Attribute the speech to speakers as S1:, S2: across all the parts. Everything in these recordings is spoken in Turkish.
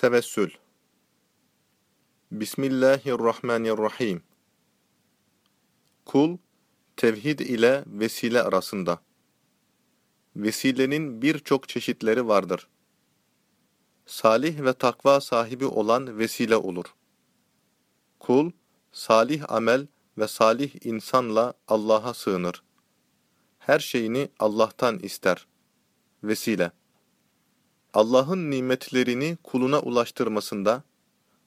S1: Tevessül Bismillahirrahmanirrahim Kul, tevhid ile vesile arasında. Vesilenin birçok çeşitleri vardır. Salih ve takva sahibi olan vesile olur. Kul, salih amel ve salih insanla Allah'a sığınır. Her şeyini Allah'tan ister. Vesile Allah'ın nimetlerini kuluna ulaştırmasında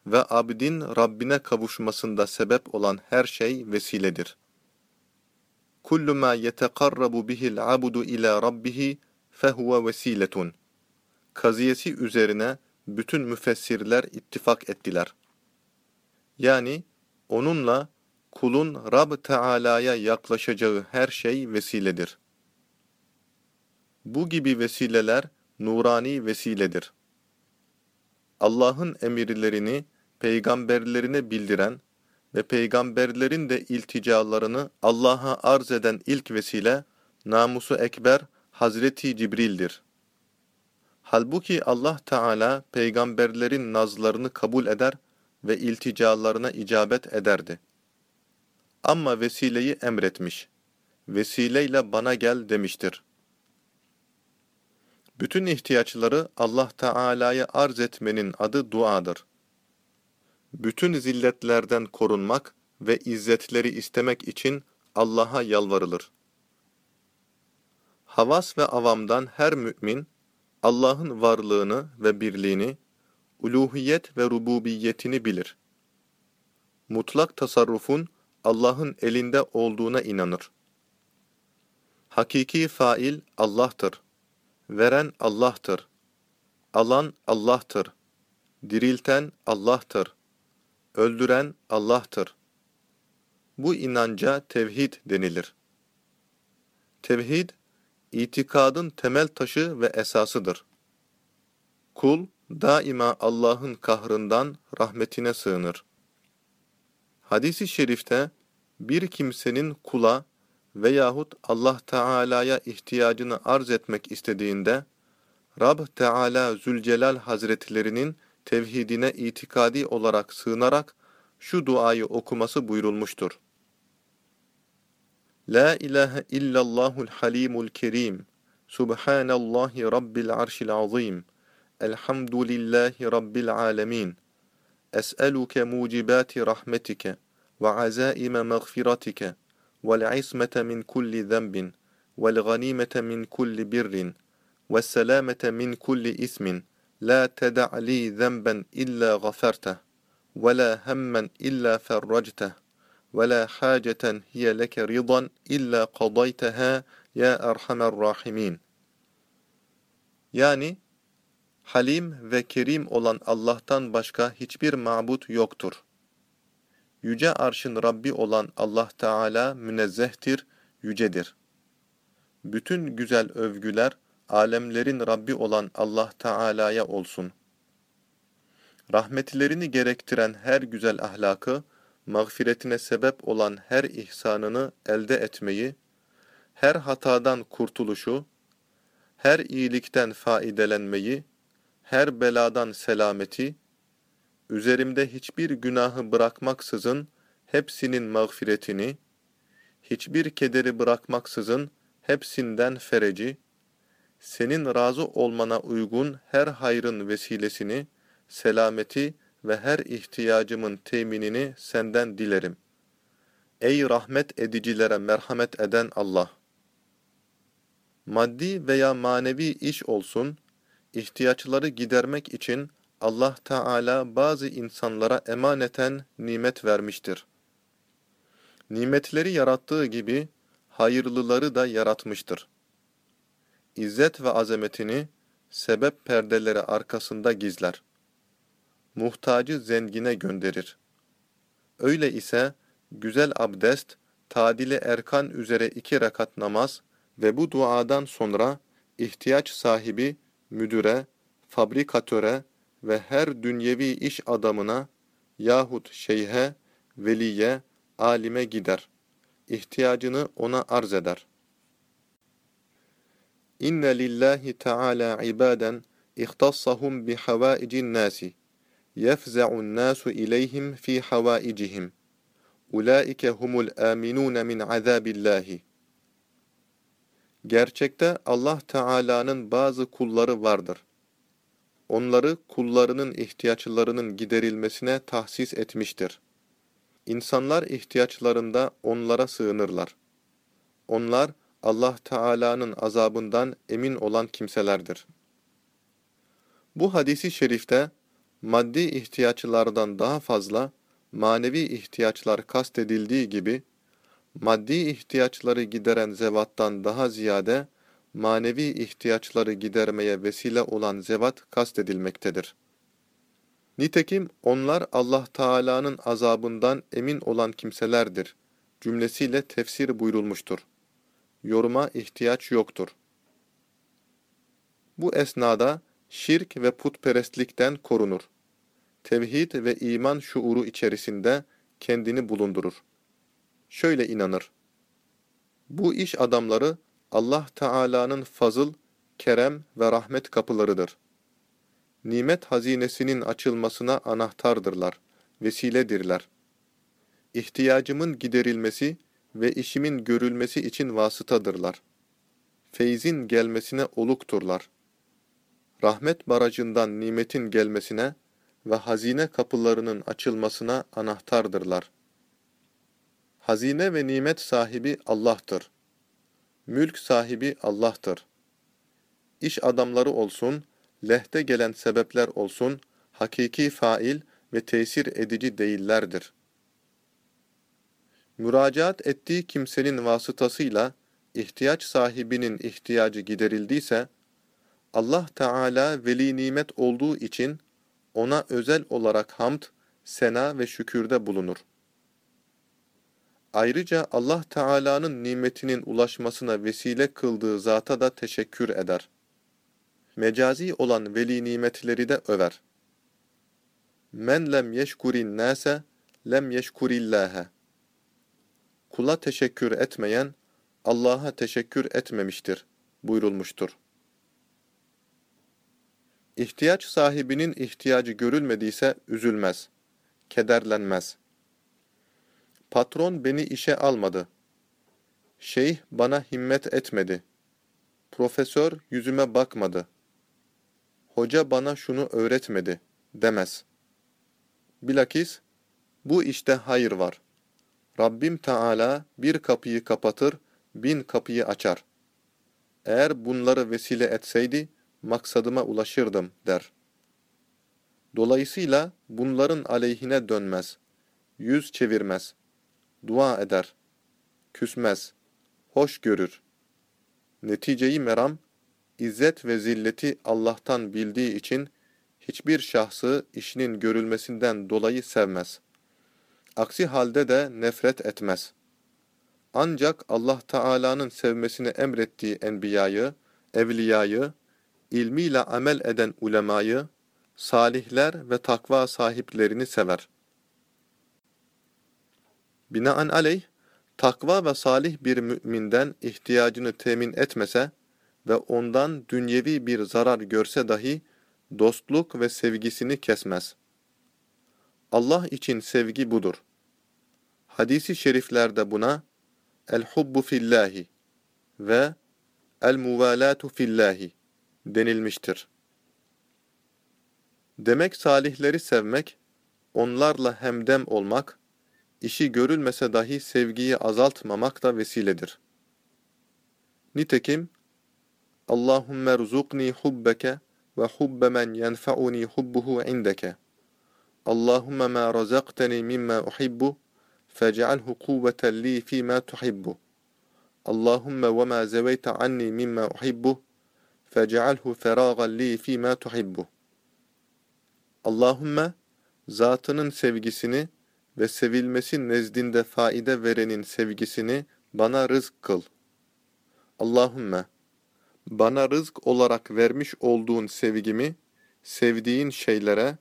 S1: ve abdin Rabbine kavuşmasında sebep olan her şey vesiledir. Kullu ma yetekarrabu bihil abudu ila rabbihi fehuve vesiletun. Kaziyesi üzerine bütün müfessirler ittifak ettiler. Yani onunla kulun Rab Teala'ya yaklaşacağı her şey vesiledir. Bu gibi vesileler nurani vesiledir. Allah'ın emirlerini peygamberlerine bildiren ve peygamberlerin de ilticalarını Allah'a arz eden ilk vesile, namusu ekber Hazreti Cibril'dir. Halbuki Allah Teala peygamberlerin nazlarını kabul eder ve ilticalarına icabet ederdi. Ama vesileyi emretmiş. Vesileyle bana gel demiştir. Bütün ihtiyaçları Allah Teala'ya arz etmenin adı duadır. Bütün zilletlerden korunmak ve izzetleri istemek için Allah'a yalvarılır. Havas ve avamdan her mümin, Allah'ın varlığını ve birliğini, uluhiyet ve rububiyetini bilir. Mutlak tasarrufun Allah'ın elinde olduğuna inanır. Hakiki fail Allah'tır. Veren Allah'tır. Alan Allah'tır. Dirilten Allah'tır. Öldüren Allah'tır. Bu inanca tevhid denilir. Tevhid, itikadın temel taşı ve esasıdır. Kul, daima Allah'ın kahrından rahmetine sığınır. Hadis-i şerifte, bir kimsenin kula, veyahut Allah Teala'ya ihtiyacını arz etmek istediğinde, Rab Teala Zülcelal Hazretlerinin tevhidine itikadi olarak sığınarak şu duayı okuması buyurulmuştur. La ilahe illallahul halimul kerim, subhanallahi rabbil arşil azim, elhamdülillahi rabbil alemin, es'eluke mucibati rahmetike ve azaime mağfiratike, والعصمة من كل ذنب والغنيمة من كل بر والسلامة من كل إثم لا تدع لي ذنبا إلا غفرته ولا هما إلا فرجته ولا حاجة هي لك رضا إلا قضيتها يا أرحم الراحمين Halim ve Kerim olan Allah'tan başka hiçbir mabut yoktur. Yüce arşın Rabbi olan Allah Teala münezzehtir, yücedir. Bütün güzel övgüler alemlerin Rabbi olan Allah Teala'ya olsun. Rahmetlerini gerektiren her güzel ahlakı, mağfiretine sebep olan her ihsanını elde etmeyi, her hatadan kurtuluşu, her iyilikten faidelenmeyi, her beladan selameti, üzerimde hiçbir günahı bırakmaksızın hepsinin mağfiretini, hiçbir kederi bırakmaksızın hepsinden fereci, senin razı olmana uygun her hayrın vesilesini, selameti ve her ihtiyacımın teminini senden dilerim. Ey rahmet edicilere merhamet eden Allah! Maddi veya manevi iş olsun, ihtiyaçları gidermek için Allah Teala bazı insanlara emaneten nimet vermiştir. Nimetleri yarattığı gibi hayırlıları da yaratmıştır. İzzet ve azametini sebep perdeleri arkasında gizler. Muhtacı zengine gönderir. Öyle ise güzel abdest, tadili erkan üzere iki rekat namaz ve bu duadan sonra ihtiyaç sahibi müdüre, fabrikatöre, ve her dünyevi iş adamına yahut şeyhe, veliye, alime gider. İhtiyacını ona arz eder. İnne lillahi Teala ibaden ihtassahum bi havaicin nasi yefza'un nasu ileyhim fi havaicihim. Ulaike humul aminun min azabillahi. Gerçekte Allah Teala'nın bazı kulları vardır.'' Onları kullarının ihtiyaçlarının giderilmesine tahsis etmiştir. İnsanlar ihtiyaçlarında onlara sığınırlar. Onlar Allah Teala'nın azabından emin olan kimselerdir. Bu hadisi şerifte maddi ihtiyaçlardan daha fazla manevi ihtiyaçlar kastedildiği gibi maddi ihtiyaçları gideren zevattan daha ziyade manevi ihtiyaçları gidermeye vesile olan zevat kastedilmektedir. Nitekim onlar Allah Teala'nın azabından emin olan kimselerdir cümlesiyle tefsir buyurulmuştur. Yoruma ihtiyaç yoktur. Bu esnada şirk ve putperestlikten korunur. Tevhid ve iman şuuru içerisinde kendini bulundurur. Şöyle inanır. Bu iş adamları Allah Teala'nın fazıl, kerem ve rahmet kapılarıdır. Nimet hazinesinin açılmasına anahtardırlar, vesiledirler. İhtiyacımın giderilmesi ve işimin görülmesi için vasıtadırlar. Feyzin gelmesine olukturlar. Rahmet barajından nimetin gelmesine ve hazine kapılarının açılmasına anahtardırlar. Hazine ve nimet sahibi Allah'tır. Mülk sahibi Allah'tır. İş adamları olsun, lehte gelen sebepler olsun, hakiki fail ve tesir edici değillerdir. Müracaat ettiği kimsenin vasıtasıyla ihtiyaç sahibinin ihtiyacı giderildiyse, Allah Teala veli nimet olduğu için ona özel olarak hamd, sena ve şükürde bulunur. Ayrıca Allah Teala'nın nimetinin ulaşmasına vesile kıldığı zata da teşekkür eder. Mecazi olan veli nimetleri de över. Men lem yeşkurin nase lem yeşkurillâhe. Kula teşekkür etmeyen Allah'a teşekkür etmemiştir buyurulmuştur. İhtiyaç sahibinin ihtiyacı görülmediyse üzülmez, kederlenmez. Patron beni işe almadı. Şeyh bana himmet etmedi. Profesör yüzüme bakmadı. Hoca bana şunu öğretmedi demez. Bilakis bu işte hayır var. Rabbim Teala bir kapıyı kapatır, bin kapıyı açar. Eğer bunları vesile etseydi, maksadıma ulaşırdım der. Dolayısıyla bunların aleyhine dönmez, yüz çevirmez, dua eder, küsmez, hoş görür. Neticeyi meram, izzet ve zilleti Allah'tan bildiği için hiçbir şahsı işinin görülmesinden dolayı sevmez. Aksi halde de nefret etmez. Ancak Allah Teala'nın sevmesini emrettiği enbiyayı, evliyayı, ilmiyle amel eden ulemayı, salihler ve takva sahiplerini sever. Binaenaleyh, takva ve salih bir müminden ihtiyacını temin etmese ve ondan dünyevi bir zarar görse dahi dostluk ve sevgisini kesmez. Allah için sevgi budur. Hadisi şeriflerde buna el-hubbu fillahi ve el-muvalatu fillahi denilmiştir. Demek salihleri sevmek, onlarla hemdem olmak, işi görülmese dahi sevgiyi azaltmamak da vesiledir. Nitekim, Allahümme rzuqni hubbeke ve hubbe men yenfa'uni hubbuhu indeke. Allahümme ma razaqtani mimma uhibbu fec'alhu kuvveten li fîmâ tuhibbu. Allahümme ve ma zeveyte anni mimma uhibbu fec'alhu feragan li fîmâ tuhibbu. Allahümme zatının sevgisini ve sevilmesi nezdinde faide verenin sevgisini bana rızk kıl. Allahümme, bana rızk olarak vermiş olduğun sevgimi, sevdiğin şeylere,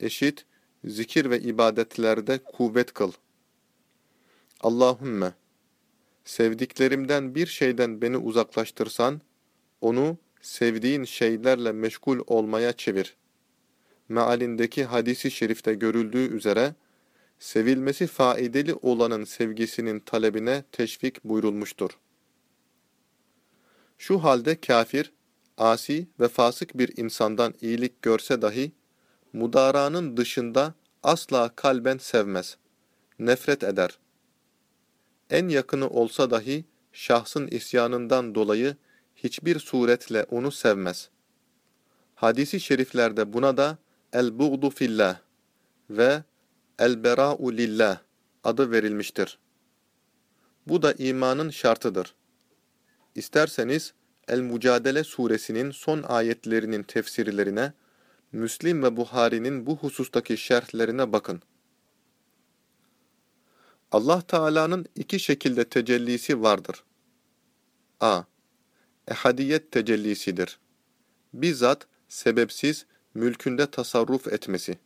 S1: eşit, zikir ve ibadetlerde kuvvet kıl. Allahümme, sevdiklerimden bir şeyden beni uzaklaştırsan, onu sevdiğin şeylerle meşgul olmaya çevir. mealindeki hadisi şerifte görüldüğü üzere, sevilmesi faidalı olanın sevgisinin talebine teşvik buyurulmuştur. Şu halde kafir, asi ve fasık bir insandan iyilik görse dahi, mudaranın dışında asla kalben sevmez, nefret eder. En yakını olsa dahi şahsın isyanından dolayı hiçbir suretle onu sevmez. Hadisi şeriflerde buna da el-buğdu fillah ve el-bera'u lillah adı verilmiştir. Bu da imanın şartıdır. İsterseniz El-Mücadele suresinin son ayetlerinin tefsirlerine, Müslim ve Buhari'nin bu husustaki şerhlerine bakın. Allah Teala'nın iki şekilde tecellisi vardır. a. Ehadiyet tecellisidir. Bizzat sebepsiz mülkünde tasarruf etmesi.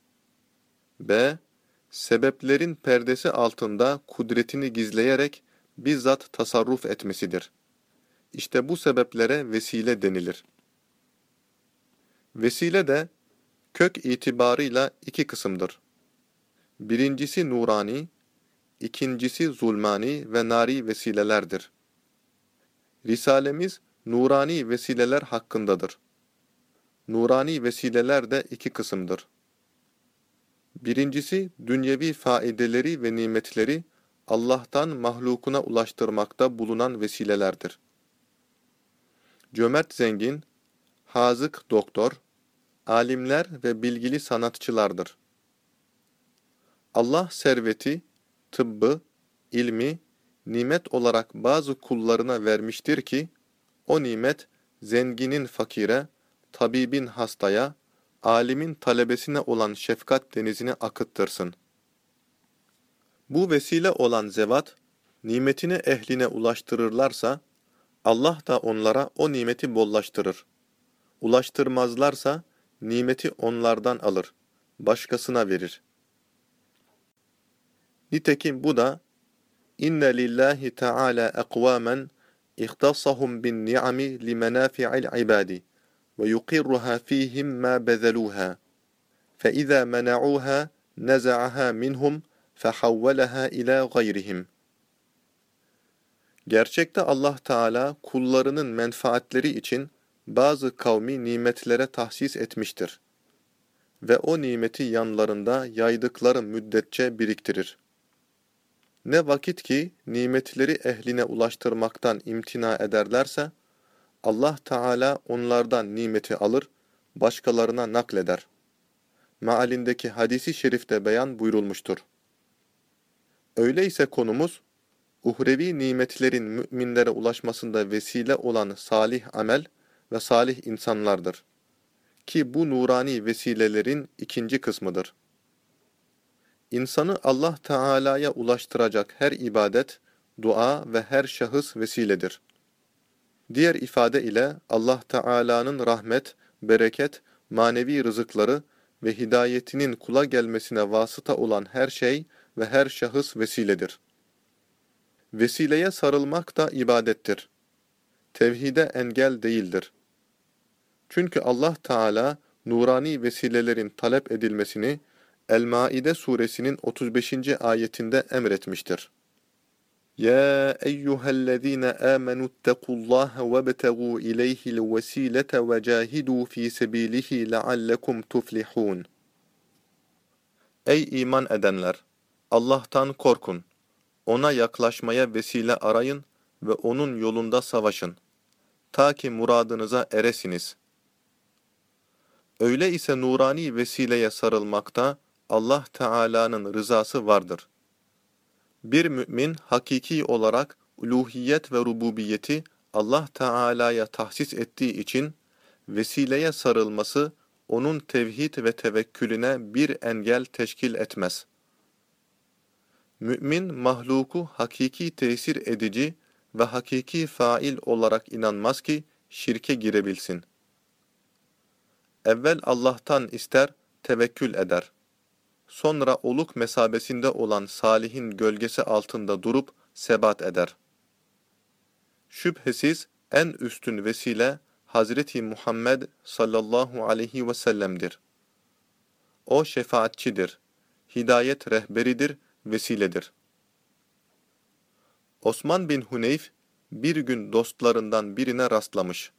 S1: b. Sebeplerin perdesi altında kudretini gizleyerek bizzat tasarruf etmesidir. İşte bu sebeplere vesile denilir. Vesile de kök itibarıyla iki kısımdır. Birincisi nurani, ikincisi zulmani ve nari vesilelerdir. Risalemiz nurani vesileler hakkındadır. Nurani vesileler de iki kısımdır. Birincisi dünyevi faideleri ve nimetleri Allah'tan mahlukuna ulaştırmakta bulunan vesilelerdir. Cömert zengin, hazık doktor, alimler ve bilgili sanatçılardır. Allah serveti, tıbbı, ilmi, nimet olarak bazı kullarına vermiştir ki, o nimet zenginin fakire, tabibin hastaya, alimin talebesine olan şefkat denizini akıttırsın. Bu vesile olan zevat, nimetini ehline ulaştırırlarsa, Allah da onlara o nimeti bollaştırır. Ulaştırmazlarsa, nimeti onlardan alır, başkasına verir. Nitekim bu da, İnne lillahi teâlâ ekvâmen ihtassahum bin ni'ami limenâfi'il ibâdi ve yuqirruha fihim ma bezelûhâ. فإذا منعوها نزعها منهم فحولها إلى غيرهم. Gerçekte Allah Teala kullarının menfaatleri için bazı kavmi nimetlere tahsis etmiştir ve o nimeti yanlarında yaydıkları müddetçe biriktirir. Ne vakit ki nimetleri ehline ulaştırmaktan imtina ederlerse, Allah Teala onlardan nimeti alır, başkalarına nakleder. Mealindeki hadisi şerifte beyan buyurulmuştur. Öyleyse konumuz, uhrevi nimetlerin müminlere ulaşmasında vesile olan salih amel ve salih insanlardır. Ki bu nurani vesilelerin ikinci kısmıdır. İnsanı Allah Teala'ya ulaştıracak her ibadet, dua ve her şahıs vesiledir. Diğer ifade ile Allah Teala'nın rahmet, bereket, manevi rızıkları ve hidayetinin kula gelmesine vasıta olan her şey ve her şahıs vesiledir. Vesileye sarılmak da ibadettir. Tevhide engel değildir. Çünkü Allah Teala nurani vesilelerin talep edilmesini El-Maide suresinin 35. ayetinde emretmiştir. Ya eyyühellezine amenu ittakullaha vebtegu ileyhil vesilete ve cahidu fi sebilihi leallekum tuflihun. Ey iman edenler! Allah'tan korkun. Ona yaklaşmaya vesile arayın ve onun yolunda savaşın. Ta ki muradınıza eresiniz. Öyle ise nurani vesileye sarılmakta Allah Teala'nın rızası vardır. Bir mümin hakiki olarak uluhiyet ve rububiyeti Allah Teala'ya tahsis ettiği için vesileye sarılması onun tevhid ve tevekkülüne bir engel teşkil etmez. Mümin mahluku hakiki tesir edici ve hakiki fail olarak inanmaz ki şirke girebilsin. Evvel Allah'tan ister, tevekkül eder. Sonra oluk mesabesinde olan salihin gölgesi altında durup sebat eder. Şüphesiz en üstün vesile Hazreti Muhammed sallallahu aleyhi ve sellem'dir. O şefaatçidir, hidayet rehberidir, vesiledir. Osman bin Huneyf bir gün dostlarından birine rastlamış.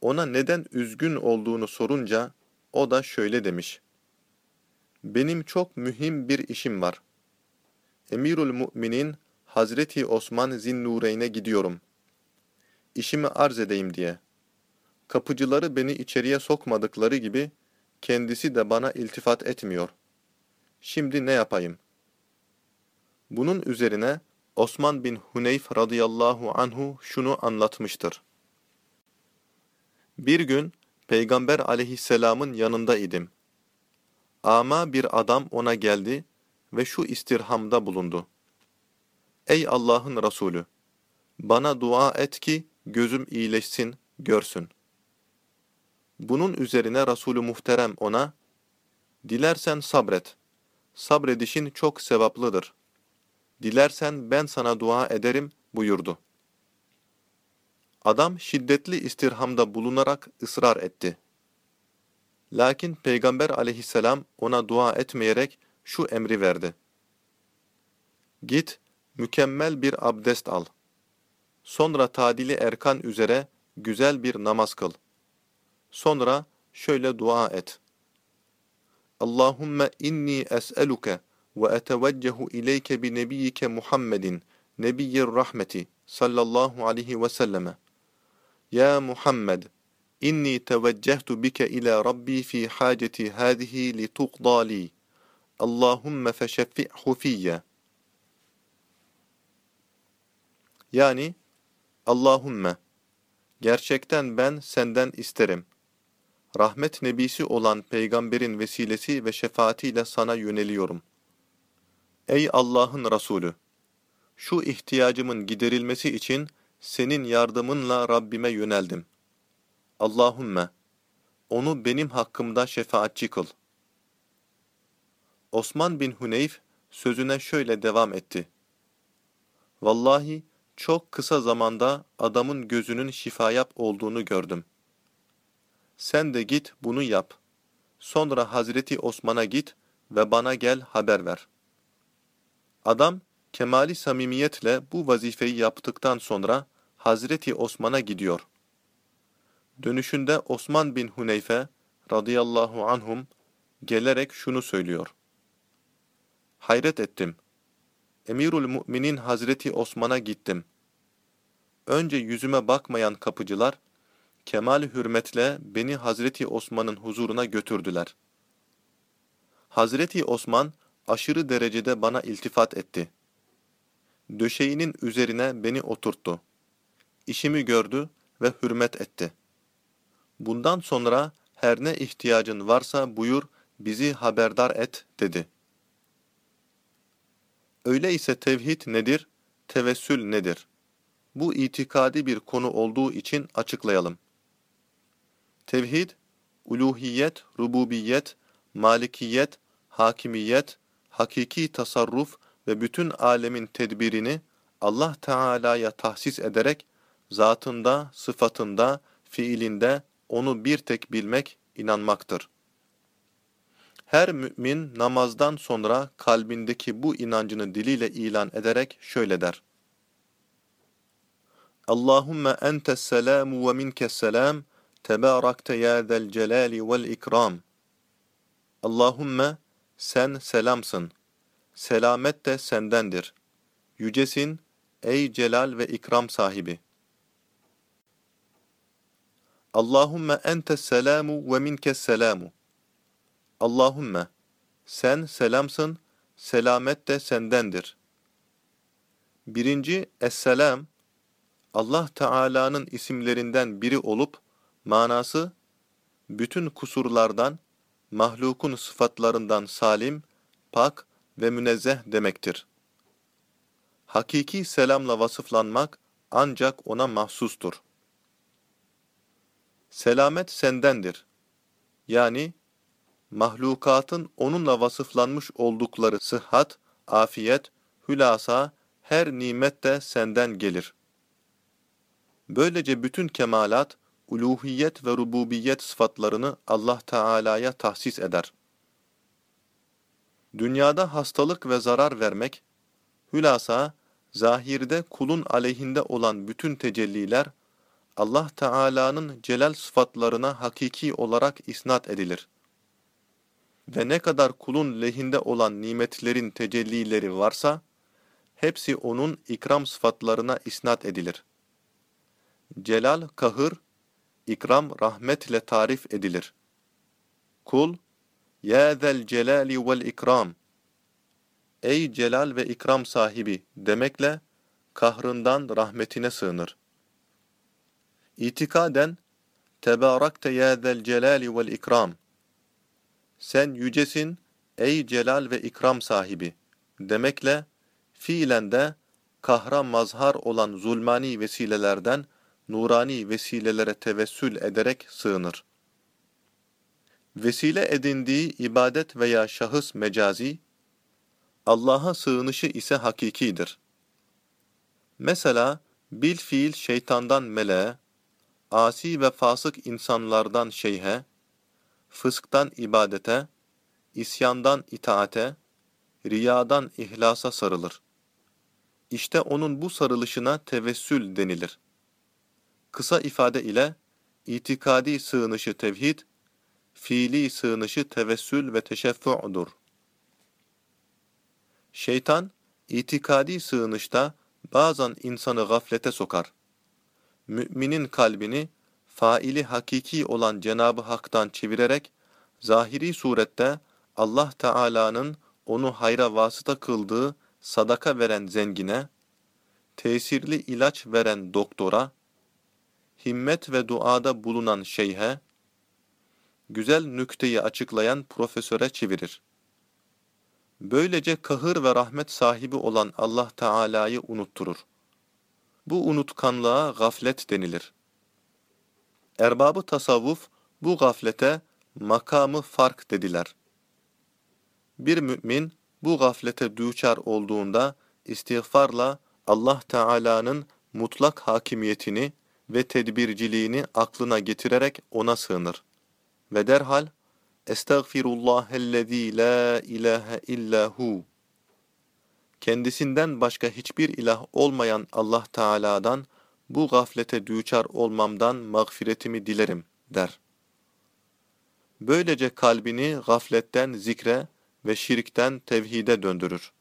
S1: Ona neden üzgün olduğunu sorunca o da şöyle demiş. Benim çok mühim bir işim var. Emirül Müminin Hazreti Osman Zinnureyn'e gidiyorum. İşimi arz edeyim diye. Kapıcıları beni içeriye sokmadıkları gibi kendisi de bana iltifat etmiyor. Şimdi ne yapayım? Bunun üzerine Osman bin Huneyf radıyallahu anhu şunu anlatmıştır. Bir gün Peygamber aleyhisselamın yanında idim. Ama bir adam ona geldi ve şu istirhamda bulundu. Ey Allah'ın Resulü! Bana dua et ki gözüm iyileşsin, görsün. Bunun üzerine Resulü Muhterem ona, Dilersen sabret. Sabredişin çok sevaplıdır. Dilersen ben sana dua ederim buyurdu. Adam şiddetli istirhamda bulunarak ısrar etti. Lakin Peygamber aleyhisselam ona dua etmeyerek şu emri verdi. Git, mükemmel bir abdest al. Sonra tadili erkan üzere güzel bir namaz kıl. Sonra şöyle dua et. Allahümme inni es'eluke ve eteveccehu ileyke bi nebiyyike Muhammedin, nebiyyir rahmeti sallallahu aleyhi ve selleme. Ya Muhammed, teveccehtu bike ila Rabbi fi haceti hadihi li tuqda li. Allahümme feşeffi'hu fiyye. Yani, Allahümme, gerçekten ben senden isterim. Rahmet nebisi olan peygamberin vesilesi ve şefaatiyle sana yöneliyorum. Ey Allah'ın Resulü! Şu ihtiyacımın giderilmesi için senin yardımınla Rabbime yöneldim. Allahümme, onu benim hakkımda şefaatçi kıl. Osman bin Huneyf sözüne şöyle devam etti. Vallahi çok kısa zamanda adamın gözünün şifayap olduğunu gördüm. Sen de git bunu yap. Sonra Hazreti Osman'a git ve bana gel haber ver. Adam kemali samimiyetle bu vazifeyi yaptıktan sonra Hazreti Osman'a gidiyor. Dönüşünde Osman bin Huneyfe radıyallahu anhum gelerek şunu söylüyor. Hayret ettim. Emirül Müminin Hazreti Osman'a gittim. Önce yüzüme bakmayan kapıcılar, kemal hürmetle beni Hazreti Osman'ın huzuruna götürdüler. Hazreti Osman aşırı derecede bana iltifat etti. Döşeğinin üzerine beni oturttu. İşimi gördü ve hürmet etti. Bundan sonra her ne ihtiyacın varsa buyur, bizi haberdar et, dedi. Öyleyse tevhid nedir, tevessül nedir? Bu itikadi bir konu olduğu için açıklayalım. Tevhid, uluhiyet, rububiyet, malikiyet, hakimiyet, hakiki tasarruf ve bütün alemin tedbirini Allah Teala'ya tahsis ederek zatında, sıfatında, fiilinde onu bir tek bilmek, inanmaktır. Her mümin namazdan sonra kalbindeki bu inancını diliyle ilan ederek şöyle der. Allahümme entes selamu ve minkes selam, tebarakte ya zel celali vel ikram. Allahümme sen selamsın, selamet de sendendir. Yücesin, ey celal ve ikram sahibi. Allahümme entes selamu ve minkes selamu. Allahümme, sen selamsın, selamet de sendendir. Birinci, Esselam, Allah Teala'nın isimlerinden biri olup, manası, bütün kusurlardan, mahlukun sıfatlarından salim, pak ve münezzeh demektir. Hakiki selamla vasıflanmak ancak ona mahsustur. Selamet sendendir. Yani, mahlukatın onunla vasıflanmış oldukları sıhhat, afiyet, hülasa, her nimet de senden gelir. Böylece bütün kemalat, uluhiyet ve rububiyet sıfatlarını Allah Teala'ya tahsis eder. Dünyada hastalık ve zarar vermek, hülasa zahirde kulun aleyhinde olan bütün tecelliler, Allah Teala'nın celal sıfatlarına hakiki olarak isnat edilir. Ve ne kadar kulun lehinde olan nimetlerin tecellileri varsa, hepsi onun ikram sıfatlarına isnat edilir. Celal, kahır, ikram, rahmetle tarif edilir. Kul, Ya zel celali vel ikram, Ey celal ve ikram sahibi demekle, kahrından rahmetine sığınır. İtikaden, Tebarakte ya zel celali vel ikram, Sen yücesin, ey celal ve ikram sahibi demekle, fiilen de kahra mazhar olan zulmani vesilelerden nurani vesilelere tevessül ederek sığınır. Vesile edindiği ibadet veya şahıs mecazi, Allah'a sığınışı ise hakikidir. Mesela bil fiil şeytandan meleğe, asi ve fasık insanlardan şeyhe, fısktan ibadete, isyandan itaate, riyadan ihlasa sarılır. İşte onun bu sarılışına tevessül denilir. Kısa ifade ile itikadi sığınışı tevhid, fiili sığınışı tevessül ve teşeffu'dur. Şeytan, itikadi sığınışta bazen insanı gaflete sokar. Müminin kalbini, faili hakiki olan Cenab-ı Hak'tan çevirerek, zahiri surette Allah Teala'nın onu hayra vasıta kıldığı sadaka veren zengine, tesirli ilaç veren doktora, himmet ve duada bulunan şeyhe, güzel nükteyi açıklayan profesöre çevirir. Böylece kahır ve rahmet sahibi olan Allah Teala'yı unutturur. Bu unutkanlığa gaflet denilir. Erbabı tasavvuf bu gaflete makamı fark dediler. Bir mümin bu gaflete düçar olduğunda istiğfarla Allah Teala'nın mutlak hakimiyetini ve tedbirciliğini aklına getirerek ona sığınır. Ve derhal Estağfirullahellezî la ilahe illahu Kendisinden başka hiçbir ilah olmayan Allah Teala'dan bu gaflete düçar olmamdan mağfiretimi dilerim der. Böylece kalbini gafletten zikre ve şirkten tevhide döndürür.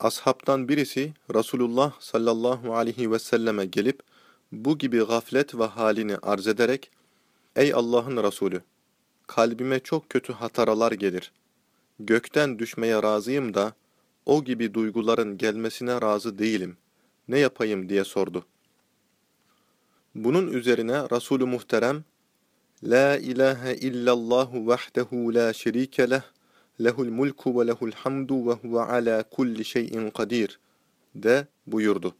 S1: Ashabtan birisi Resulullah sallallahu aleyhi ve selleme gelip bu gibi gaflet ve halini arz ederek Ey Allah'ın Resulü! Kalbime çok kötü hataralar gelir. Gökten düşmeye razıyım da o gibi duyguların gelmesine razı değilim. Ne yapayım diye sordu. Bunun üzerine Resulü Muhterem La ilahe illallahu vahdehu la şerike leh lehul mulku ve lehul hamdu ve huve ala kulli şeyin kadir de buyurdu.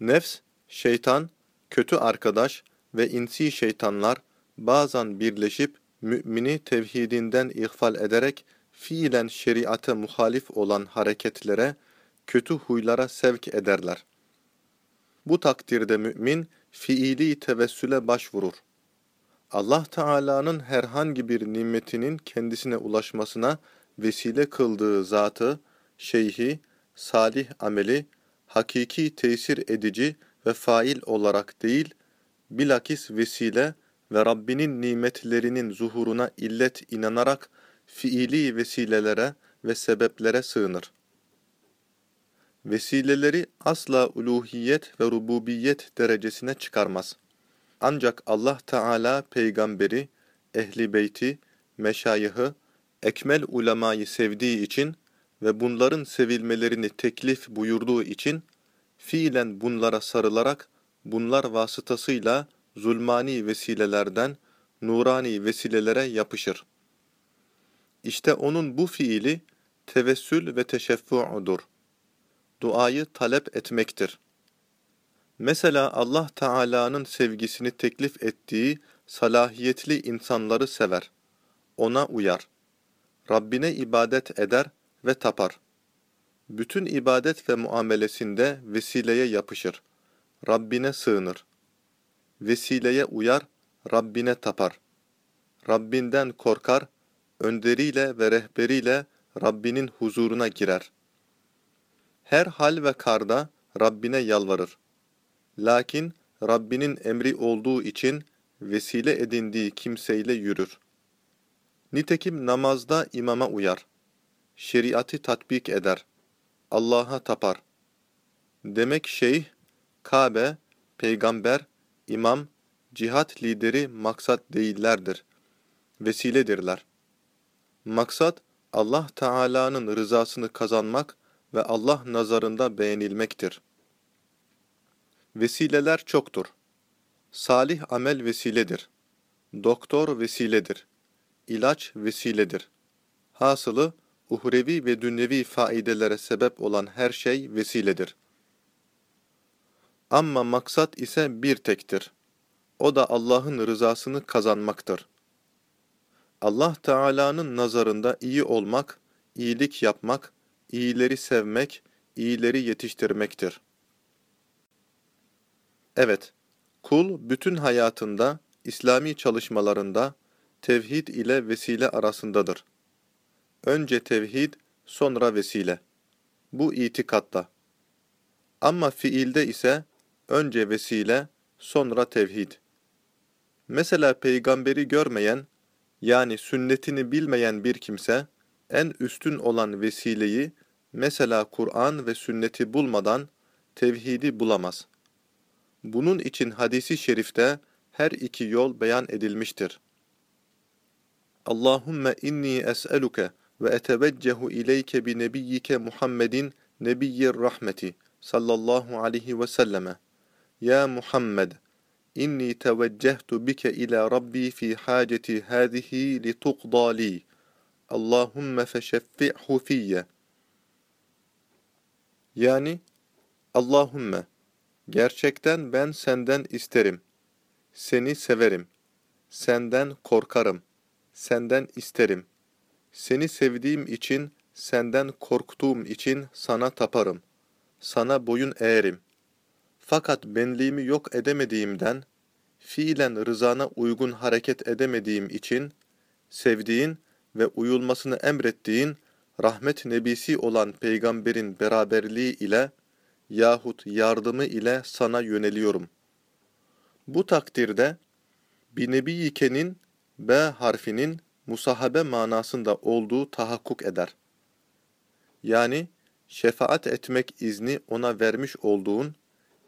S1: Nefs, şeytan, kötü arkadaş ve insi şeytanlar bazen birleşip mümini tevhidinden ihfal ederek fiilen şeriate muhalif olan hareketlere, kötü huylara sevk ederler. Bu takdirde mümin fiili tevessüle başvurur. Allah Teala'nın herhangi bir nimetinin kendisine ulaşmasına vesile kıldığı zatı, şeyhi, salih ameli, hakiki tesir edici ve fail olarak değil, bilakis vesile ve Rabbinin nimetlerinin zuhuruna illet inanarak fiili vesilelere ve sebeplere sığınır. Vesileleri asla uluhiyet ve rububiyet derecesine çıkarmaz. Ancak Allah Teala peygamberi, ehli beyti, meşayihı, ekmel ulemayı sevdiği için ve bunların sevilmelerini teklif buyurduğu için fiilen bunlara sarılarak bunlar vasıtasıyla zulmani vesilelerden nurani vesilelere yapışır. İşte onun bu fiili tevessül ve teşeffu'udur. Duayı talep etmektir. Mesela Allah Teala'nın sevgisini teklif ettiği salahiyetli insanları sever. Ona uyar. Rabbine ibadet eder ve tapar. Bütün ibadet ve muamelesinde vesileye yapışır. Rabbine sığınır. Vesileye uyar, Rabbine tapar. Rabbinden korkar, önderiyle ve rehberiyle Rabbinin huzuruna girer. Her hal ve karda Rabbine yalvarır. Lakin Rabbinin emri olduğu için vesile edindiği kimseyle yürür. Nitekim namazda imama uyar. Şeriatı tatbik eder. Allah'a tapar. Demek şeyh, Kabe, peygamber, imam, cihat lideri maksat değillerdir. Vesiledirler. Maksat, Allah Teala'nın rızasını kazanmak ve Allah nazarında beğenilmektir. Vesileler çoktur. Salih amel vesiledir. Doktor vesiledir. İlaç vesiledir. Hasılı, uhrevi ve dünyevi faidelere sebep olan her şey vesiledir. Ama maksat ise bir tektir. O da Allah'ın rızasını kazanmaktır. Allah Teala'nın nazarında iyi olmak, iyilik yapmak, iyileri sevmek, iyileri yetiştirmektir. Evet, kul bütün hayatında, İslami çalışmalarında tevhid ile vesile arasındadır. Önce tevhid, sonra vesile. Bu itikatta. Ama fiilde ise önce vesile, sonra tevhid. Mesela peygamberi görmeyen, yani sünnetini bilmeyen bir kimse, en üstün olan vesileyi, mesela Kur'an ve sünneti bulmadan tevhidi bulamaz. Bunun için hadisi şerifte her iki yol beyan edilmiştir. Allahümme inni es'eluke ve eteveccehu ileyke bi nebiyyike Muhammedin nebiyyir rahmeti sallallahu aleyhi ve selleme. Muhammed, inni teveccehtu bike ila Rabbi fi haceti hâzihi li tuqda li. Allahümme feşeffi'hu fiyye. Yani, Allahümme, gerçekten ben senden isterim, seni severim, senden korkarım, senden isterim, seni sevdiğim için, senden korktuğum için sana taparım, sana boyun eğerim. Fakat benliğimi yok edemediğimden, fiilen rızana uygun hareket edemediğim için, sevdiğin ve uyulmasını emrettiğin rahmet nebisi olan peygamberin beraberliği ile yahut yardımı ile sana yöneliyorum. Bu takdirde bir nebiyikenin B harfinin musahabe manasında olduğu tahakkuk eder. Yani şefaat etmek izni ona vermiş olduğun,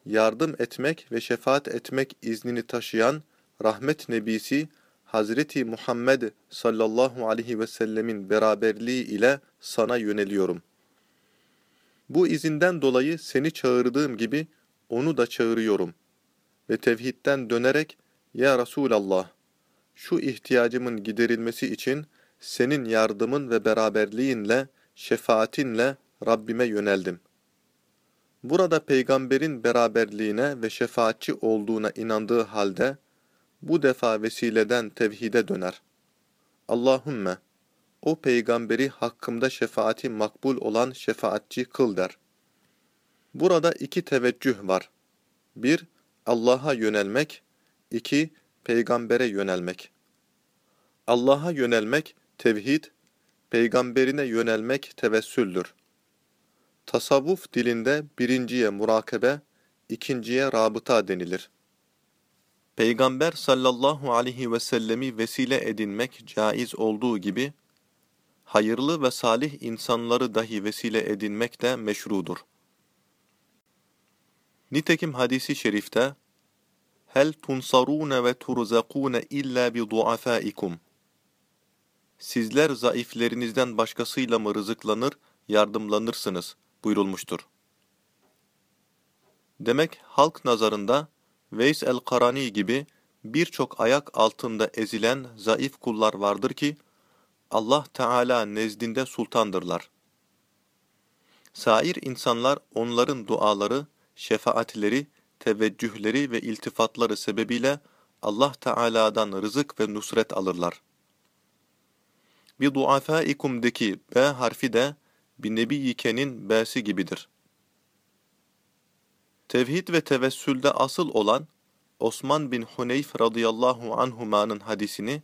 S1: yardım etmek ve şefaat etmek iznini taşıyan rahmet nebisi Hazreti Muhammed sallallahu aleyhi ve sellemin beraberliği ile sana yöneliyorum. Bu izinden dolayı seni çağırdığım gibi onu da çağırıyorum. Ve tevhidden dönerek, Ya Resulallah, şu ihtiyacımın giderilmesi için senin yardımın ve beraberliğinle, şefaatinle Rabbime yöneldim. Burada peygamberin beraberliğine ve şefaatçi olduğuna inandığı halde, bu defa vesileden tevhide döner. Allahümme, o peygamberi hakkımda şefaati makbul olan şefaatçi kıl der. Burada iki teveccüh var. Bir, Allah'a yönelmek, iki, peygambere yönelmek. Allah'a yönelmek tevhid, peygamberine yönelmek tevessüldür. Tasavvuf dilinde birinciye murakabe, ikinciye rabıta denilir. Peygamber sallallahu aleyhi ve sellemi vesile edinmek caiz olduğu gibi, hayırlı ve salih insanları dahi vesile edinmek de meşrudur. Nitekim hadisi şerifte, Hel tunsarune ve turzakune illa bi. Sizler zayıflerinizden başkasıyla mı rızıklanır, yardımlanırsınız buyurulmuştur. Demek halk nazarında Veys el-Karani gibi birçok ayak altında ezilen zayıf kullar vardır ki, Allah Teala nezdinde sultandırlar. Sair insanlar onların duaları, şefaatleri, teveccühleri ve iltifatları sebebiyle Allah Teala'dan rızık ve nusret alırlar. Bir duafaikum'deki B harfi de bir nebiyikenin B'si gibidir. Tevhid ve tevessülde asıl olan Osman bin Huneyf radıyallahu anhuma'nın hadisini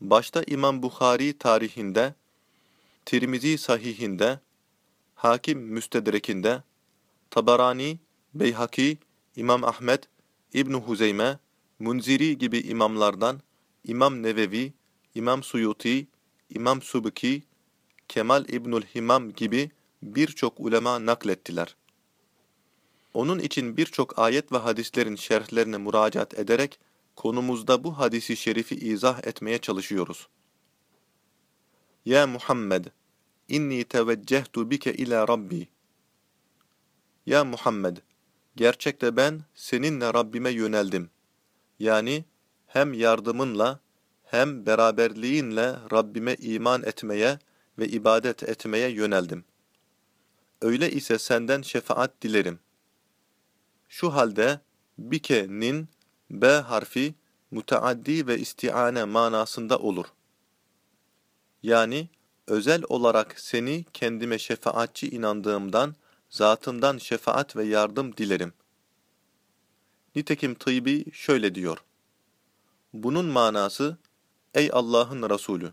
S1: başta İmam Bukhari tarihinde, Tirmizi sahihinde, Hakim müstedrekinde, Tabarani, Beyhaki, İmam Ahmet, İbn Huzeyme, Munziri gibi imamlardan İmam Nevevi, İmam Suyuti, İmam Subki, Kemal İbnül Himam gibi birçok ulema naklettiler. Onun için birçok ayet ve hadislerin şerhlerine müracaat ederek konumuzda bu hadisi şerifi izah etmeye çalışıyoruz. Ya Muhammed, inni teveccehtu bike ila Rabbi. Ya Muhammed, gerçekte ben seninle Rabbime yöneldim. Yani hem yardımınla hem beraberliğinle Rabbime iman etmeye ve ibadet etmeye yöneldim. Öyle ise senden şefaat dilerim. Şu halde bike'nin B harfi müteaddi ve istiane manasında olur. Yani özel olarak seni kendime şefaatçi inandığımdan, zatından şefaat ve yardım dilerim. Nitekim Tıbi şöyle diyor. Bunun manası, Ey Allah'ın Resulü!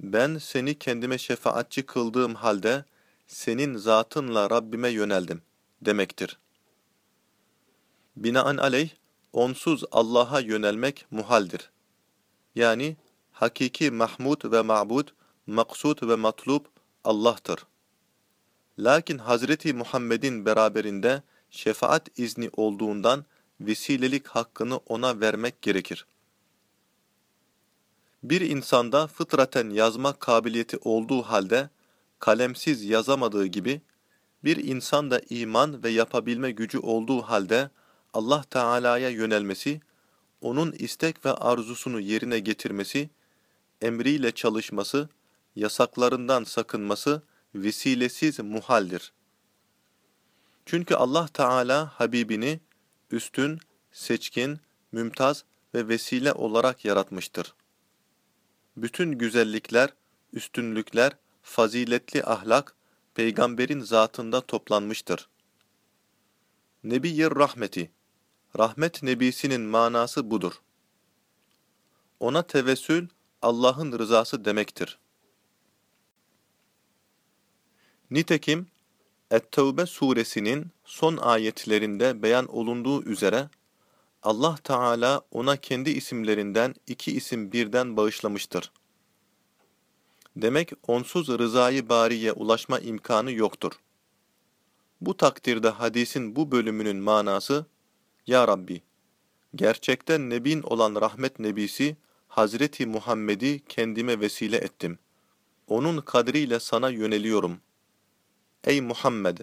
S1: Ben seni kendime şefaatçi kıldığım halde, senin zatınla Rabbime yöneldim demektir. Binaenaleyh, onsuz Allah'a yönelmek muhaldir. Yani hakiki mahmud ve ma'bud, maksud ve matlub Allah'tır. Lakin Hazreti Muhammed'in beraberinde şefaat izni olduğundan vesilelik hakkını ona vermek gerekir. Bir insanda fıtraten yazma kabiliyeti olduğu halde kalemsiz yazamadığı gibi, bir insanda iman ve yapabilme gücü olduğu halde Allah Teala'ya yönelmesi, onun istek ve arzusunu yerine getirmesi, emriyle çalışması, yasaklarından sakınması vesilesiz muhaldir. Çünkü Allah Teala Habibini üstün, seçkin, mümtaz ve vesile olarak yaratmıştır. Bütün güzellikler, üstünlükler, faziletli ahlak, peygamberin zatında toplanmıştır. Nebiyyir rahmeti, rahmet nebisinin manası budur. Ona tevessül, Allah'ın rızası demektir. Nitekim, Et-Tevbe suresinin son ayetlerinde beyan olunduğu üzere, Allah Teala ona kendi isimlerinden iki isim birden bağışlamıştır. Demek onsuz rızayı bariye ulaşma imkanı yoktur. Bu takdirde hadisin bu bölümünün manası, Ya Rabbi, gerçekten nebin olan rahmet nebisi Hazreti Muhammed'i kendime vesile ettim. Onun kadriyle sana yöneliyorum. Ey Muhammed,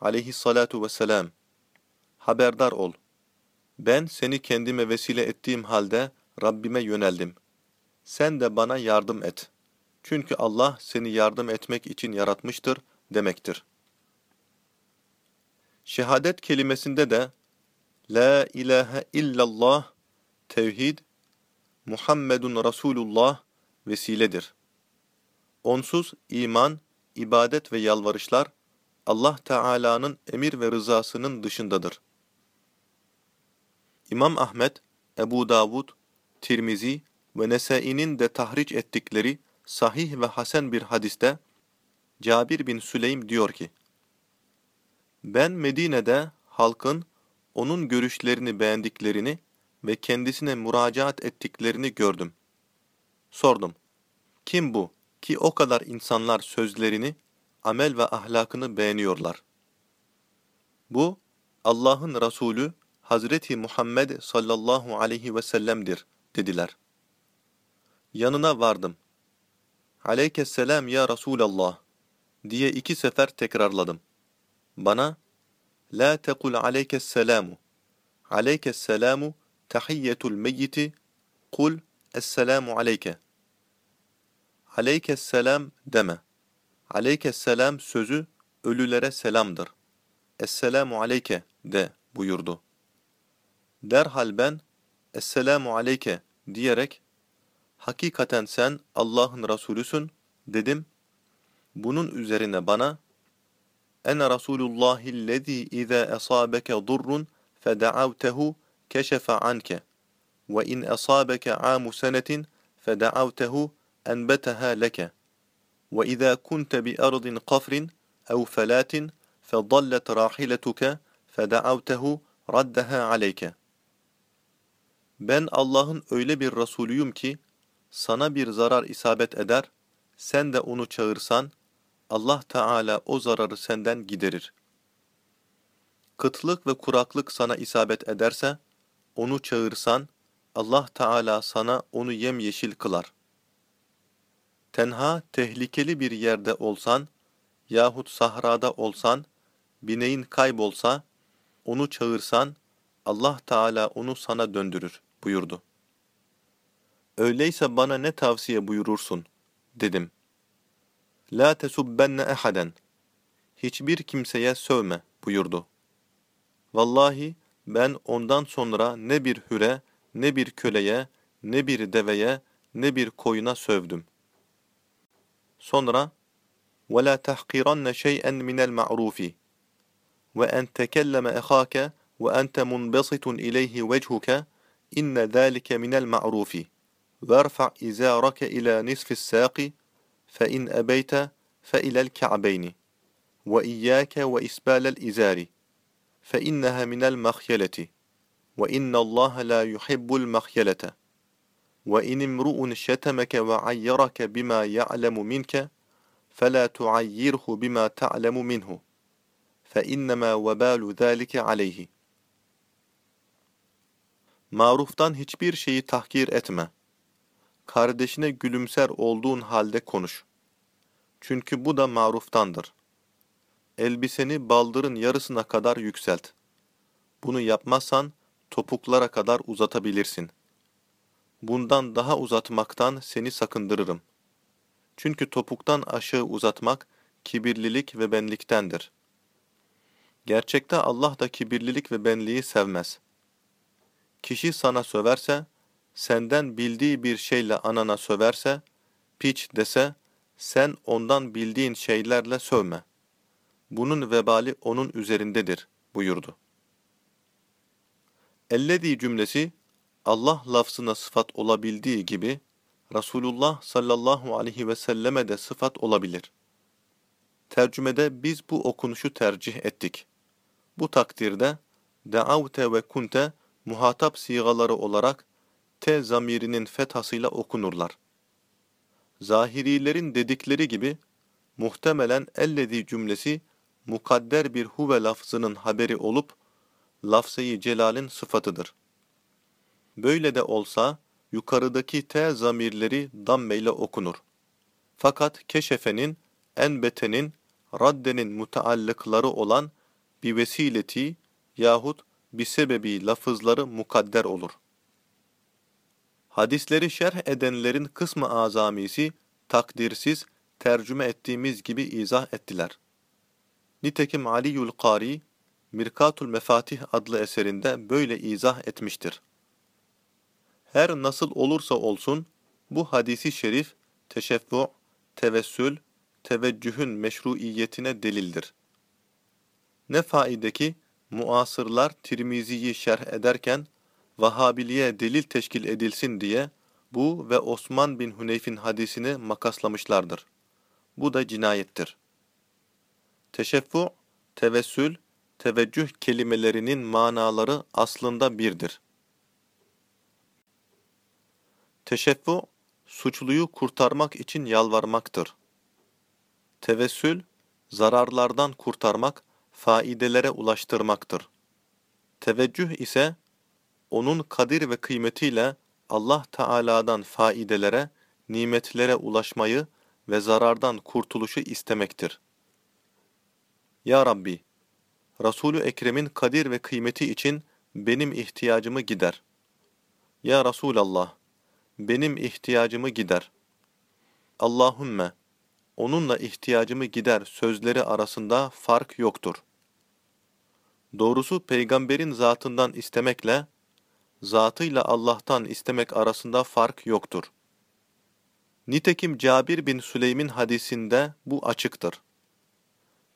S1: aleyhissalatu vesselam, haberdar ol. Ben seni kendime vesile ettiğim halde Rabbime yöneldim. Sen de bana yardım et. Çünkü Allah seni yardım etmek için yaratmıştır demektir. Şehadet kelimesinde de La ilahe illallah, tevhid, Muhammedun Resulullah vesiledir. Onsuz iman, ibadet ve yalvarışlar Allah Teala'nın emir ve rızasının dışındadır. İmam Ahmet, Ebu Davud, Tirmizi ve Nesai'nin de tahriç ettikleri sahih ve hasen bir hadiste Cabir bin Süleym diyor ki, Ben Medine'de halkın onun görüşlerini beğendiklerini ve kendisine müracaat ettiklerini gördüm. Sordum, kim bu ki o kadar insanlar sözlerini, amel ve ahlakını beğeniyorlar? Bu, Allah'ın Resulü Hazreti Muhammed sallallahu aleyhi ve sellem'dir dediler. Yanına vardım. Aleykesselam ya Resulallah diye iki sefer tekrarladım. Bana La tekul aleykesselamu Aleykesselamu tahiyyetul meyyiti Kul Esselamu aleyke Aleykesselam deme. Aleykesselam sözü ölülere selamdır. Esselamu aleyke de buyurdu. Derhal ben Esselamu aleyke diyerek hakikaten sen Allah'ın Resulüsün dedim. Bunun üzerine bana Ene Resulullahillezî izâ esâbeke durrun feda'avtehu keşefe anke ve in esâbeke âmu senetin فدعوته أنبتها لك وإذا كنت بأرض قفر أو فلات فضلت راحلتك فدعوته raddeha aleyke. Ben Allah'ın öyle bir Resulüyüm ki, sana bir zarar isabet eder, sen de onu çağırsan, Allah Teala o zararı senden giderir. Kıtlık ve kuraklık sana isabet ederse, onu çağırsan, Allah Teala sana onu yemyeşil kılar. Tenha, tehlikeli bir yerde olsan, yahut sahrada olsan, bineğin kaybolsa, onu çağırsan, Allah Teala onu sana döndürür buyurdu. Öyleyse bana ne tavsiye buyurursun? dedim. La tesubbenne ehaden. Hiçbir kimseye sövme buyurdu. Vallahi ben ondan sonra ne bir hüre, ne bir köleye, ne bir deveye, ne bir koyuna sövdüm. Sonra وَلَا تَحْقِرَنَّ شَيْئًا مِنَ الْمَعْرُوفِ وأن تكلم أخاك وأنت منبسط إليه وجهك إن ذلك من المعروف. وارفع إزارك إلى نصف الساق فإن أبيت فإلى الكعبين. وإياك وإسبال الإزار فإنها من المخيلة. وإن الله لا يحب المخيلة. وإن امرؤ شتمك وعيرك بما يعلم منك فلا تعيره بما تعلم منه. فَاِنَّمَا وَبَالُ ذَٰلِكَ عَلَيْهِ. Maruftan hiçbir şeyi tahkir etme. Kardeşine gülümser olduğun halde konuş. Çünkü bu da maruftandır. Elbiseni baldırın yarısına kadar yükselt. Bunu yapmazsan topuklara kadar uzatabilirsin. Bundan daha uzatmaktan seni sakındırırım. Çünkü topuktan aşağı uzatmak kibirlilik ve benliktendir.'' Gerçekte Allah da kibirlilik ve benliği sevmez. Kişi sana söverse, senden bildiği bir şeyle anana söverse, piç dese, sen ondan bildiğin şeylerle sövme. Bunun vebali onun üzerindedir buyurdu. Ellezî cümlesi, Allah lafzına sıfat olabildiği gibi, Resulullah sallallahu aleyhi ve selleme de sıfat olabilir. Tercümede biz bu okunuşu tercih ettik. Bu takdirde deavte ve kunte muhatap sigaları olarak te zamirinin fethasıyla okunurlar. Zahirilerin dedikleri gibi muhtemelen ellezi cümlesi mukadder bir huve lafzının haberi olup lafzayı celalin sıfatıdır. Böyle de olsa yukarıdaki te zamirleri dammeyle okunur. Fakat keşefenin, enbetenin, raddenin müteallıkları olan bir vesileti yahut bir sebebi lafızları mukadder olur. Hadisleri şerh edenlerin kısmı azamisi takdirsiz tercüme ettiğimiz gibi izah ettiler. Nitekim Aliyül Kari, Mirkatul Mefatih adlı eserinde böyle izah etmiştir. Her nasıl olursa olsun, bu hadisi şerif, teşeffu, tevessül, teveccühün meşruiyetine delildir. Ne faide ki muasırlar Tirmizi'yi şerh ederken Vahabiliğe delil teşkil edilsin diye bu ve Osman bin Huneyf'in hadisini makaslamışlardır. Bu da cinayettir. Teşeffu, tevessül, teveccüh kelimelerinin manaları aslında birdir. Teşeffu, suçluyu kurtarmak için yalvarmaktır. Tevessül, zararlardan kurtarmak faidelere ulaştırmaktır. Teveccüh ise onun kadir ve kıymetiyle Allah Teala'dan faidelere, nimetlere ulaşmayı ve zarardan kurtuluşu istemektir. Ya Rabbi, Resulü Ekrem'in kadir ve kıymeti için benim ihtiyacımı gider. Ya Resulallah, benim ihtiyacımı gider. Allahümme, onunla ihtiyacımı gider sözleri arasında fark yoktur. Doğrusu peygamberin zatından istemekle, zatıyla Allah'tan istemek arasında fark yoktur. Nitekim Cabir bin Süleym'in hadisinde bu açıktır.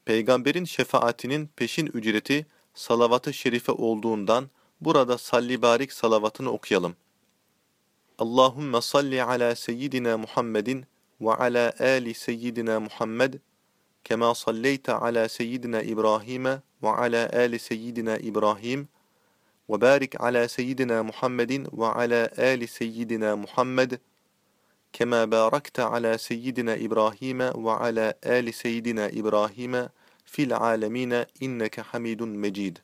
S1: Peygamberin şefaatinin peşin ücreti salavat-ı şerife olduğundan burada salli barik salavatını okuyalım. Allahümme salli ala seyyidina Muhammedin ve ala ali seyyidina Muhammed kema salleyte ala seyyidina İbrahim'e İbrahim ve barik ala seyyidina Muhammedin ve ala ali seyyidina Muhammed kema barakte ala seyyidina İbrahim'e ve ala ali seyyidina İbrahim'e fil alemine inneke hamidun mecid.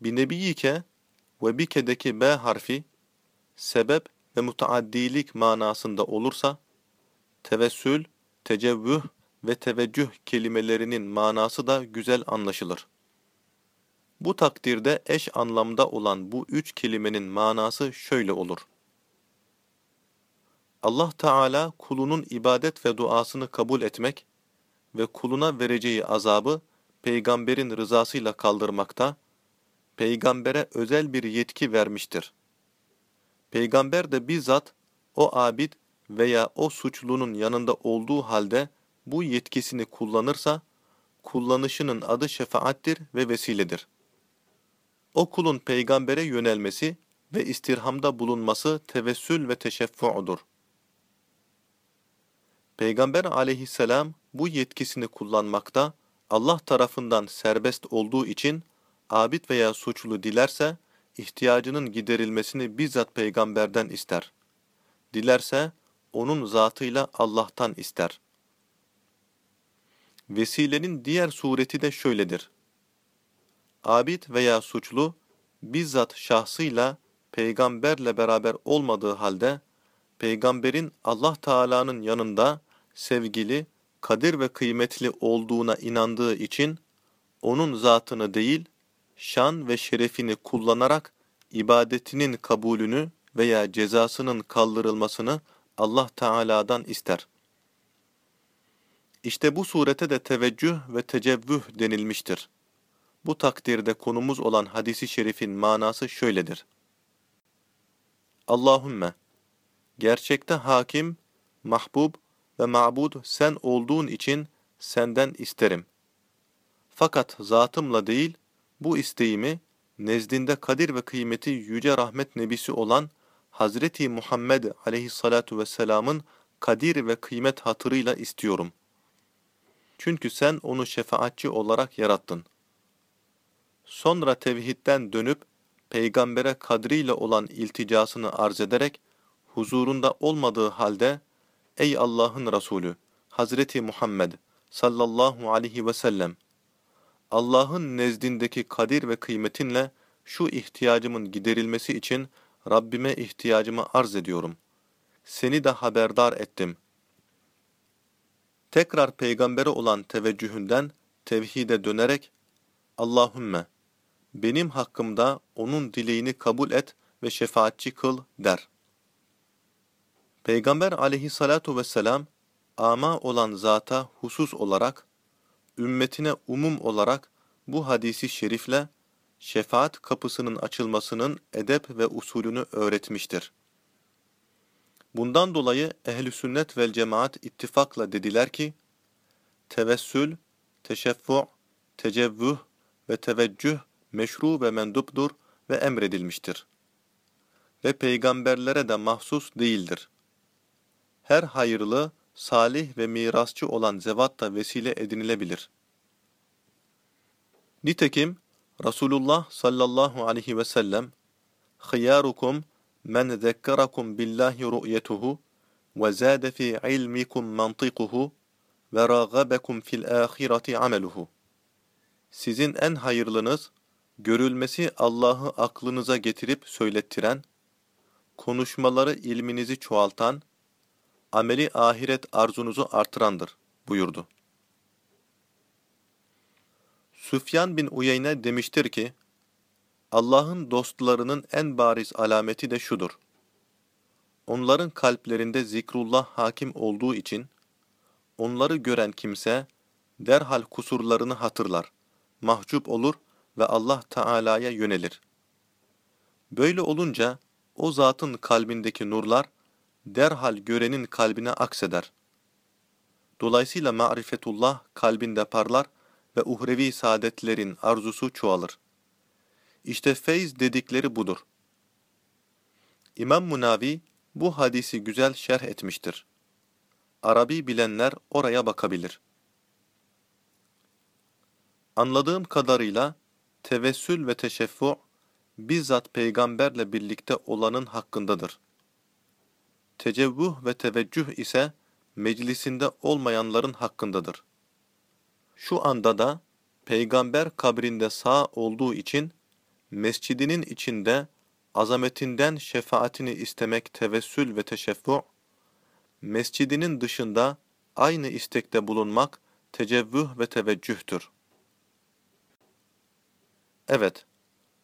S1: Binebiyike ve bike'deki B harfi sebep ve mutaaddilik manasında olursa tevessül, tecevvüh ve teveccüh kelimelerinin manası da güzel anlaşılır. Bu takdirde eş anlamda olan bu üç kelimenin manası şöyle olur. Allah Teala kulunun ibadet ve duasını kabul etmek ve kuluna vereceği azabı peygamberin rızasıyla kaldırmakta, peygambere özel bir yetki vermiştir. Peygamber de bizzat o abid veya o suçlunun yanında olduğu halde bu yetkisini kullanırsa, kullanışının adı şefaattir ve vesiledir. O kulun peygambere yönelmesi ve istirhamda bulunması tevessül ve teşeffu'dur. Peygamber aleyhisselam bu yetkisini kullanmakta Allah tarafından serbest olduğu için abid veya suçlu dilerse ihtiyacının giderilmesini bizzat peygamberden ister. Dilerse onun zatıyla Allah'tan ister. Vesilenin diğer sureti de şöyledir. Abid veya suçlu bizzat şahsıyla peygamberle beraber olmadığı halde peygamberin Allah Teala'nın yanında sevgili, kadir ve kıymetli olduğuna inandığı için onun zatını değil, şan ve şerefini kullanarak ibadetinin kabulünü veya cezasının kaldırılmasını Allah Teala'dan ister. İşte bu surete de teveccüh ve tecevvüh denilmiştir. Bu takdirde konumuz olan hadisi şerifin manası şöyledir. Allahümme, gerçekte hakim, mahbub ve ma'bud sen olduğun için senden isterim. Fakat zatımla değil, bu isteğimi nezdinde kadir ve kıymeti yüce rahmet nebisi olan Hazreti Muhammed aleyhissalatu vesselamın kadir ve kıymet hatırıyla istiyorum. Çünkü sen onu şefaatçi olarak yarattın. Sonra tevhidden dönüp peygambere kadriyle olan ilticasını arz ederek huzurunda olmadığı halde Ey Allah'ın Resulü Hazreti Muhammed sallallahu aleyhi ve sellem Allah'ın nezdindeki kadir ve kıymetinle şu ihtiyacımın giderilmesi için Rabbime ihtiyacımı arz ediyorum. Seni de haberdar ettim. Tekrar peygambere olan teveccühünden tevhide dönerek Allahümme benim hakkımda onun dileğini kabul et ve şefaatçi kıl der. Peygamber aleyhissalatu vesselam ama olan zata husus olarak, ümmetine umum olarak bu hadisi şerifle şefaat kapısının açılmasının edep ve usulünü öğretmiştir. Bundan dolayı ehl sünnet vel cemaat ittifakla dediler ki, tevessül, teşeffu, tecevvüh ve teveccüh meşru ve mendupdur ve emredilmiştir. Ve peygamberlere de mahsus değildir. Her hayırlı, salih ve mirasçı olan zevat da vesile edinilebilir. Nitekim Resulullah sallallahu aleyhi ve sellem "Khiyarukum men zekkerakum billahi ru'yetuhu ve zâde fi ilmikum mantikuhu ve râgabekum fil âhireti ameluhu." Sizin en hayırlınız görülmesi Allah'ı aklınıza getirip söylettiren, konuşmaları ilminizi çoğaltan, ameli ahiret arzunuzu artırandır buyurdu. Süfyan bin Uyeyne demiştir ki, Allah'ın dostlarının en bariz alameti de şudur. Onların kalplerinde zikrullah hakim olduğu için, onları gören kimse derhal kusurlarını hatırlar, mahcup olur ve Allah Teala'ya yönelir. Böyle olunca o zatın kalbindeki nurlar derhal görenin kalbine akseder. Dolayısıyla marifetullah kalbinde parlar ve uhrevi saadetlerin arzusu çoğalır. İşte feyz dedikleri budur. İmam Munavi bu hadisi güzel şerh etmiştir. Arabi bilenler oraya bakabilir. Anladığım kadarıyla tevessül ve teşeffu bizzat peygamberle birlikte olanın hakkındadır. Tecevvuh ve teveccüh ise meclisinde olmayanların hakkındadır. Şu anda da peygamber kabrinde sağ olduğu için mescidinin içinde azametinden şefaatini istemek tevessül ve teşeffu, mescidinin dışında aynı istekte bulunmak tecevvüh ve teveccühtür. Evet,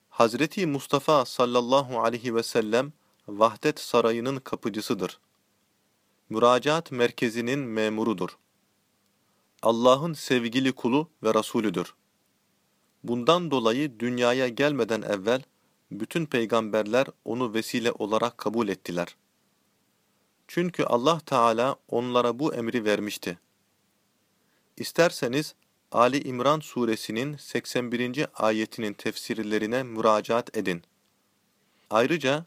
S1: Hazreti Mustafa sallallahu aleyhi ve sellem Vahdet Sarayı'nın kapıcısıdır. Müracaat merkezinin memurudur. Allah'ın sevgili kulu ve Rasulüdür. Bundan dolayı dünyaya gelmeden evvel bütün peygamberler onu vesile olarak kabul ettiler. Çünkü Allah Teala onlara bu emri vermişti. İsterseniz Ali İmran suresinin 81. ayetinin tefsirlerine müracaat edin. Ayrıca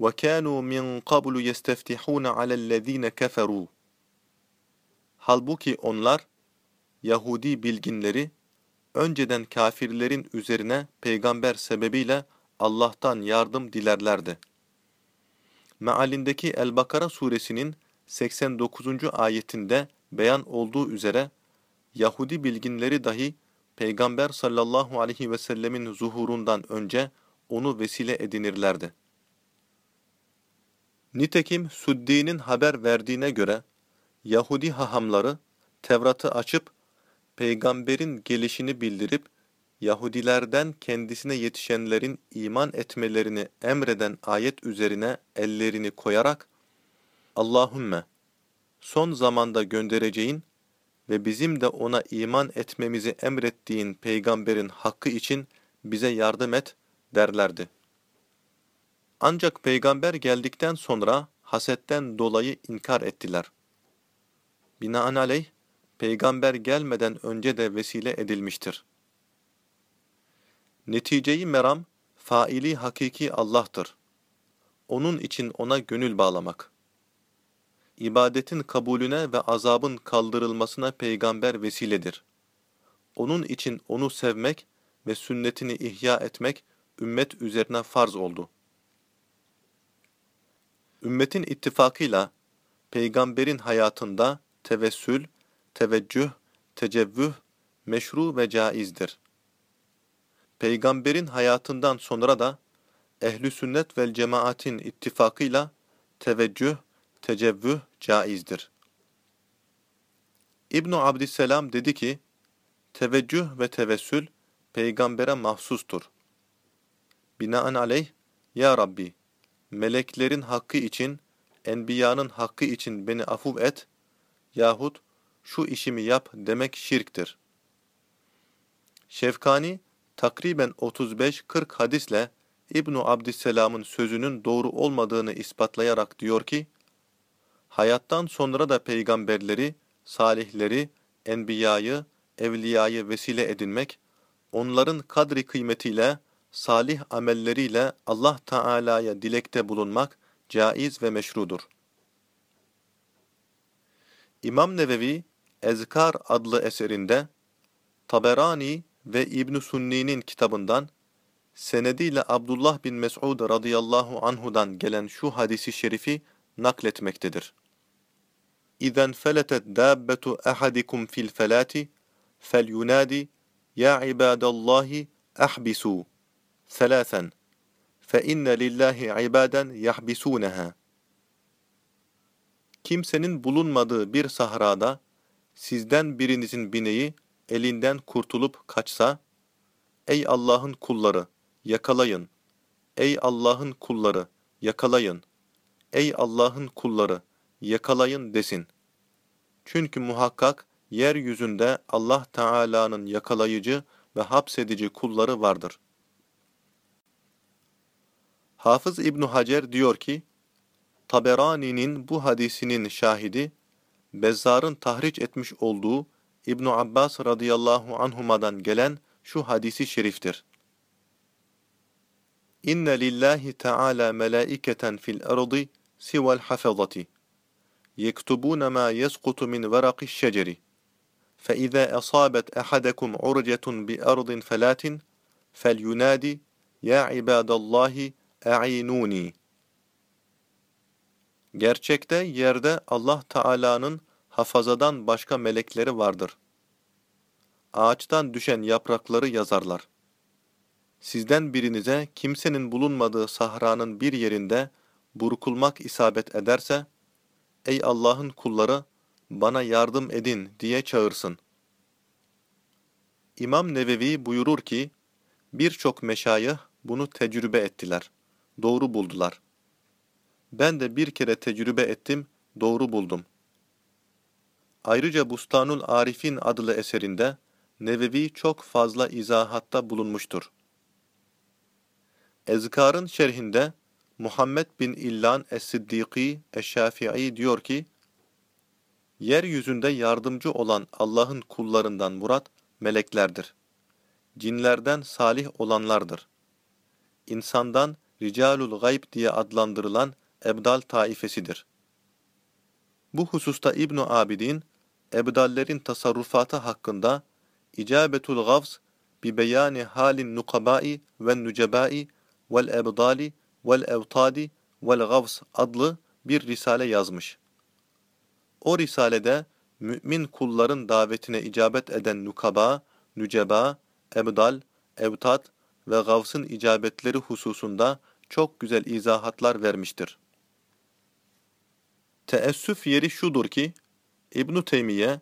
S1: وَكَانُوا مِنْ قَبْلُ يَسْتَفْتِحُونَ عَلَى الَّذ۪ينَ كَفَرُوا Halbuki onlar, Yahudi bilginleri, önceden kafirlerin üzerine peygamber sebebiyle Allah'tan yardım dilerlerdi. Mealindeki El-Bakara suresinin 89. ayetinde beyan olduğu üzere, Yahudi bilginleri dahi Peygamber sallallahu aleyhi ve sellemin zuhurundan önce onu vesile edinirlerdi. Nitekim Suddi'nin haber verdiğine göre Yahudi hahamları Tevrat'ı açıp peygamberin gelişini bildirip Yahudilerden kendisine yetişenlerin iman etmelerini emreden ayet üzerine ellerini koyarak Allahümme son zamanda göndereceğin ve bizim de ona iman etmemizi emrettiğin peygamberin hakkı için bize yardım et derlerdi. Ancak peygamber geldikten sonra hasetten dolayı inkar ettiler. Binaenaleyh, peygamber gelmeden önce de vesile edilmiştir. Neticeyi meram, faili hakiki Allah'tır. Onun için ona gönül bağlamak. İbadetin kabulüne ve azabın kaldırılmasına peygamber vesiledir. Onun için onu sevmek ve sünnetini ihya etmek ümmet üzerine farz oldu. Ümmetin ittifakıyla peygamberin hayatında tevessül, teveccüh, tecevvüh meşru ve caizdir. Peygamberin hayatından sonra da ehli sünnet vel cemaatin ittifakıyla teveccüh, tecevvüh caizdir. İbn Abdüsselam dedi ki, teveccüh ve tevessül peygambere mahsustur. Binaenaleyh, Ya Rabbi, meleklerin hakkı için, enbiyanın hakkı için beni afuv et yahut şu işimi yap demek şirktir. Şefkani, takriben 35-40 hadisle İbnu Abdüsselam'ın sözünün doğru olmadığını ispatlayarak diyor ki, hayattan sonra da peygamberleri, salihleri, enbiyayı, evliyayı vesile edinmek, onların kadri kıymetiyle, salih amelleriyle Allah Teala'ya dilekte bulunmak caiz ve meşrudur. İmam Nevevi, Ezkar adlı eserinde Taberani ve İbn Sunni'nin kitabından senediyle Abdullah bin Mes'ud radıyallahu anhu'dan gelen şu hadisi şerifi nakletmektedir. İzen feletet dabbetu ahadikum fil felati felyunadi ya ibadallahi ahbisu selasen fe inne lillahi ibaden yahbisunaha Kimsenin bulunmadığı bir sahrada sizden birinizin bineği elinden kurtulup kaçsa, Ey Allah'ın kulları, yakalayın. Ey Allah'ın kulları, yakalayın. Ey Allah'ın kulları, yakalayın desin. Çünkü muhakkak yeryüzünde Allah Teala'nın yakalayıcı ve hapsedici kulları vardır. Hafız İbn Hacer diyor ki, Taberani'nin bu hadisinin şahidi, Bezzar'ın tahriç etmiş olduğu İbn Abbas radıyallahu anhuma'dan gelen şu hadisi şeriftir. İnne lillahi teala melaiketen fil ardı sivel hafazati. يكتبون ما يسقط من ورق الشجر فإذا أصابت أحدكم عرجة بأرض فلات فلينادي يا عباد الله أعينوني Gerçekte yerde Allah Teala'nın hafazadan başka melekleri vardır. Ağaçtan düşen yaprakları yazarlar. Sizden birinize kimsenin bulunmadığı sahranın bir yerinde burkulmak isabet ederse, Ey Allah'ın kulları, bana yardım edin diye çağırsın. İmam Nevevi buyurur ki, birçok meşayih bunu tecrübe ettiler, doğru buldular. Ben de bir kere tecrübe ettim, doğru buldum. Ayrıca Bustanul Arifin adlı eserinde Nevevi çok fazla izahatta bulunmuştur. Ezkar'ın şerhinde Muhammed bin İllan Es-Siddiki Eş-Şafii diyor ki, Yeryüzünde yardımcı olan Allah'ın kullarından murat meleklerdir. Cinlerden salih olanlardır. İnsandan ricalul gayb diye adlandırılan ebdal taifesidir. Bu hususta İbn Abidin, ebdallerin tasarrufatı hakkında İcabetul Gavz bi beyani halin nukabai ve nucebai vel ebdali vel evtadi vel gavs adlı bir risale yazmış. O risalede mümin kulların davetine icabet eden nukaba, nüceba, ebdal, evtad ve gavsın icabetleri hususunda çok güzel izahatlar vermiştir. Teessüf yeri şudur ki, İbn-i Teymiye,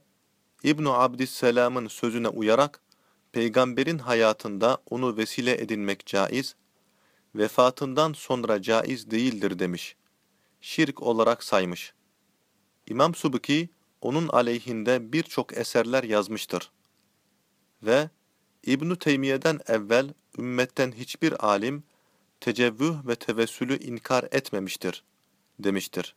S1: İbn-i Abdüsselam'ın sözüne uyarak, peygamberin hayatında onu vesile edinmek caiz, vefatından sonra caiz değildir demiş. Şirk olarak saymış. İmam Subuki, onun aleyhinde birçok eserler yazmıştır. Ve İbn-i Teymiye'den evvel ümmetten hiçbir alim, tecevvüh ve tevessülü inkar etmemiştir, demiştir.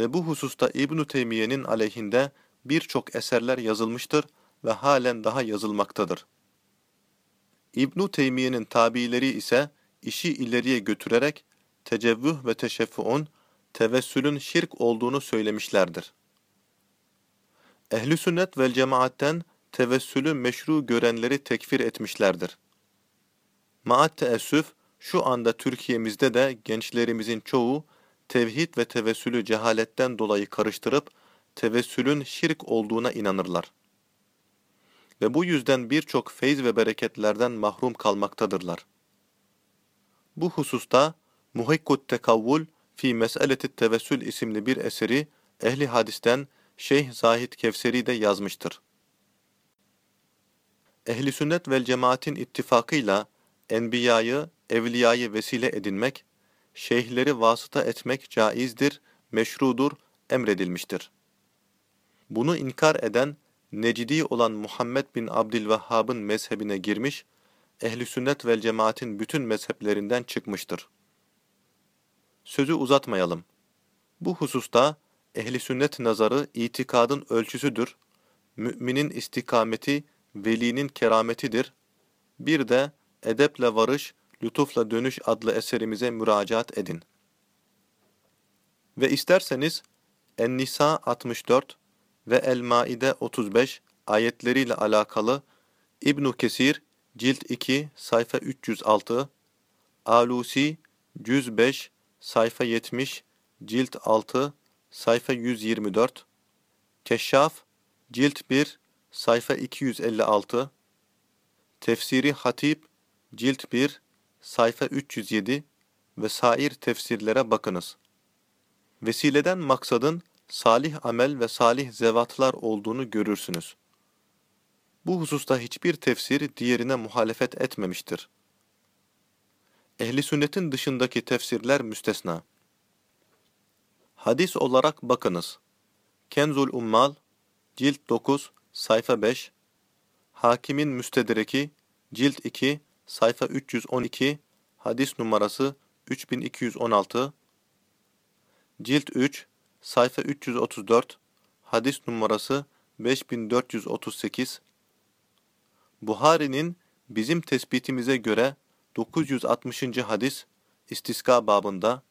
S1: Ve bu hususta İbn-i Teymiye'nin aleyhinde birçok eserler yazılmıştır ve halen daha yazılmaktadır. İbn-i Teymiye'nin tabileri ise işi ileriye götürerek tecevvüh ve teşeffuun, tevessülün şirk olduğunu söylemişlerdir. Ehli sünnet vel cemaatten tevessülü meşru görenleri tekfir etmişlerdir. Maat teessüf, şu anda Türkiye'mizde de gençlerimizin çoğu tevhid ve tevessülü cehaletten dolayı karıştırıp tevessülün şirk olduğuna inanırlar. Ve bu yüzden birçok feyz ve bereketlerden mahrum kalmaktadırlar. Bu hususta Muhikkut Tekavvul fi Mes'eleti Tevessül isimli bir eseri ehli hadisten Şeyh Zahid Kevseri de yazmıştır. Ehli sünnet vel cemaatin ittifakıyla enbiyayı, evliyayı vesile edinmek, şeyhleri vasıta etmek caizdir, meşrudur, emredilmiştir. Bunu inkar eden, Necidi olan Muhammed bin Abdülvehhab'ın mezhebine girmiş, ehli sünnet vel cemaatin bütün mezheplerinden çıkmıştır. Sözü uzatmayalım. Bu hususta ehli sünnet nazarı itikadın ölçüsüdür. Müminin istikameti velinin kerametidir. Bir de Edeple Varış, Lütufla Dönüş adlı eserimize müracaat edin. Ve isterseniz En-Nisa 64 ve El-Maide 35 ayetleriyle alakalı İbn Kesir Cilt 2 sayfa 306 Alusi Cüz 5 sayfa 70 Cilt 6 sayfa 124 Keşşaf Cilt 1 sayfa 256 Tefsiri Hatip Cilt 1 sayfa 307 ve sair tefsirlere bakınız. Vesileden maksadın salih amel ve salih zevatlar olduğunu görürsünüz. Bu hususta hiçbir tefsir diğerine muhalefet etmemiştir. Ehli sünnetin dışındaki tefsirler müstesna. Hadis olarak bakınız. Kenzul Ummal, Cilt 9, sayfa 5, Hakimin Müstedreki, Cilt 2, sayfa 312, hadis numarası 3216, Cilt 3, sayfa 334, hadis numarası 5438, Buhari'nin bizim tespitimize göre 960. hadis İstiska babında.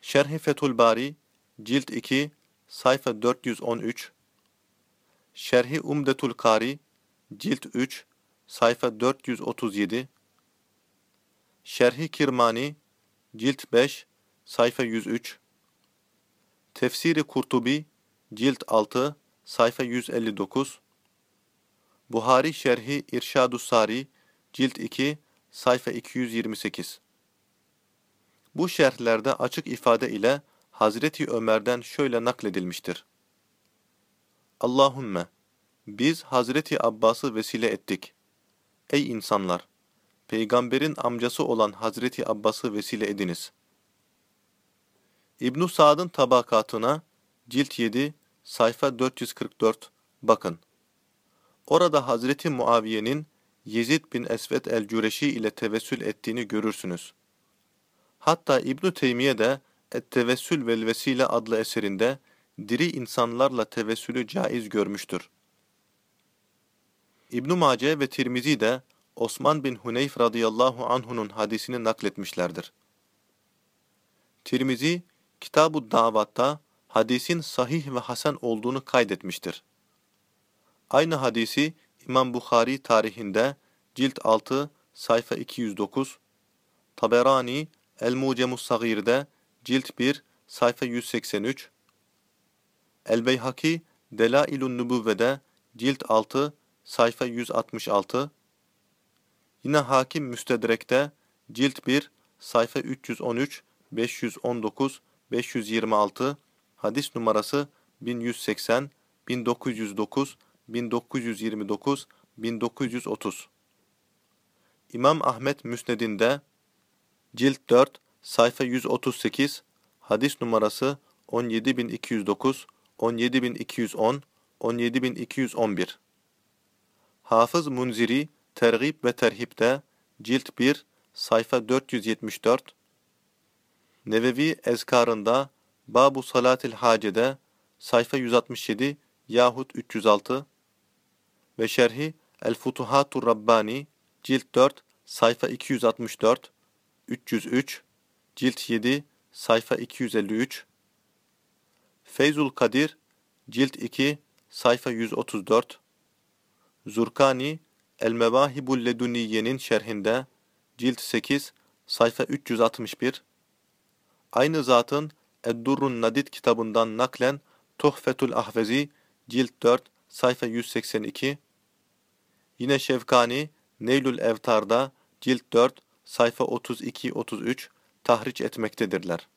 S1: Şerh-i Bari Cilt 2 sayfa 413 Şerh-i Umdetul Kari Cilt 3 sayfa 437 Şerh-i Kirmani Cilt 5 sayfa 103 Tefsiri Kurtubi Cilt 6 sayfa 159 Buhari Şerhi İrşadu Sari Cilt 2 sayfa 228 Bu şerhlerde açık ifade ile Hazreti Ömer'den şöyle nakledilmiştir. Allahümme, biz Hazreti Abbas'ı vesile ettik. Ey insanlar! Peygamberin amcası olan Hazreti Abbas'ı vesile ediniz. İbn Sa'd'ın tabakatına cilt 7 sayfa 444 bakın. Orada Hazreti Muaviye'nin Yezid bin Esved el-Cüreşi ile tevessül ettiğini görürsünüz. Hatta İbn Teymiye de Et-Tevessül vel Vesile adlı eserinde diri insanlarla tevessülü caiz görmüştür. İbn Mace ve Tirmizi de Osman bin Huneyf radıyallahu anhu'nun hadisini nakletmişlerdir. Tirmizi, Kitab-ı Davat'ta hadisin sahih ve hasen olduğunu kaydetmiştir. Aynı hadisi İmam Bukhari tarihinde cilt 6 sayfa 209, Taberani El-Mucemus Sagir'de cilt 1 sayfa 183, El-Beyhaki Delailun Nubuvve'de cilt 6 sayfa 166, yine Hakim Müstedrek'te cilt 1 sayfa 313, 519, 526, hadis numarası 1180, 1909, 1929, 1930. İmam Ahmet Müsned'inde cilt 4 sayfa 138 hadis numarası 17209, 17210, 17211. Hafız Munziri Tergib ve Terhip'te cilt 1 sayfa 474. Nevevi Ezkarında Babu Salatil Hace'de sayfa 167 yahut 306 ve şerhi El Futuhatur Rabbani cilt 4 sayfa 264 303 cilt 7 sayfa 253 Feyzul Kadir cilt 2 sayfa 134 Zurkani El Mevahibul Leduniye'nin şerhinde cilt 8 sayfa 361 Aynı zatın Eddurrun Nadid kitabından naklen Tuhfetul Ahvezi cilt 4 sayfa 182 Yine Şevkani Neylül Evtar'da cilt 4 sayfa 32-33 tahriç etmektedirler.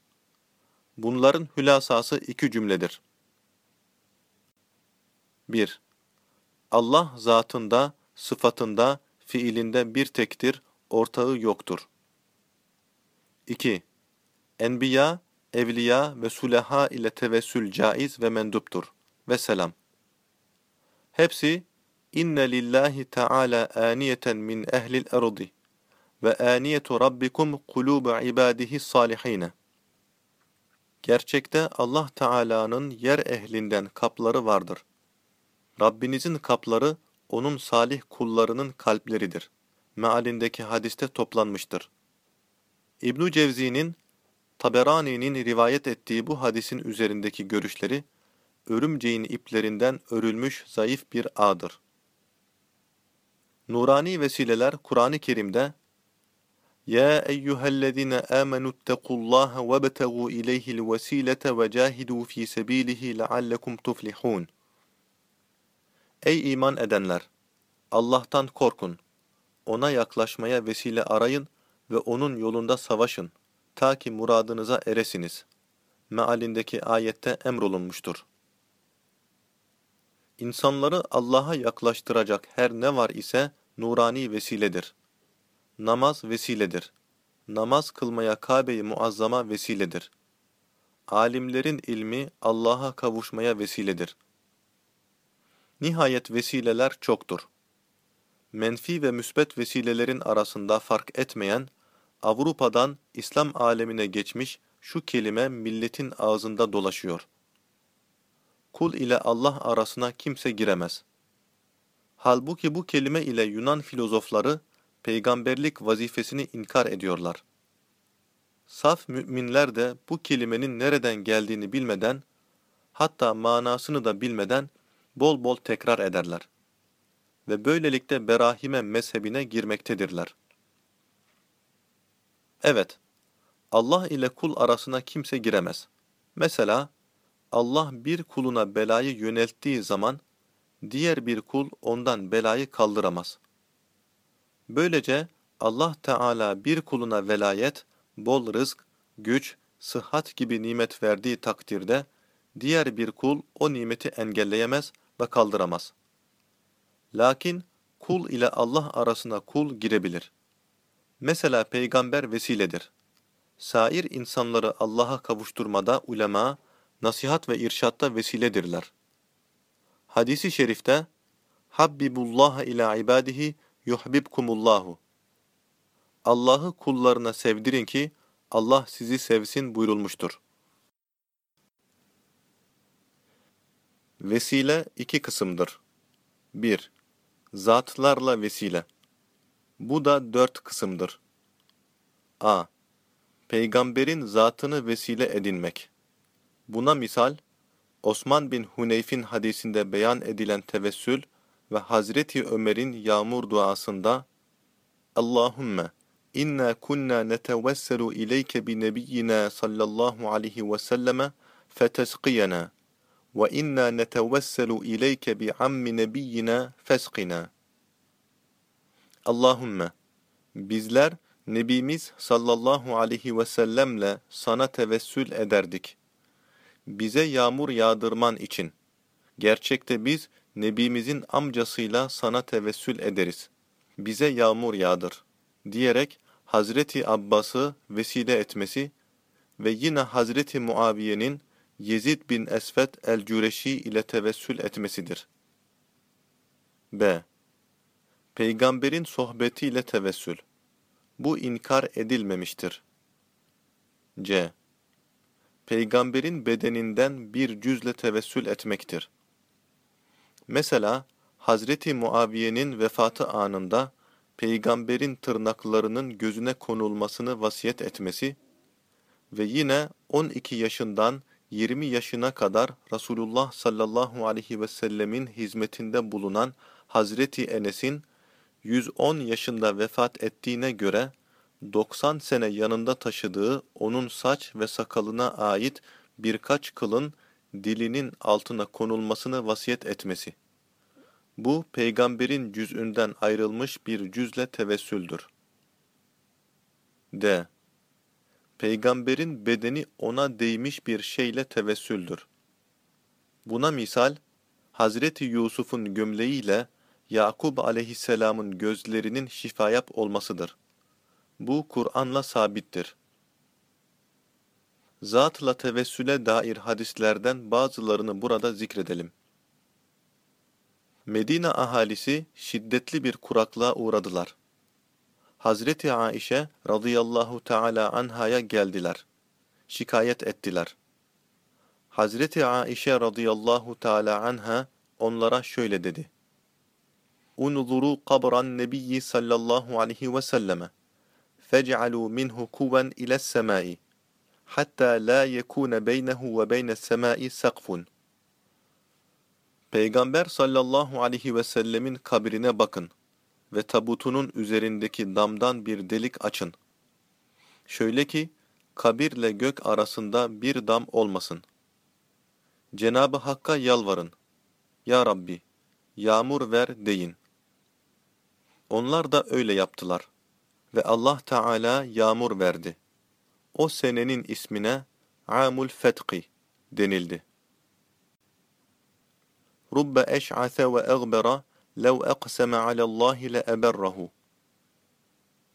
S1: Bunların hülasası iki cümledir. 1. Allah zatında, sıfatında, fiilinde bir tektir, ortağı yoktur. 2. Enbiya, evliya ve suleha ile tevessül caiz ve menduptur. Ve selam. Hepsi, inne lillahi teala aniyeten min ehlil erdi ve aniyetu rabbikum kulubu ibadihi salihine. Gerçekte Allah Teala'nın yer ehlinden kapları vardır. Rabbinizin kapları onun salih kullarının kalpleridir. Mealindeki hadiste toplanmıştır. İbnu Cevzi'nin Taberani'nin rivayet ettiği bu hadisin üzerindeki görüşleri, örümceğin iplerinden örülmüş zayıf bir ağdır. Nurani vesileler Kur'an-ı Kerim'de Ya eyyühellezine amenuttequllâhe vebtegû ileyhil vesîlete ve cahidû fî sebîlihi leallekum tuflihûn Ey iman edenler! Allah'tan korkun. Ona yaklaşmaya vesile arayın ve onun yolunda savaşın. Ta ki muradınıza eresiniz. Mealindeki ayette emrolunmuştur. İnsanları Allah'a yaklaştıracak her ne var ise nurani vesiledir. Namaz vesiledir. Namaz kılmaya Kabe-i Muazzama vesiledir. Alimlerin ilmi Allah'a kavuşmaya vesiledir. Nihayet vesileler çoktur. Menfi ve müsbet vesilelerin arasında fark etmeyen, Avrupa'dan İslam alemine geçmiş şu kelime milletin ağzında dolaşıyor. Kul ile Allah arasına kimse giremez. Halbuki bu kelime ile Yunan filozofları peygamberlik vazifesini inkar ediyorlar. Saf müminler de bu kelimenin nereden geldiğini bilmeden, hatta manasını da bilmeden bol bol tekrar ederler. Ve böylelikle Berahime mezhebine girmektedirler. Evet, Allah ile kul arasına kimse giremez. Mesela, Allah bir kuluna belayı yönelttiği zaman, diğer bir kul ondan belayı kaldıramaz. Böylece Allah Teala bir kuluna velayet, bol rızk, güç, sıhhat gibi nimet verdiği takdirde, diğer bir kul o nimeti engelleyemez ve kaldıramaz. Lakin kul ile Allah arasına kul girebilir. Mesela peygamber vesiledir. Sair insanları Allah'a kavuşturmada ulema, nasihat ve irşatta vesiledirler. Hadisi şerifte, Habbibullaha ila ibadihi yuhbibkumullahu. Allah'ı kullarına sevdirin ki Allah sizi sevsin buyurulmuştur. Vesile iki kısımdır. 1. Zatlarla vesile. Bu da dört kısımdır. a. Peygamberin zatını vesile edinmek. Buna misal, Osman bin Huneyf'in hadisinde beyan edilen tevessül ve Hazreti Ömer'in yağmur duasında Allahümme inna kunna netevesselu ileyke bi nebiyyina sallallahu aleyhi ve selleme fetesqiyena ve inna netevesselu ileyke bi ammi nebiyyina fesqina Allahümme bizler Nebimiz sallallahu aleyhi ve sellemle sana tevessül ederdik. Bize yağmur yağdırman için. Gerçekte biz Nebimizin amcasıyla sana tevessül ederiz. Bize yağmur yağdır. Diyerek Hazreti Abbas'ı vesile etmesi ve yine Hazreti Muaviye'nin Yezid bin Esfet el-Cüreşi ile tevessül etmesidir. B. Peygamberin sohbetiyle tevessül. Bu inkar edilmemiştir. C. Peygamberin bedeninden bir cüzle tevessül etmektir. Mesela Hazreti Muaviye'nin vefatı anında peygamberin tırnaklarının gözüne konulmasını vasiyet etmesi ve yine 12 yaşından 20 yaşına kadar Resulullah sallallahu aleyhi ve sellemin hizmetinde bulunan Hazreti Enes'in 110 yaşında vefat ettiğine göre 90 sene yanında taşıdığı onun saç ve sakalına ait birkaç kılın dilinin altına konulmasını vasiyet etmesi. Bu peygamberin cüz'ünden ayrılmış bir cüzle tevessüldür. D. Peygamberin bedeni ona değmiş bir şeyle tevessüldür. Buna misal, Hazreti Yusuf'un gömleğiyle Yakub aleyhisselamın gözlerinin şifayap olmasıdır. Bu Kur'an'la sabittir. Zatla tevessüle dair hadislerden bazılarını burada zikredelim. Medine ahalisi şiddetli bir kuraklığa uğradılar. Hazreti Aişe radıyallahu teala anhaya geldiler. Şikayet ettiler. Hazreti Aişe radıyallahu teala anha onlara şöyle dedi. Unzuru kabran nebiyyi sallallahu aleyhi ve selleme. Fec'alû minhu kuven ile semai. Hatta la yekûne beynehu ve beyne semai sakfun. Peygamber sallallahu aleyhi ve sellemin kabrine bakın ve tabutunun üzerindeki damdan bir delik açın. Şöyle ki, kabirle gök arasında bir dam olmasın. Cenab-ı Hakk'a yalvarın. Ya Rabbi, yağmur ver deyin. Onlar da öyle yaptılar. Ve Allah Teala yağmur verdi. O senenin ismine Amul Fetki denildi. Rubbe eş'ase ve egbera lev eqseme alallahi le eberrahu.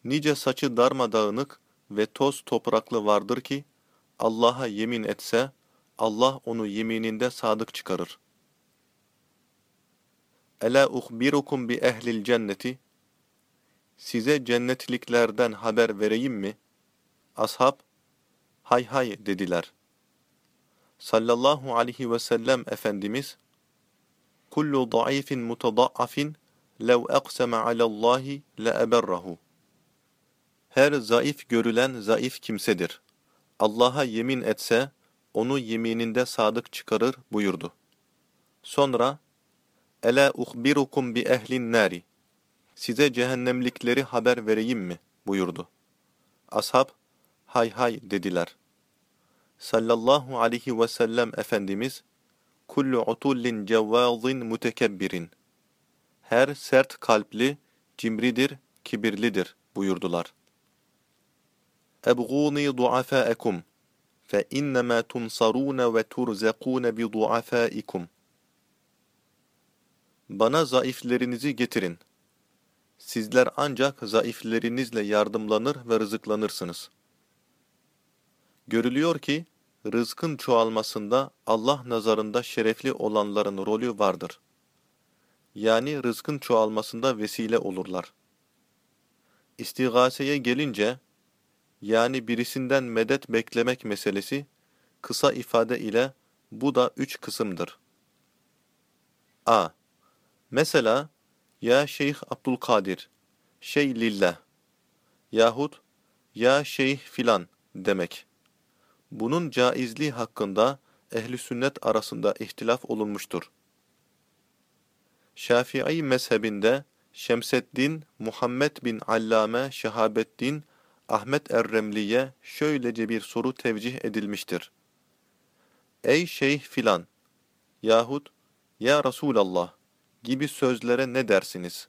S1: Nice saçı darmadağınık ve toz topraklı vardır ki, Allah'a yemin etse, Allah onu yemininde sadık çıkarır. Ela uhbirukum bi ehlil cenneti size cennetliklerden haber vereyim mi? Ashab, hay hay dediler. Sallallahu aleyhi ve sellem Efendimiz, kullu zayıfin mutadaafin lev aqsama alallahi leeberrahu. Her zayıf görülen zayıf kimsedir. Allah'a yemin etse, onu yemininde sadık çıkarır buyurdu. Sonra, Ela uhbirukum bi ehlin nari. Size cehennemlikleri haber vereyim mi? buyurdu. Ashab, hay hay dediler. Sallallahu aleyhi ve sellem Efendimiz, Kullu utullin cevvazin mutekebbirin. Her sert kalpli, cimridir, kibirlidir buyurdular. Ebgûni duafâekum fe innemâ tunsarûne ve turzekûne bi duafâikum. Bana zayıflerinizi getirin. Sizler ancak zayıflerinizle yardımlanır ve rızıklanırsınız. Görülüyor ki, rızkın çoğalmasında Allah nazarında şerefli olanların rolü vardır. Yani rızkın çoğalmasında vesile olurlar. İstigaseye gelince, yani birisinden medet beklemek meselesi, kısa ifade ile bu da üç kısımdır. a. Mesela, ya Şeyh Abdülkadir, şey lillah yahut ya şeyh filan demek. Bunun caizliği hakkında ehli sünnet arasında ihtilaf olunmuştur. Şafii mezhebinde Şemseddin Muhammed bin Allame Şehabeddin Ahmet Erremli'ye şöylece bir soru tevcih edilmiştir. Ey şeyh filan yahut ya Resulallah gibi sözlere ne dersiniz?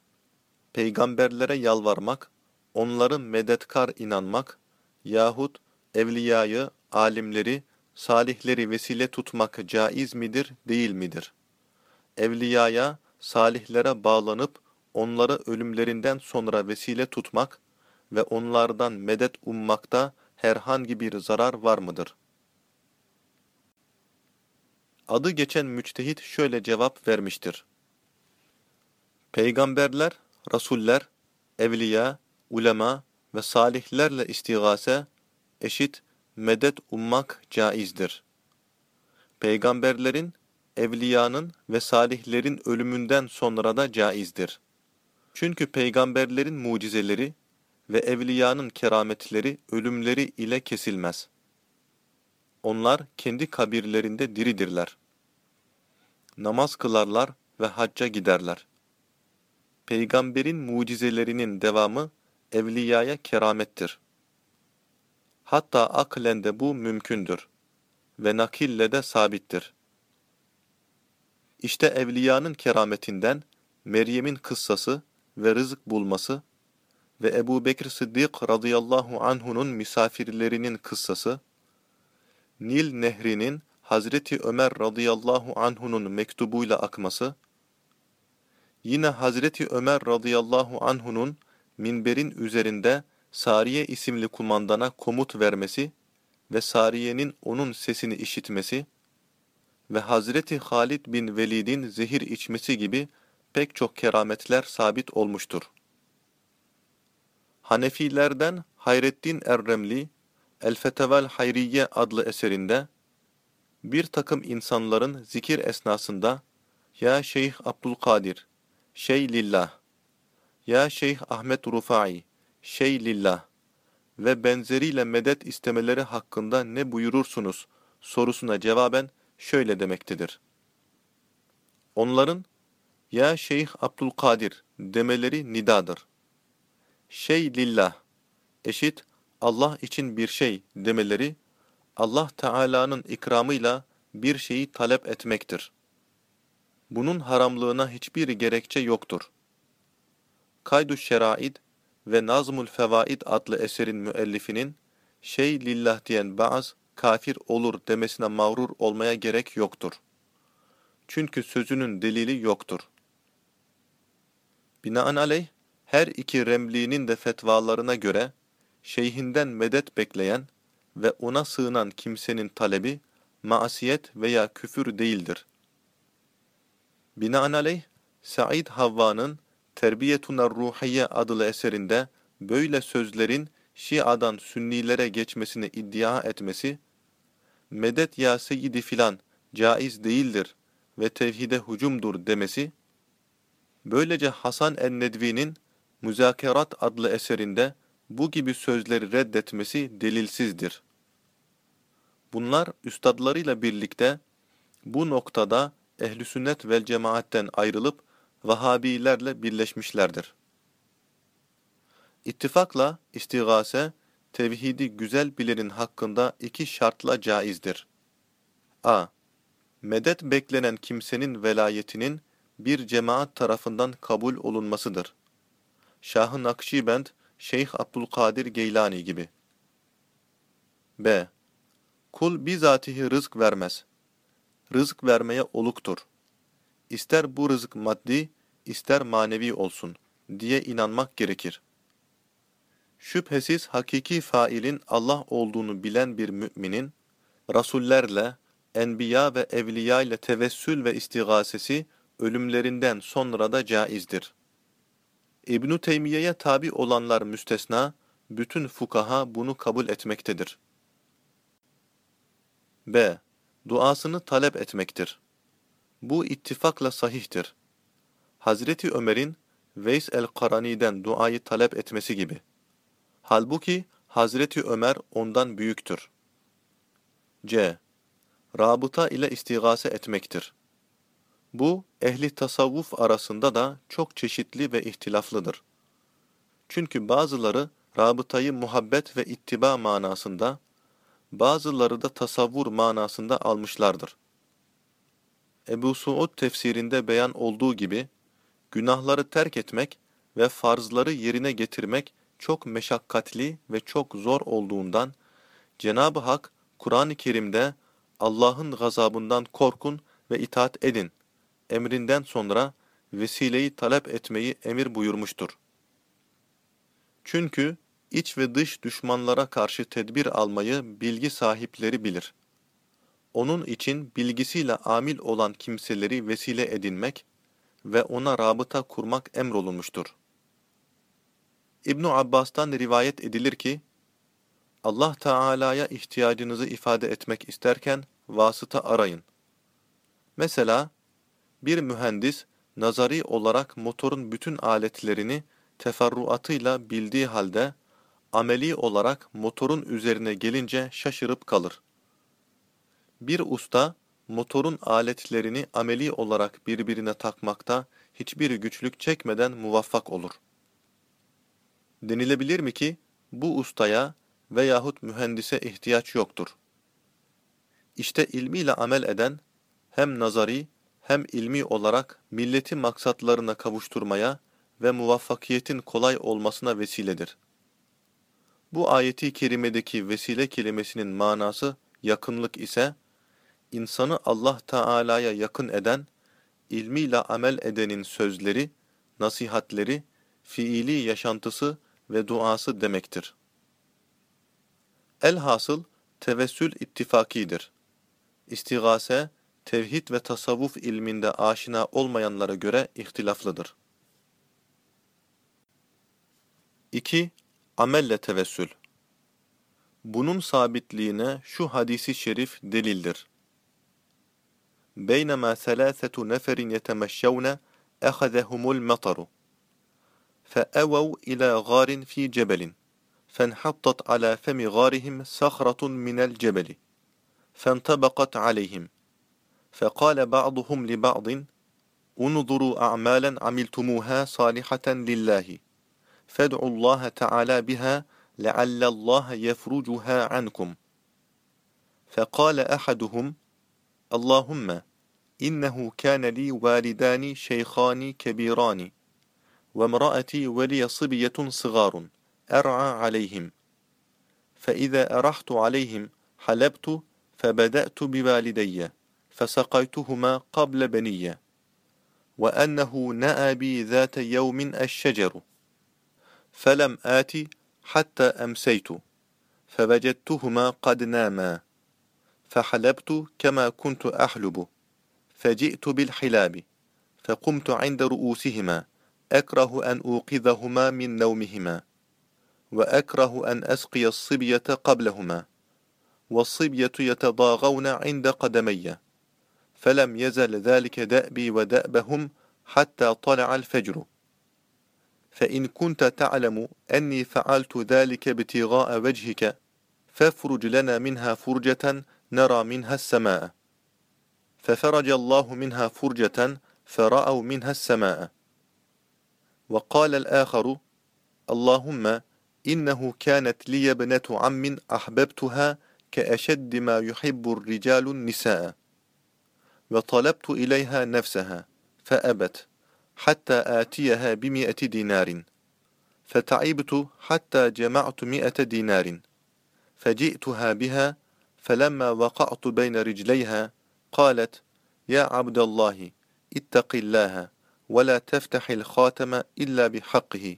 S1: Peygamberlere yalvarmak, onların medetkar inanmak yahut evliyayı, alimleri, salihleri vesile tutmak caiz midir, değil midir? Evliyaya, salihlere bağlanıp onları ölümlerinden sonra vesile tutmak ve onlardan medet ummakta herhangi bir zarar var mıdır? Adı geçen müçtehit şöyle cevap vermiştir. Peygamberler, rasuller, evliya, ulema ve salihlerle istigase eşit medet ummak caizdir. Peygamberlerin, evliyanın ve salihlerin ölümünden sonra da caizdir. Çünkü peygamberlerin mucizeleri ve evliyanın kerametleri ölümleri ile kesilmez. Onlar kendi kabirlerinde diridirler. Namaz kılarlar ve hacca giderler. Peygamberin mucizelerinin devamı evliyaya keramettir. Hatta aklen de bu mümkündür ve nakille de sabittir. İşte evliyanın kerametinden Meryem'in kıssası ve rızık bulması ve Ebu Bekir Sıddık radıyallahu anhunun misafirlerinin kıssası, Nil nehrinin Hazreti Ömer radıyallahu anhunun mektubuyla akması, Yine Hazreti Ömer radıyallahu anhunun minberin üzerinde Sariye isimli kumandana komut vermesi ve Sariye'nin onun sesini işitmesi ve Hazreti Halid bin Velid'in zehir içmesi gibi pek çok kerametler sabit olmuştur. Hanefilerden Hayreddin Erremli, El-Fetevel Hayriye adlı eserinde, bir takım insanların zikir esnasında, Ya Şeyh Abdülkadir, Şey lillah, Ya Şeyh Ahmet Rufai, Şey lillah ve benzeriyle medet istemeleri hakkında ne buyurursunuz sorusuna cevaben şöyle demektedir. Onların, Ya Şeyh Abdülkadir demeleri nidadır. Şey lillah, eşit Allah için bir şey demeleri, Allah Teala'nın ikramıyla bir şeyi talep etmektir. Bunun haramlığına hiçbir gerekçe yoktur. Kaydu Şeraid ve Nazmul Fevaid adlı eserin müellifinin şey lillah diyen bazı kafir olur demesine mağrur olmaya gerek yoktur. Çünkü sözünün delili yoktur. Binaenaleyh her iki remliğinin de fetvalarına göre şeyhinden medet bekleyen ve ona sığınan kimsenin talebi maasiyet veya küfür değildir. Binaenaleyh, Said Havva'nın Terbiyetunar Ruhiye adlı eserinde böyle sözlerin Şia'dan Sünnilere geçmesini iddia etmesi, medet ya seyyidi filan caiz değildir ve tevhide hucumdur demesi, Böylece Hasan en-Nedvi'nin Müzakerat adlı eserinde bu gibi sözleri reddetmesi delilsizdir. Bunlar üstadlarıyla birlikte bu noktada ehl sünnet vel cemaatten ayrılıp Vahabilerle birleşmişlerdir. İttifakla istigase, tevhidi güzel bilenin hakkında iki şartla caizdir. a. Medet beklenen kimsenin velayetinin bir cemaat tarafından kabul olunmasıdır. Şah-ı Nakşibend, Şeyh Abdülkadir Geylani gibi. b. Kul bizatihi rızk vermez. Rızk vermeye oluktur. İster bu rızık maddi, ister manevi olsun diye inanmak gerekir. Şüphesiz hakiki failin Allah olduğunu bilen bir müminin, rasullerle, enbiya ve evliya ile tevessül ve istigasesi ölümlerinden sonra da caizdir. İbn-i Teymiye'ye tabi olanlar müstesna, bütün fukaha bunu kabul etmektedir. B. Duasını talep etmektir. Bu ittifakla sahihtir. Hazreti Ömer'in Veys el-Karani'den duayı talep etmesi gibi. Halbuki Hazreti Ömer ondan büyüktür. C. Rabıta ile istigase etmektir. Bu, ehli tasavvuf arasında da çok çeşitli ve ihtilaflıdır. Çünkü bazıları rabıtayı muhabbet ve ittiba manasında, bazıları da tasavvur manasında almışlardır. Ebu Suud tefsirinde beyan olduğu gibi, günahları terk etmek ve farzları yerine getirmek çok meşakkatli ve çok zor olduğundan, Cenab-ı Hak, Kur'an-ı Kerim'de Allah'ın gazabından korkun ve itaat edin emrinden sonra vesileyi talep etmeyi emir buyurmuştur. Çünkü iç ve dış düşmanlara karşı tedbir almayı bilgi sahipleri bilir. Onun için bilgisiyle amil olan kimseleri vesile edinmek ve ona rabıta kurmak emrolunmuştur. İbn Abbas'tan rivayet edilir ki, Allah Teala'ya ihtiyacınızı ifade etmek isterken vasıta arayın. Mesela, bir mühendis, nazari olarak motorun bütün aletlerini teferruatıyla bildiği halde, ameli olarak motorun üzerine gelince şaşırıp kalır. Bir usta, motorun aletlerini ameli olarak birbirine takmakta hiçbir güçlük çekmeden muvaffak olur. Denilebilir mi ki, bu ustaya veyahut mühendise ihtiyaç yoktur. İşte ilmiyle amel eden, hem nazari hem ilmi olarak milleti maksatlarına kavuşturmaya ve muvaffakiyetin kolay olmasına vesiledir. Bu ayeti kerimedeki vesile kelimesinin manası yakınlık ise, insanı Allah Teala'ya yakın eden, ilmiyle amel edenin sözleri, nasihatleri, fiili yaşantısı ve duası demektir. Elhasıl tevessül ittifakidir. İstigase, tevhid ve tasavvuf ilminde aşina olmayanlara göre ihtilaflıdır. 2. Amelle tevessül Bunun sabitliğine şu hadisi şerif delildir. بينما ثلاثة نفر يتمشون أخذهم المطر فأووا إلى غار في جبل فانحطت على فم غارهم صخرة من الجبل فانطبقت عليهم فقال بعضهم لبعض انظروا أعمالا عملتموها صالحة لله فادعوا الله تعالى بها لعل الله يفرجها عنكم. فقال أحدهم اللهم إنه كان لي والدان شيخان كبيران وامرأتي ولي صبية صغار أرعى عليهم. فإذا أرحت عليهم حلبت فبدأت بوالدي فسقيتهما قبل بنية وأنه نأى بي ذات يوم الشجر فلم آت حتى أمسيت فوجدتهما قد ناما. فحلبت كما كنت أحلب فجئت بالحلاب فقمت عند رؤوسهما أكره أن أوقظهما من نومهما وأكره أن أسقي الصبية قبلهما والصبية يتضاغون عند قدمي فلم يزل ذلك دأبي ودأبهم حتى طلع الفجر. فإن كنت تعلم أني فعلت ذلك ابتغاء وجهك فافرج لنا منها فرجة نرى منها السماء. ففرج الله منها فرجة فرأوا منها السماء. وقال الآخر اللهم إنه كانت لي ابنة عم أحببتها كأشد ما يحب الرجال النساء. وطلبت إليها نفسها فأبت حتى آتيها بمئة دينار. فتعبت حتى جمعت مئة دينار. فجئتها بها فلما وقعت بين رجليها قالت يا عبد الله اتق الله ولا تفتح الخاتم إلا بحقه.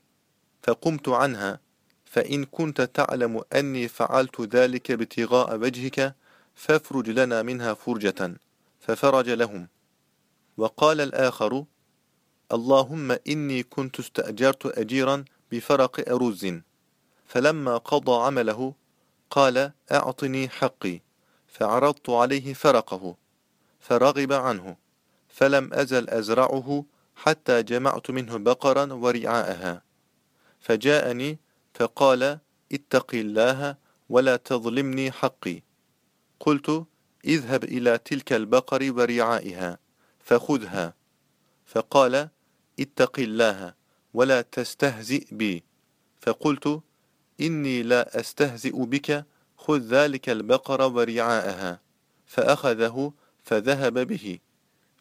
S1: فقمت عنها فإن كنت تعلم أني فعلت ذلك ابتغاء وجهك فافرج لنا منها فرجة. ففرج لهم. وقال الآخر اللهم إني كنت استأجرت أجيرا بفرق أرز فلما قضى عمله قال أعطني حقي. فعرضت عليه فرقه فرغب عنه فلم أزل أزرعه حتى جمعت منه بقرا ورعاءها. فجاءني فقال اتق الله ولا تظلمني حقي. قلت اذهب إلى تلك البقر ورعائها فخذها. فقال اتق الله ولا تستهزئ بي. فقلت إني لا أستهزئ بك خذ ذلك البقر ورعاءها فأخذه فذهب به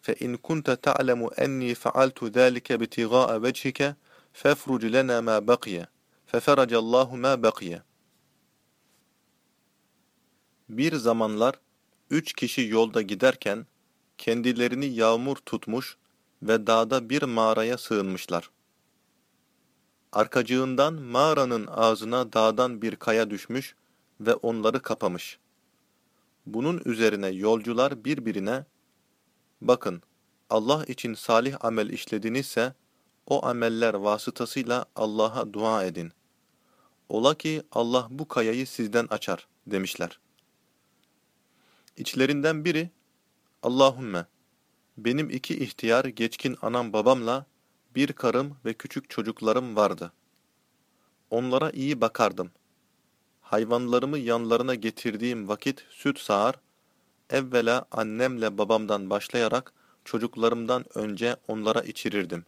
S1: فإن كنت تعلم أني فعلت ذلك ابتغاء وجهك فافرج لنا ما بقي ففرج الله ما بقي Bir zamanlar üç kişi yolda giderken kendilerini yağmur tutmuş ve dağda bir mağaraya sığınmışlar. Arkacığından mağaranın ağzına dağdan bir kaya düşmüş ve onları kapamış. Bunun üzerine yolcular birbirine, bakın Allah için salih amel işledinizse, o ameller vasıtasıyla Allah'a dua edin. Ola ki Allah bu kayayı sizden açar demişler. İçlerinden biri, Allahümme, benim iki ihtiyar geçkin anam babamla bir karım ve küçük çocuklarım vardı. Onlara iyi bakardım. Hayvanlarımı yanlarına getirdiğim vakit süt sağar, evvela annemle babamdan başlayarak çocuklarımdan önce onlara içirirdim.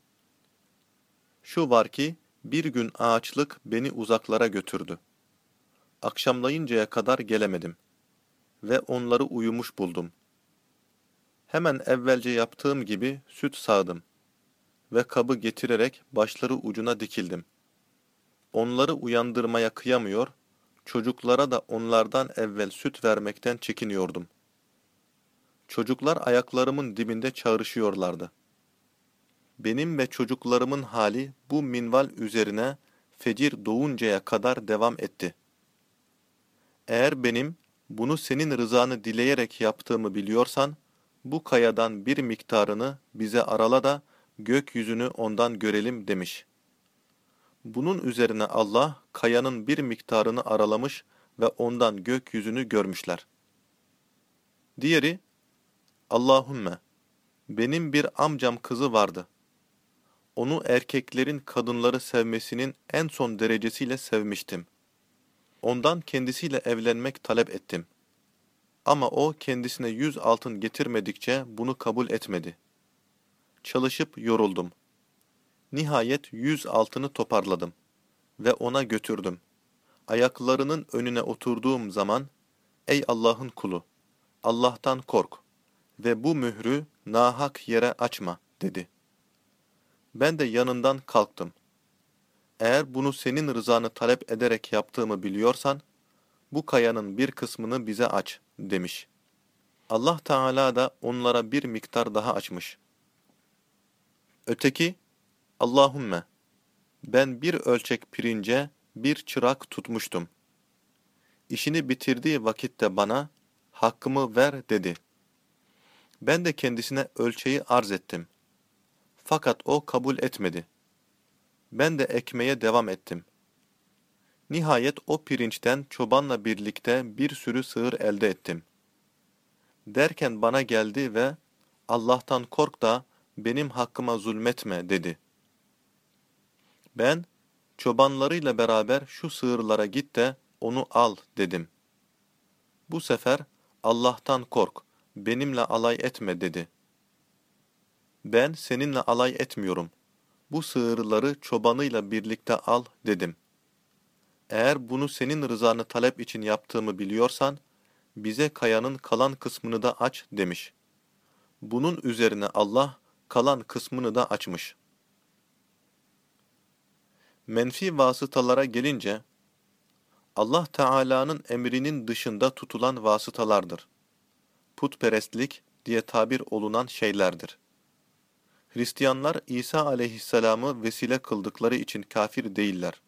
S1: Şu var ki, bir gün ağaçlık beni uzaklara götürdü. Akşamlayıncaya kadar gelemedim ve onları uyumuş buldum. Hemen evvelce yaptığım gibi süt sağdım ve kabı getirerek başları ucuna dikildim. Onları uyandırmaya kıyamıyor, çocuklara da onlardan evvel süt vermekten çekiniyordum. Çocuklar ayaklarımın dibinde çağrışıyorlardı. Benim ve çocuklarımın hali bu minval üzerine fecir doğuncaya kadar devam etti. Eğer benim bunu senin rızanı dileyerek yaptığımı biliyorsan, bu kayadan bir miktarını bize arala da gökyüzünü ondan görelim demiş. Bunun üzerine Allah kayanın bir miktarını aralamış ve ondan gökyüzünü görmüşler. Diğeri, Allahümme, benim bir amcam kızı vardı. Onu erkeklerin kadınları sevmesinin en son derecesiyle sevmiştim. Ondan kendisiyle evlenmek talep ettim. Ama o kendisine yüz altın getirmedikçe bunu kabul etmedi. Çalışıp yoruldum. Nihayet yüz altını toparladım ve ona götürdüm. Ayaklarının önüne oturduğum zaman, Ey Allah'ın kulu! Allah'tan kork ve bu mührü nahak yere açma, dedi. Ben de yanından kalktım. Eğer bunu senin rızanı talep ederek yaptığımı biliyorsan, bu kayanın bir kısmını bize aç, demiş. Allah Teala da onlara bir miktar daha açmış. Öteki, Allahümme, ben bir ölçek pirince bir çırak tutmuştum. İşini bitirdiği vakitte bana, hakkımı ver dedi. Ben de kendisine ölçeği arz ettim. Fakat o kabul etmedi. Ben de ekmeye devam ettim. Nihayet o pirinçten çobanla birlikte bir sürü sığır elde ettim. Derken bana geldi ve Allah'tan kork da benim hakkıma zulmetme dedi. Ben, çobanlarıyla beraber şu sığırlara git de onu al dedim. Bu sefer Allah'tan kork, benimle alay etme dedi. Ben seninle alay etmiyorum. Bu sığırları çobanıyla birlikte al dedim. Eğer bunu senin rızanı talep için yaptığımı biliyorsan, bize kayanın kalan kısmını da aç demiş. Bunun üzerine Allah kalan kısmını da açmış. Menfi vasıtalara gelince, Allah Teala'nın emrinin dışında tutulan vasıtalardır. Putperestlik diye tabir olunan şeylerdir. Hristiyanlar İsa aleyhisselamı vesile kıldıkları için kafir değiller.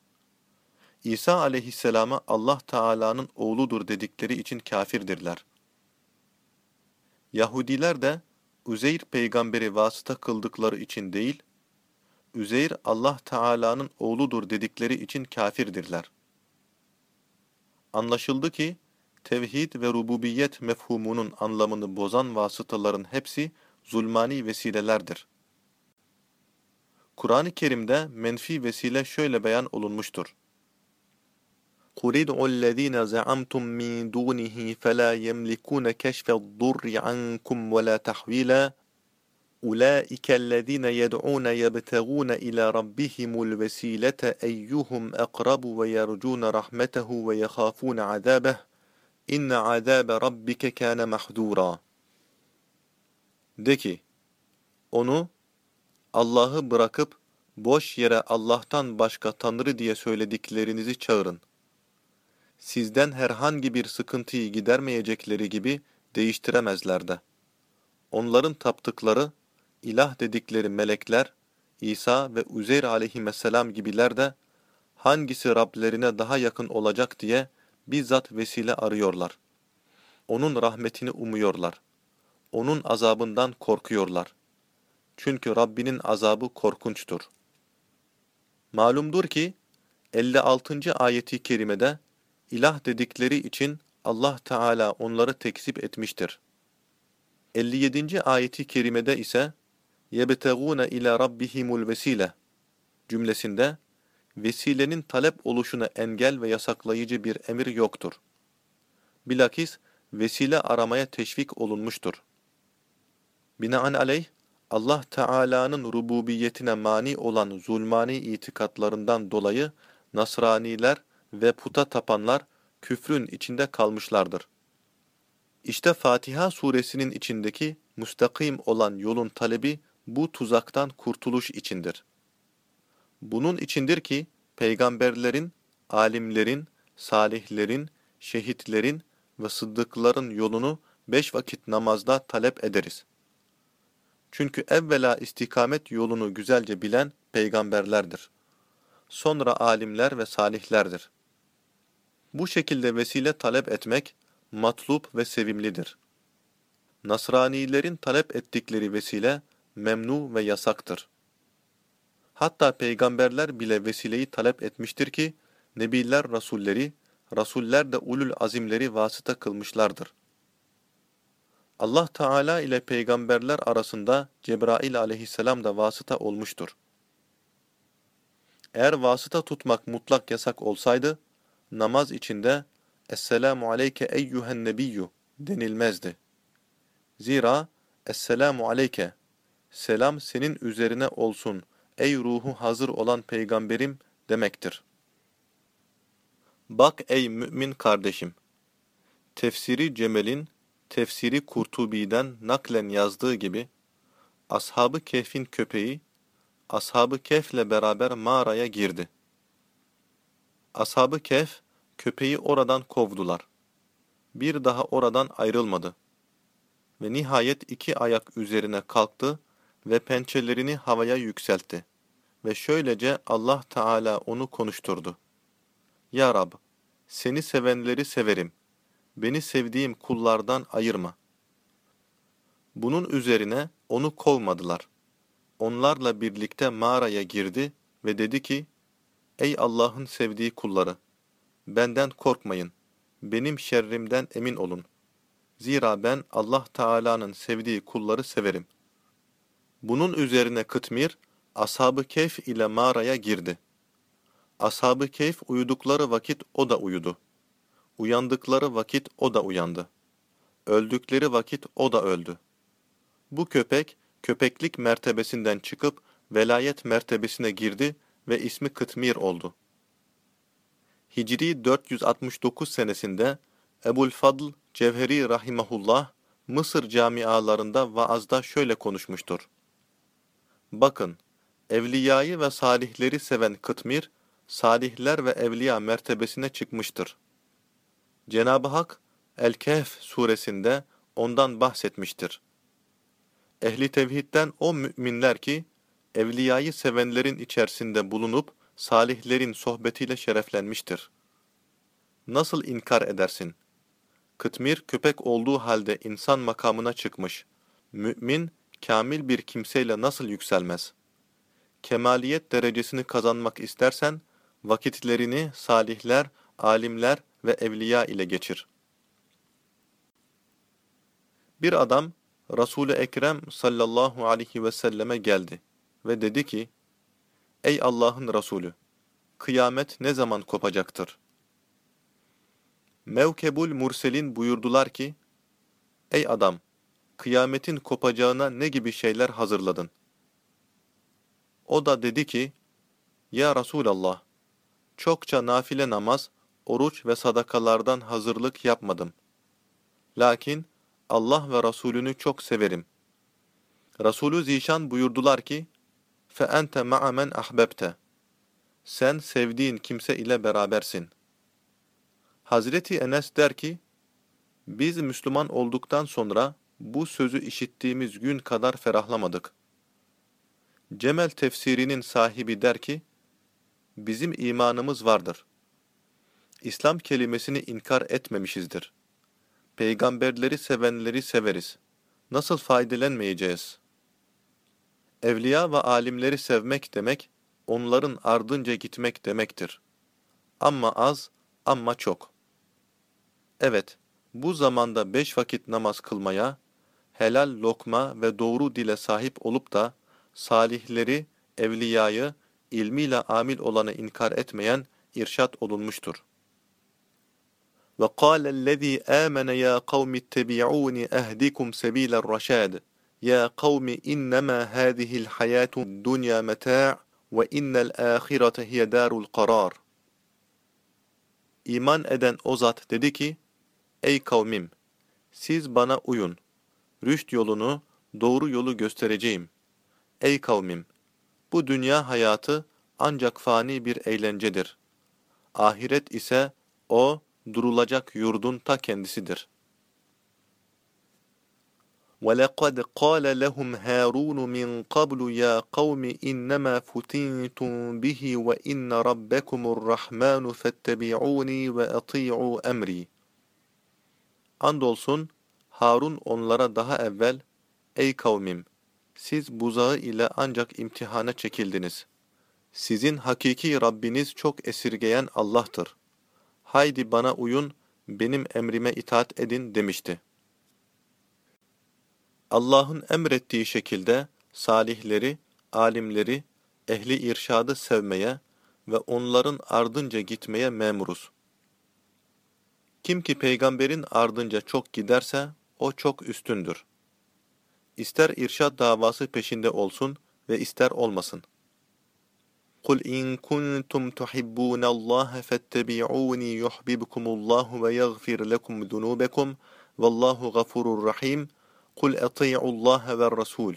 S1: İsa aleyhisselama Allah Teala'nın oğludur dedikleri için kafirdirler. Yahudiler de Üzeyr peygamberi vasıta kıldıkları için değil, Üzeyr Allah Teala'nın oğludur dedikleri için kafirdirler. Anlaşıldı ki, tevhid ve rububiyet mefhumunun anlamını bozan vasıtaların hepsi zulmani vesilelerdir. Kur'an-ı Kerim'de menfi vesile şöyle beyan olunmuştur. قُلِ ادْعُوا الَّذ۪ينَ زَعَمْتُمْ مِنْ دُونِهِ فَلَا يَمْلِكُونَ كَشْفَ الضُّرِّ عَنْكُمْ وَلَا تَحْوِيلًا أُولَٰئِكَ الَّذ۪ينَ يَدْعُونَ يَبْتَغُونَ إِلَى رَبِّهِمُ الْوَسِيلَةَ أَيُّهُمْ أَقْرَبُ وَيَرْجُونَ رَحْمَتَهُ وَيَخَافُونَ عَذَابَهُ إِنَّ عَذَابَ رَبِّكَ كَانَ مَحْذُورًا De ki, onu Allah'ı bırakıp boş yere Allah'tan başka Tanrı diye söylediklerinizi çağırın. Sizden herhangi bir sıkıntıyı gidermeyecekleri gibi değiştiremezler de. Onların taptıkları, ilah dedikleri melekler, İsa ve Üzeyr aleyhisselam gibiler de hangisi Rablerine daha yakın olacak diye bizzat vesile arıyorlar. Onun rahmetini umuyorlar. Onun azabından korkuyorlar. Çünkü Rabbinin azabı korkunçtur. Malumdur ki 56. ayeti kerimede ilah dedikleri için Allah Teala onları tekzip etmiştir. 57. ayeti kerimede ise يَبْتَغُونَ ila رَبِّهِمُ vesile cümlesinde vesilenin talep oluşuna engel ve yasaklayıcı bir emir yoktur. Bilakis vesile aramaya teşvik olunmuştur. Binaenaleyh Allah Teala'nın rububiyetine mani olan zulmani itikatlarından dolayı Nasraniler ve puta tapanlar küfrün içinde kalmışlardır. İşte Fatiha suresinin içindeki müstakim olan yolun talebi bu tuzaktan kurtuluş içindir. Bunun içindir ki peygamberlerin, alimlerin, salihlerin, şehitlerin ve sıddıkların yolunu beş vakit namazda talep ederiz. Çünkü evvela istikamet yolunu güzelce bilen peygamberlerdir. Sonra alimler ve salihlerdir. Bu şekilde vesile talep etmek, matlup ve sevimlidir. Nasranilerin talep ettikleri vesile, memnu ve yasaktır. Hatta peygamberler bile vesileyi talep etmiştir ki, nebiler rasulleri, rasuller de ulul azimleri vasıta kılmışlardır. Allah Teala ile peygamberler arasında Cebrail aleyhisselam da vasıta olmuştur. Eğer vasıta tutmak mutlak yasak olsaydı, namaz içinde Esselamu aleyke eyyühen nebiyyü denilmezdi. Zira Esselamu aleyke, selam senin üzerine olsun ey ruhu hazır olan peygamberim demektir. Bak ey mümin kardeşim, tefsiri Cemel'in tefsiri Kurtubi'den naklen yazdığı gibi, Ashab-ı Kehf'in köpeği, Ashab-ı Kehf'le beraber mağaraya girdi. Ashab-ı Kehf, köpeği oradan kovdular. Bir daha oradan ayrılmadı. Ve nihayet iki ayak üzerine kalktı ve pençelerini havaya yükseltti. Ve şöylece Allah Teala onu konuşturdu. Ya Rab, seni sevenleri severim beni sevdiğim kullardan ayırma. Bunun üzerine onu kovmadılar. Onlarla birlikte mağaraya girdi ve dedi ki, Ey Allah'ın sevdiği kulları! Benden korkmayın, benim şerrimden emin olun. Zira ben Allah Teala'nın sevdiği kulları severim. Bunun üzerine Kıtmir, Ashab-ı Kehf ile mağaraya girdi. Ashab-ı Kehf uyudukları vakit o da uyudu. Uyandıkları vakit o da uyandı. Öldükleri vakit o da öldü. Bu köpek, köpeklik mertebesinden çıkıp velayet mertebesine girdi ve ismi Kıtmir oldu. Hicri 469 senesinde Ebul Fadl Cevheri Rahimahullah Mısır camialarında vaazda şöyle konuşmuştur. Bakın, evliyayı ve salihleri seven Kıtmir, salihler ve evliya mertebesine çıkmıştır. Cenab-ı Hak, El-Kehf suresinde ondan bahsetmiştir. Ehli tevhidden o müminler ki, evliyayı sevenlerin içerisinde bulunup, salihlerin sohbetiyle şereflenmiştir. Nasıl inkar edersin? Kıtmir köpek olduğu halde insan makamına çıkmış. Mümin, kamil bir kimseyle nasıl yükselmez? Kemaliyet derecesini kazanmak istersen, vakitlerini salihler, alimler ve evliya ile geçir. Bir adam, Resul-i Ekrem sallallahu aleyhi ve selleme geldi ve dedi ki, Ey Allah'ın Resulü! Kıyamet ne zaman kopacaktır? Mevkebul Murselin buyurdular ki, Ey adam! Kıyametin kopacağına ne gibi şeyler hazırladın? O da dedi ki, Ya Resulallah! Çokça nafile namaz, oruç ve sadakalardan hazırlık yapmadım. Lakin Allah ve Resulünü çok severim. Resulü Zişan buyurdular ki, fe ente ma'a men. Sen sevdiğin kimse ile berabersin. Hazreti Enes der ki, biz Müslüman olduktan sonra bu sözü işittiğimiz gün kadar ferahlamadık. Cemel tefsirinin sahibi der ki, bizim imanımız vardır. İslam kelimesini inkar etmemişizdir. Peygamberleri sevenleri severiz. Nasıl faydelenmeyeceğiz? Evliya ve alimleri sevmek demek, onların ardınca gitmek demektir. Amma az, amma çok. Evet, bu zamanda beş vakit namaz kılmaya, helal lokma ve doğru dile sahip olup da, salihleri, evliyayı, ilmiyle amil olanı inkar etmeyen irşat olunmuştur. وَقَالَ الَّذ۪ي آمَنَ يَا قَوْمِ اتَّبِعُونِ اَهْدِكُمْ سَب۪يلَ الرَّشَادِ ya kavmi innema hadihil hayatun dunya meta' ve innel ahirete hiye darul karar. İman eden o zat dedi ki, Ey kavmim! Siz bana uyun. Rüşt yolunu, doğru yolu göstereceğim. Ey kavmim! Bu dünya hayatı ancak fani bir eğlencedir. Ahiret ise o, durulacak yurdun ta kendisidir.'' وَلَقَدْ قَالَ لَهُمْ هَارُونُ مِنْ قَبْلُ يَا قَوْمِ إِنَّمَا فُتِنْتُمْ بِهِ وَإِنَّ رَبَّكُمُ الرَّحْمَانُ فَاتَّبِعُونِي وَأَطِيعُوا أَمْرِي Andolsun Harun onlara daha evvel Ey kavmim! Siz buzağı ile ancak imtihana çekildiniz. Sizin hakiki Rabbiniz çok esirgeyen Allah'tır. Haydi bana uyun, benim emrime itaat edin demişti. Allah'ın emrettiği şekilde salihleri, alimleri, ehli irşadı sevmeye ve onların ardınca gitmeye memuruz. Kim ki peygamberin ardınca çok giderse o çok üstündür. İster irşad davası peşinde olsun ve ister olmasın. قُلْ اِنْ كُنْتُمْ تُحِبُّونَ اللّٰهَ فَاتَّبِعُونِي يُحْبِبْكُمُ اللّٰهُ وَيَغْفِرْ لَكُمْ ذُنُوبَكُمْ وَاللّٰهُ غَفُورٌ رَحِيمٌ Kul eti'ullaha ve rasul.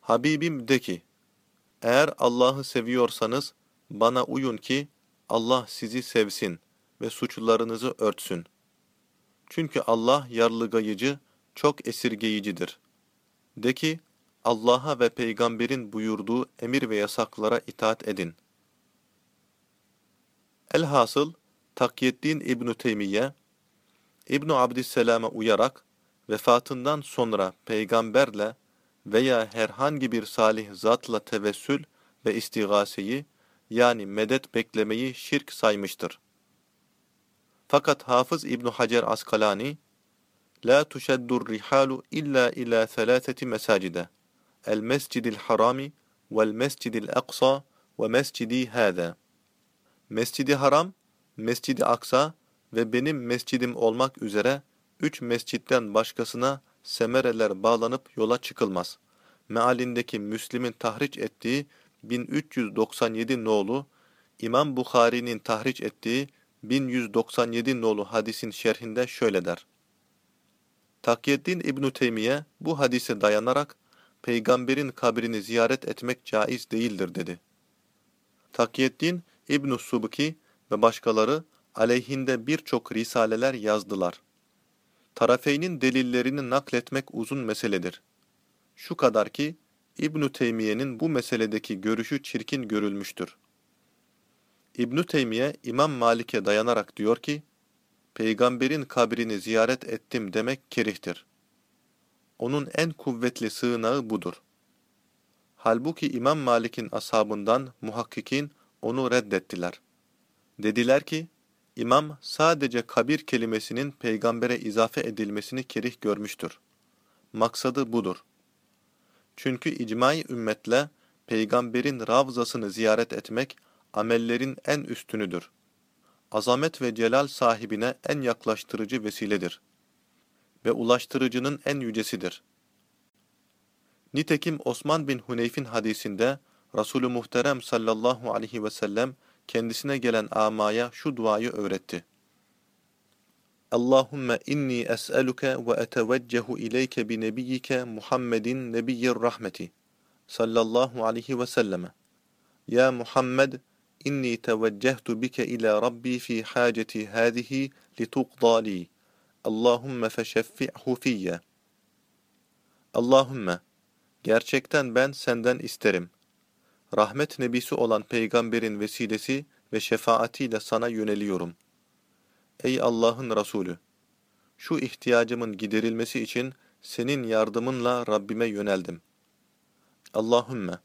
S1: Habibim de ki, eğer Allah'ı seviyorsanız bana uyun ki Allah sizi sevsin ve suçlarınızı örtsün. Çünkü Allah yarlıgayıcı, çok esirgeyicidir. De ki, Allah'a ve peygamberin buyurduğu emir ve yasaklara itaat edin. Elhasıl, Takyeddin İbn-i Teymiye, İbn-i Abdüsselam'a uyarak, vefatından sonra peygamberle veya herhangi bir salih zatla tevessül ve istigaseyi yani medet beklemeyi şirk saymıştır. Fakat Hafız İbn Hacer Askalani la tuşeddur rihalu illa ila selaseti mesacide el mescidil harami vel mescidil aksa ve mescidi hâzâ. Mescidi Haram, Mescidi Aksa ve benim mescidim olmak üzere üç mescitten başkasına semereler bağlanıp yola çıkılmaz. Mealindeki Müslim'in tahriç ettiği 1397 nolu, İmam Bukhari'nin tahriç ettiği 1197 nolu hadisin şerhinde şöyle der. Takyeddin İbn Teymiye bu hadise dayanarak peygamberin kabrini ziyaret etmek caiz değildir dedi. Takyeddin İbn Subki ve başkaları aleyhinde birçok risaleler yazdılar. Tarafeynin delillerini nakletmek uzun meseledir. Şu kadar ki İbn Teymiye'nin bu meseledeki görüşü çirkin görülmüştür. İbn Teymiye İmam Malik'e dayanarak diyor ki, Peygamberin kabrini ziyaret ettim demek kerihtir. Onun en kuvvetli sığınağı budur. Halbuki İmam Malik'in ashabından muhakkikin onu reddettiler. Dediler ki, İmam sadece kabir kelimesinin peygambere izafe edilmesini kerih görmüştür. Maksadı budur. Çünkü icmai ümmetle peygamberin ravzasını ziyaret etmek amellerin en üstünüdür. Azamet ve celal sahibine en yaklaştırıcı vesiledir. Ve ulaştırıcının en yücesidir. Nitekim Osman bin Huneyf'in hadisinde Resulü Muhterem sallallahu aleyhi ve sellem kendisine gelen amaya şu duayı öğretti. Allahümme inni es'eluke ve eteveccehu ileyke bi nebiyyike Muhammedin nebiyyir rahmeti sallallahu aleyhi ve selleme. Ya Muhammed inni teveccehtu bike ila Rabbi fi haceti hâzihi lituqda li. Allahümme feşeffi'hu fiyye. Allahümme, gerçekten ben senden isterim. Rahmet nebisi olan peygamberin vesilesi ve şefaatiyle sana yöneliyorum. Ey Allah'ın Resulü! Şu ihtiyacımın giderilmesi için senin yardımınla Rabbime yöneldim. Allahümme,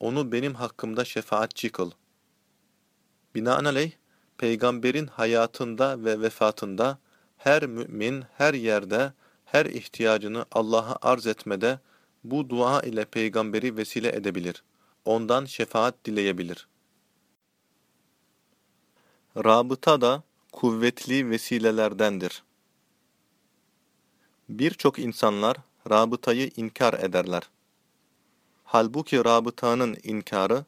S1: onu benim hakkımda şefaatçi kıl. Binaenaleyh, peygamberin hayatında ve vefatında her mümin her yerde her ihtiyacını Allah'a arz etmede bu dua ile peygamberi vesile edebilir. Ondan şefaat dileyebilir. Rabıta da kuvvetli vesilelerdendir. Birçok insanlar rabıtayı inkar ederler. Halbuki rabıtanın inkarı,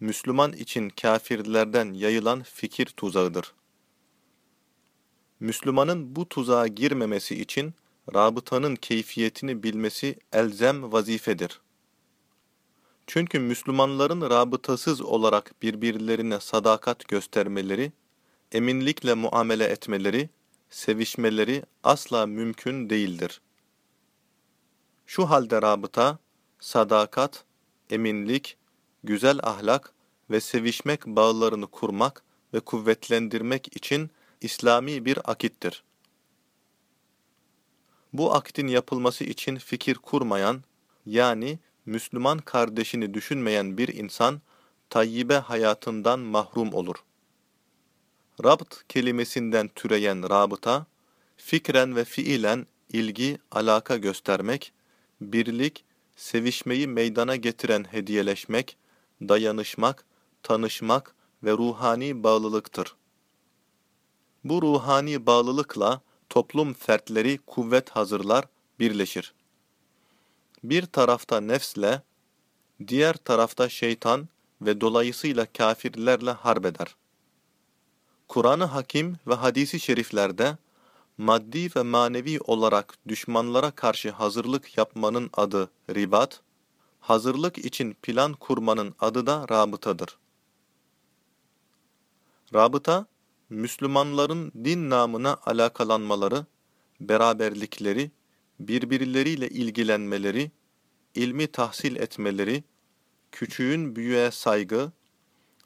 S1: Müslüman için kafirlerden yayılan fikir tuzağıdır. Müslümanın bu tuzağa girmemesi için rabıtanın keyfiyetini bilmesi elzem vazifedir. Çünkü Müslümanların rabıtasız olarak birbirlerine sadakat göstermeleri, eminlikle muamele etmeleri, sevişmeleri asla mümkün değildir. Şu halde rabıta, sadakat, eminlik, güzel ahlak ve sevişmek bağlarını kurmak ve kuvvetlendirmek için İslami bir akittir. Bu akitin yapılması için fikir kurmayan, yani Müslüman kardeşini düşünmeyen bir insan, tayyibe hayatından mahrum olur. Rabt kelimesinden türeyen rabıta, fikren ve fiilen ilgi, alaka göstermek, birlik, sevişmeyi meydana getiren hediyeleşmek, dayanışmak, tanışmak ve ruhani bağlılıktır. Bu ruhani bağlılıkla toplum fertleri kuvvet hazırlar, birleşir. Bir tarafta nefsle, diğer tarafta şeytan ve dolayısıyla kafirlerle harbeder. Kur'an-ı Hakim ve hadisi şeriflerde maddi ve manevi olarak düşmanlara karşı hazırlık yapmanın adı ribat, hazırlık için plan kurmanın adı da rabıtadır. Rabıta, Müslümanların din namına alakalanmaları, beraberlikleri, birbirleriyle ilgilenmeleri, ilmi tahsil etmeleri, küçüğün büyüğe saygı,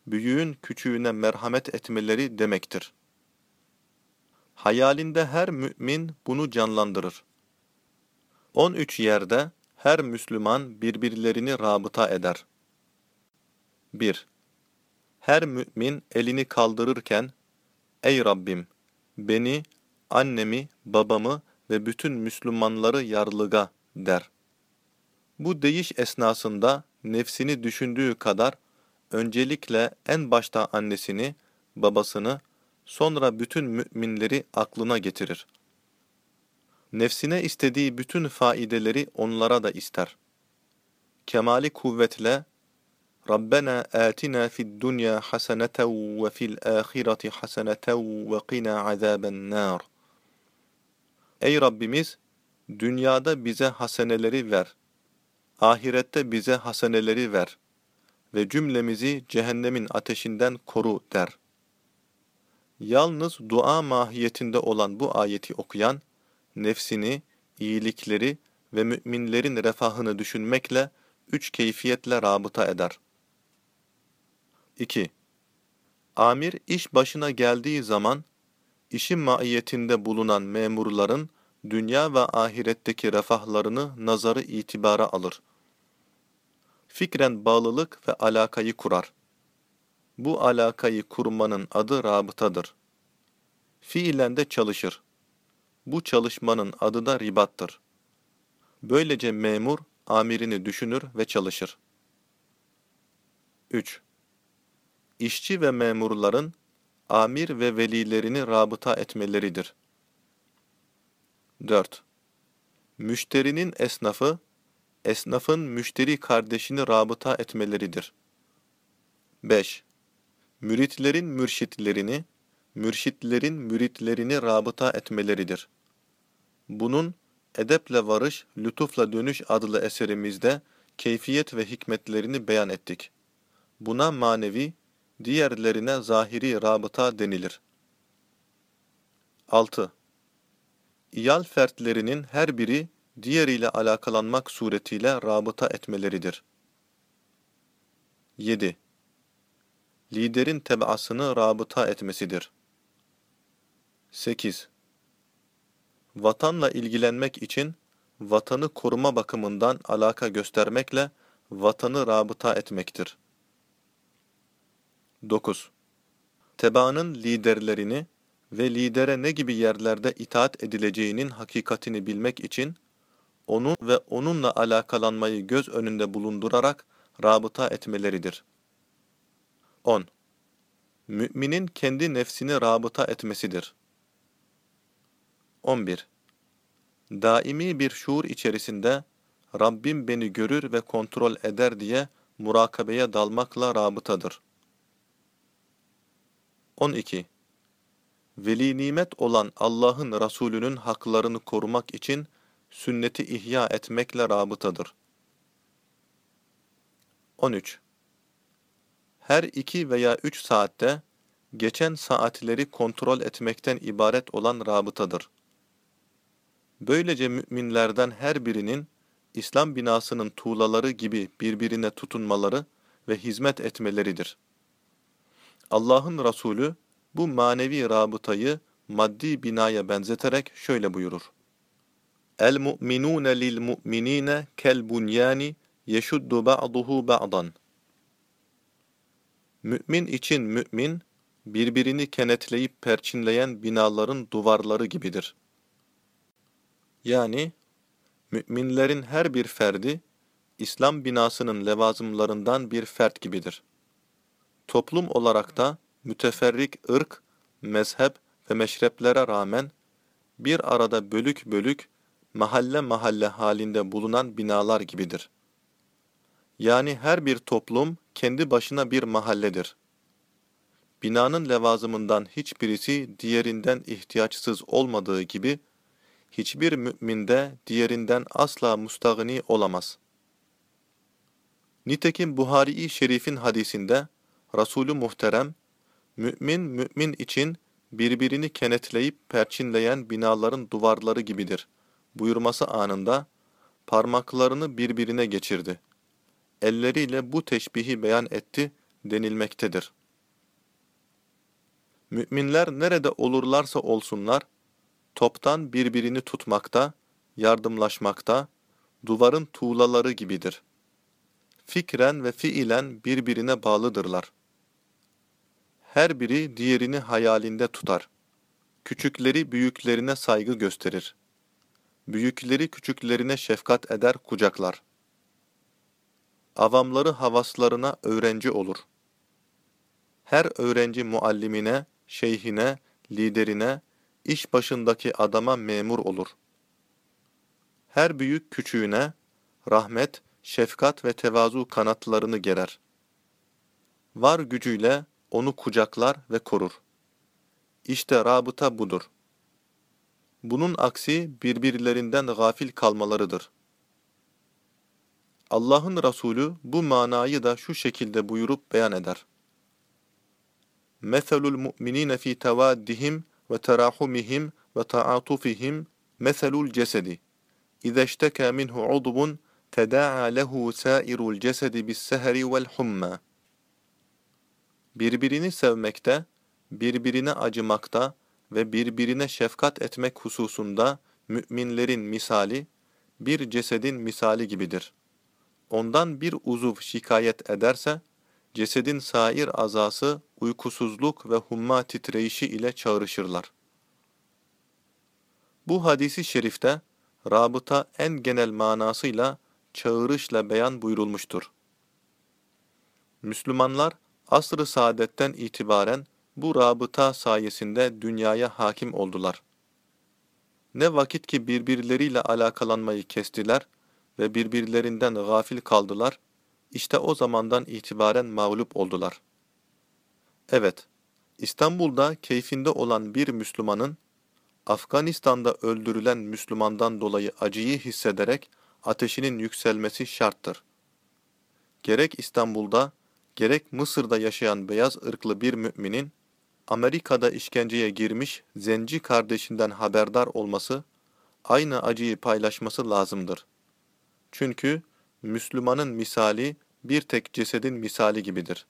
S1: büyüğün küçüğüne merhamet etmeleri demektir. Hayalinde her mümin bunu canlandırır. 13 yerde her Müslüman birbirlerini rabıta eder. 1. Her mümin elini kaldırırken, Ey Rabbim! Beni, annemi, babamı ve bütün Müslümanları yarlıga der. Bu deyiş esnasında nefsini düşündüğü kadar öncelikle en başta annesini, babasını, sonra bütün müminleri aklına getirir. Nefsine istediği bütün faideleri onlara da ister. Kemali kuvvetle Rabbena atina fid dunya haseneten ve fil ahireti haseneten ve qina azaben nar. Ey Rabbimiz, dünyada bize haseneleri ver. Ahirette bize haseneleri ver ve cümlemizi cehennemin ateşinden koru der. Yalnız dua mahiyetinde olan bu ayeti okuyan, nefsini, iyilikleri ve müminlerin refahını düşünmekle üç keyfiyetle rabıta eder. 2. Amir iş başına geldiği zaman, işin maiyetinde bulunan memurların dünya ve ahiretteki refahlarını nazarı itibara alır. Fikren bağlılık ve alakayı kurar. Bu alakayı kurmanın adı rabıtadır. Fiilen de çalışır. Bu çalışmanın adı da ribattır. Böylece memur amirini düşünür ve çalışır. 3. İşçi ve memurların amir ve velilerini rabıta etmeleridir. 4. Müşterinin esnafı, esnafın müşteri kardeşini rabıta etmeleridir. 5. Müritlerin mürşitlerini, mürşitlerin müritlerini rabıta etmeleridir. Bunun Edeple Varış, Lütufla Dönüş adlı eserimizde keyfiyet ve hikmetlerini beyan ettik. Buna manevi, diğerlerine zahiri rabıta denilir. 6. İyal fertlerinin her biri diğeriyle alakalanmak suretiyle rabıta etmeleridir. 7. Liderin tebaasını rabıta etmesidir. 8. Vatanla ilgilenmek için vatanı koruma bakımından alaka göstermekle vatanı rabıta etmektir. 9. Tebaanın liderlerini ve lidere ne gibi yerlerde itaat edileceğinin hakikatini bilmek için onu ve onunla alakalanmayı göz önünde bulundurarak rabıta etmeleridir. 10. Müminin kendi nefsini rabıta etmesidir. 11. Daimi bir şuur içerisinde Rabbim beni görür ve kontrol eder diye murakabeye dalmakla rabıtadır. 12. Veli nimet olan Allah'ın Resulünün haklarını korumak için sünneti ihya etmekle rabıtadır. 13. Her iki veya üç saatte geçen saatleri kontrol etmekten ibaret olan rabıtadır. Böylece müminlerden her birinin İslam binasının tuğlaları gibi birbirine tutunmaları ve hizmet etmeleridir. Allah'ın Resulü bu manevi rabıtayı maddi binaya benzeterek şöyle buyurur. El-mu'minûne lil-mu'minîne kel-bunyâni yeşuddu ba'duhu ba'dan. Mümin için mümin, birbirini kenetleyip perçinleyen binaların duvarları gibidir. Yani, müminlerin her bir ferdi, İslam binasının levazımlarından bir fert gibidir. Toplum olarak da müteferrik ırk, mezhep ve meşreplere rağmen bir arada bölük bölük, mahalle mahalle halinde bulunan binalar gibidir. Yani her bir toplum kendi başına bir mahalledir. Binanın levazımından hiçbirisi diğerinden ihtiyaçsız olmadığı gibi, hiçbir müminde diğerinden asla mustagni olamaz. Nitekim Buhari-i Şerif'in hadisinde, Resulü Muhterem, mümin mümin için birbirini kenetleyip perçinleyen binaların duvarları gibidir buyurması anında parmaklarını birbirine geçirdi. Elleriyle bu teşbihi beyan etti denilmektedir. Müminler nerede olurlarsa olsunlar, toptan birbirini tutmakta, yardımlaşmakta, duvarın tuğlaları gibidir. Fikren ve fiilen birbirine bağlıdırlar. Her biri diğerini hayalinde tutar. Küçükleri büyüklerine saygı gösterir. Büyükleri küçüklerine şefkat eder, kucaklar. avamları havaslarına öğrenci olur. Her öğrenci muallimine, şeyhine, liderine, iş başındaki adama memur olur. Her büyük küçüğüne, rahmet, şefkat ve tevazu kanatlarını gerer. Var gücüyle onu kucaklar ve korur. İşte rabıta budur. Bunun aksi birbirlerinden gafil kalmalarıdır. Allah'ın Resulü bu manayı da şu şekilde buyurup beyan eder. مَثَلُ الْمُؤْمِنِينَ فِي تَوَادِّهِمْ وَتَرَاحُمِهِمْ وَتَعَاطُفِهِمْ مَثَلُ الْجَسَدِ إِذَا اشْتَكَى مِنْهُ عُضْبٌ تَدَاعَى لَهُ سَائِرُ الْجَسَدِ بِالسَّهَرِ وَالْحُمَّى Birbirini sevmekte, birbirine acımakta ve birbirine şefkat etmek hususunda müminlerin misali, bir cesedin misali gibidir. Ondan bir uzuv şikayet ederse, cesedin sair azası uykusuzluk ve humma titreyişi ile çağrışırlar. Bu hadisi şerifte, rabıta en genel manasıyla çağrışla beyan buyurulmuştur. Müslümanlar, asr-ı saadetten itibaren bu rabıta sayesinde dünyaya hakim oldular. Ne vakit ki birbirleriyle alakalanmayı kestiler ve birbirlerinden gafil kaldılar, işte o zamandan itibaren mağlup oldular. Evet, İstanbul'da keyfinde olan bir Müslümanın, Afganistan'da öldürülen Müslümandan dolayı acıyı hissederek ateşinin yükselmesi şarttır. Gerek İstanbul'da, gerek Mısır'da yaşayan beyaz ırklı bir müminin, Amerika'da işkenceye girmiş zenci kardeşinden haberdar olması, aynı acıyı paylaşması lazımdır. Çünkü Müslümanın misali bir tek cesedin misali gibidir.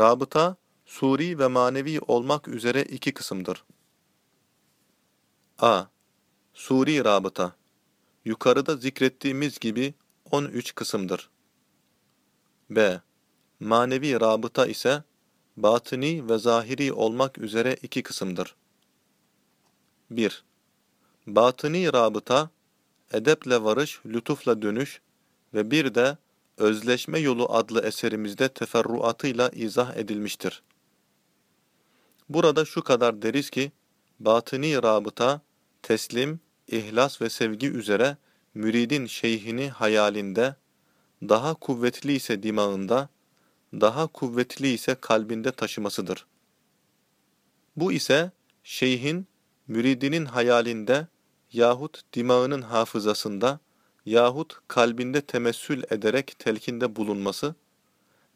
S1: Rabıta, suri ve manevi olmak üzere iki kısımdır. a. Suri rabıta Yukarıda zikrettiğimiz gibi 13 kısımdır. B. Manevi rabıta ise batini ve zahiri olmak üzere iki kısımdır. 1. Batini rabıta, edeple varış, lütufla dönüş ve bir de Özleşme Yolu adlı eserimizde teferruatıyla izah edilmiştir. Burada şu kadar deriz ki, batini rabıta, teslim, ihlas ve sevgi üzere müridin şeyhini hayalinde, daha kuvvetli ise dimağında, daha kuvvetli ise kalbinde taşımasıdır. Bu ise şeyhin, müridinin hayalinde yahut dimağının hafızasında yahut kalbinde temessül ederek telkinde bulunması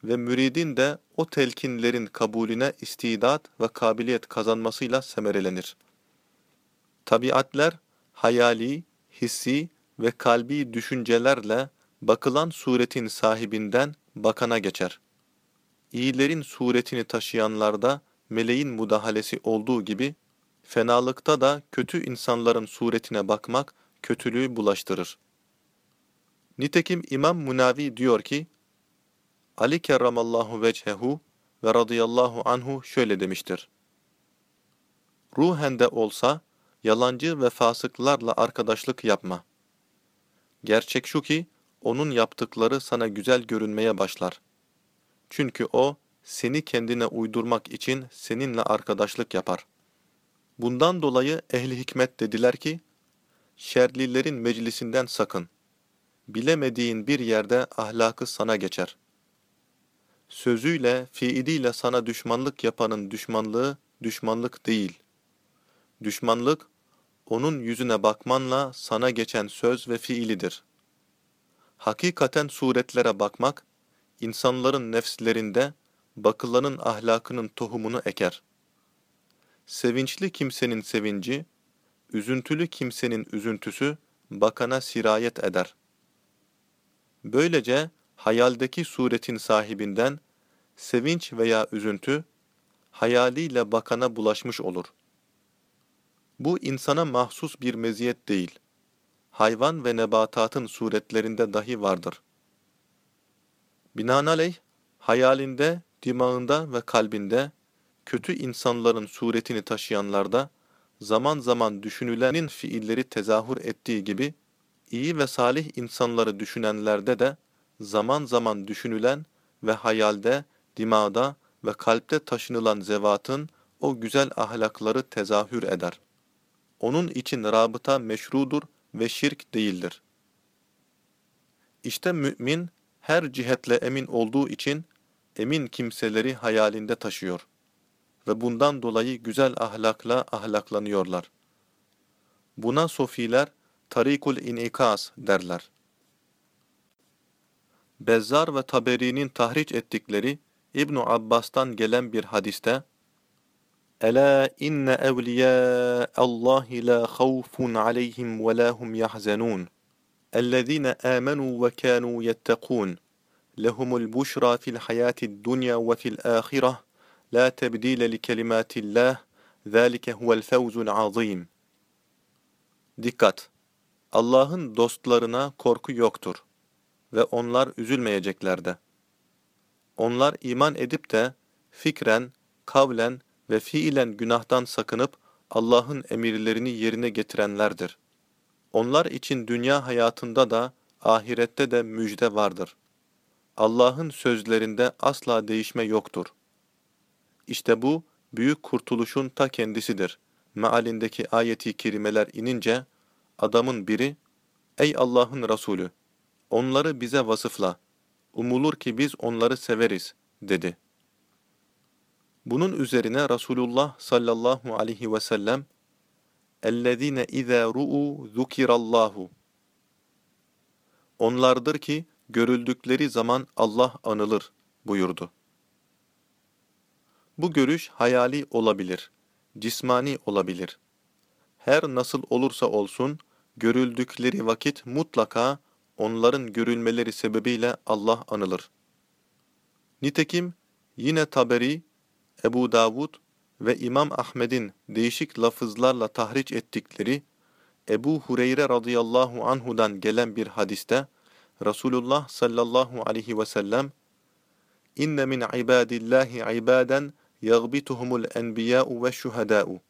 S1: ve müridin de o telkinlerin kabulüne istidat ve kabiliyet kazanmasıyla semerelenir. Tabiatler, hayali, hissi ve kalbi düşüncelerle bakılan suretin sahibinden bakana geçer. İyilerin suretini taşıyanlarda meleğin mudahalesi olduğu gibi, fenalıkta da kötü insanların suretine bakmak kötülüğü bulaştırır. Nitekim İmam Munavi diyor ki, Ali kerramallahu vechehu ve radıyallahu anhu şöyle demiştir. Ruhen de olsa, yalancı ve fasıklarla arkadaşlık yapma. Gerçek şu ki, onun yaptıkları sana güzel görünmeye başlar. Çünkü o, seni kendine uydurmak için seninle arkadaşlık yapar. Bundan dolayı ehli hikmet dediler ki, şerlilerin meclisinden sakın bilemediğin bir yerde ahlakı sana geçer. Sözüyle, fiiliyle sana düşmanlık yapanın düşmanlığı, düşmanlık değil. Düşmanlık, onun yüzüne bakmanla sana geçen söz ve fiilidir. Hakikaten suretlere bakmak, insanların nefslerinde bakılanın ahlakının tohumunu eker. Sevinçli kimsenin sevinci, üzüntülü kimsenin üzüntüsü bakana sirayet eder.'' Böylece hayaldeki suretin sahibinden sevinç veya üzüntü hayaliyle bakana bulaşmış olur. Bu insana mahsus bir meziyet değil. Hayvan ve nebatatın suretlerinde dahi vardır. Binaenaleyh, hayalinde, dimağında ve kalbinde kötü insanların suretini taşıyanlarda zaman zaman düşünülenin fiilleri tezahür ettiği gibi iyi ve salih insanları düşünenlerde de zaman zaman düşünülen ve hayalde, dimada ve kalpte taşınılan zevatın o güzel ahlakları tezahür eder. Onun için rabıta meşrudur ve şirk değildir. İşte mümin her cihetle emin olduğu için emin kimseleri hayalinde taşıyor ve bundan dolayı güzel ahlakla ahlaklanıyorlar. Buna sofiler tarikul inikas derler. Bezzar ve Taberi'nin tahriç ettikleri İbn Abbas'tan gelen bir hadiste Ela inne evliya Allah la khawfun aleyhim ve la hum yahzanun. Ellezine amenu ve kanu yettekun. Lehumul buşra fil hayati dunya ve fil ahireh. La tebdile li kelimatillah. Zalike huvel fevzul azim. Dikkat! Allah'ın dostlarına korku yoktur ve onlar üzülmeyecekler de. Onlar iman edip de fikren, kavlen ve fiilen günahtan sakınıp Allah'ın emirlerini yerine getirenlerdir. Onlar için dünya hayatında da ahirette de müjde vardır. Allah'ın sözlerinde asla değişme yoktur. İşte bu büyük kurtuluşun ta kendisidir. Mealindeki ayeti kerimeler inince adamın biri Ey Allah'ın Resulü onları bize vasıfla umulur ki biz onları severiz dedi. Bunun üzerine Resulullah sallallahu aleyhi ve sellem اَلَّذ۪ينَ اِذَا رُؤُوا ذُكِرَ اللّٰهُ Onlardır ki görüldükleri zaman Allah anılır buyurdu. Bu görüş hayali olabilir, cismani olabilir. Her nasıl olursa olsun, görüldükleri vakit mutlaka onların görülmeleri sebebiyle Allah anılır. Nitekim yine Taberi, Ebu Davud ve İmam Ahmed'in değişik lafızlarla tahriç ettikleri Ebu Hureyre radıyallahu anhudan gelen bir hadiste Resulullah sallallahu aleyhi ve sellem İnne min ibadillahi ibaden yagbituhumul enbiya'u ve şuhada'u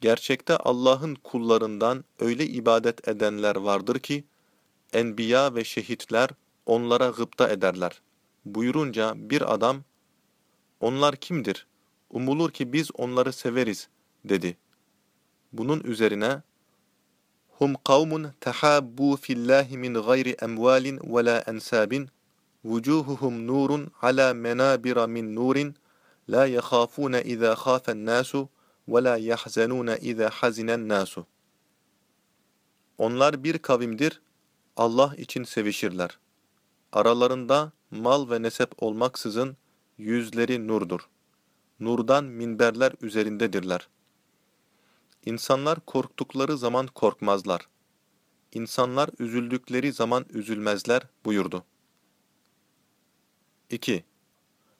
S1: Gerçekte Allah'ın kullarından öyle ibadet edenler vardır ki enbiya ve şehitler onlara gıpta ederler. Buyurunca bir adam onlar kimdir? Umulur ki biz onları severiz, dedi. Bunun üzerine, Hum kavmun tehabbu fillahi min gayri emvalin ve la ensabin, vucuhuhum nurun ala menabira min nurin, la yekhafune izâ khâfen nasu, ve la yahzenune izâ hazinen nasu. Onlar bir kavimdir, Allah için sevişirler. Aralarında mal ve nesep olmaksızın yüzleri nurdur. Nurdan minberler üzerindedirler. İnsanlar korktukları zaman korkmazlar. İnsanlar üzüldükleri zaman üzülmezler buyurdu. 2.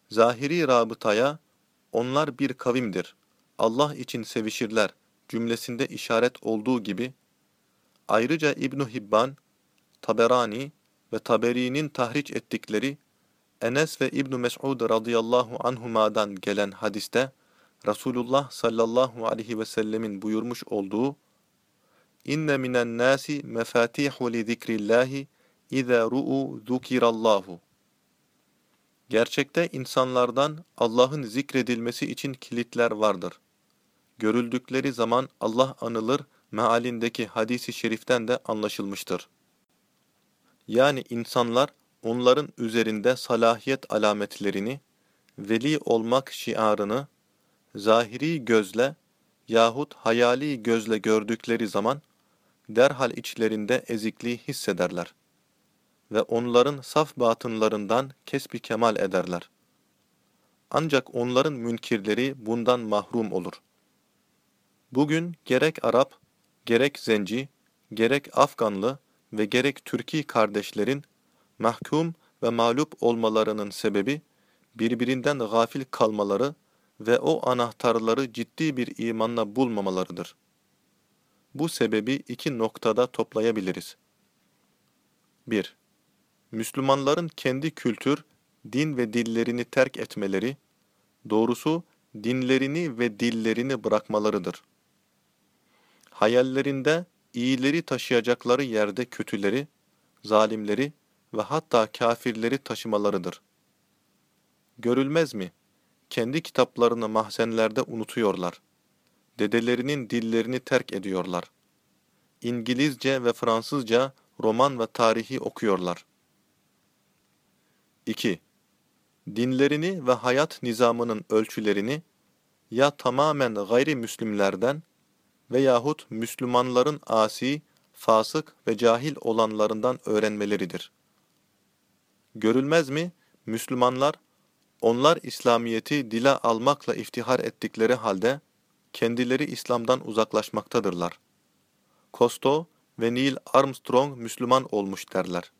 S1: Zahiri rabıtaya onlar bir kavimdir. Allah için sevişirler cümlesinde işaret olduğu gibi ayrıca İbn Hibban, Taberani ve Taberi'nin tahriç ettikleri Enes ve İbn Mes'ud radıyallahu anhuma'dan gelen hadiste Resulullah sallallahu aleyhi ve sellemin buyurmuş olduğu İnne minen nasi mefatihu li zikrillahi iza ru'u zukirallahu Gerçekte insanlardan Allah'ın zikredilmesi için kilitler vardır. Görüldükleri zaman Allah anılır mealindeki hadisi şeriften de anlaşılmıştır. Yani insanlar onların üzerinde salahiyet alametlerini, veli olmak şiarını, zahiri gözle yahut hayali gözle gördükleri zaman, derhal içlerinde ezikliği hissederler ve onların saf batınlarından kesbi kemal ederler. Ancak onların münkirleri bundan mahrum olur. Bugün gerek Arap, gerek Zenci, gerek Afganlı ve gerek Türki kardeşlerin mahkum ve mağlup olmalarının sebebi birbirinden gafil kalmaları ve o anahtarları ciddi bir imanla bulmamalarıdır. Bu sebebi iki noktada toplayabiliriz. 1. Müslümanların kendi kültür, din ve dillerini terk etmeleri, doğrusu dinlerini ve dillerini bırakmalarıdır. Hayallerinde iyileri taşıyacakları yerde kötüleri, zalimleri ve hatta kafirleri taşımalarıdır. Görülmez mi? Kendi kitaplarını mahzenlerde unutuyorlar. Dedelerinin dillerini terk ediyorlar. İngilizce ve Fransızca roman ve tarihi okuyorlar. 2. Dinlerini ve hayat nizamının ölçülerini ya tamamen gayrimüslimlerden veyahut Müslümanların asi, fasık ve cahil olanlarından öğrenmeleridir. Görülmez mi? Müslümanlar, onlar İslamiyet'i dile almakla iftihar ettikleri halde, kendileri İslam'dan uzaklaşmaktadırlar. Kosto ve Neil Armstrong Müslüman olmuş derler.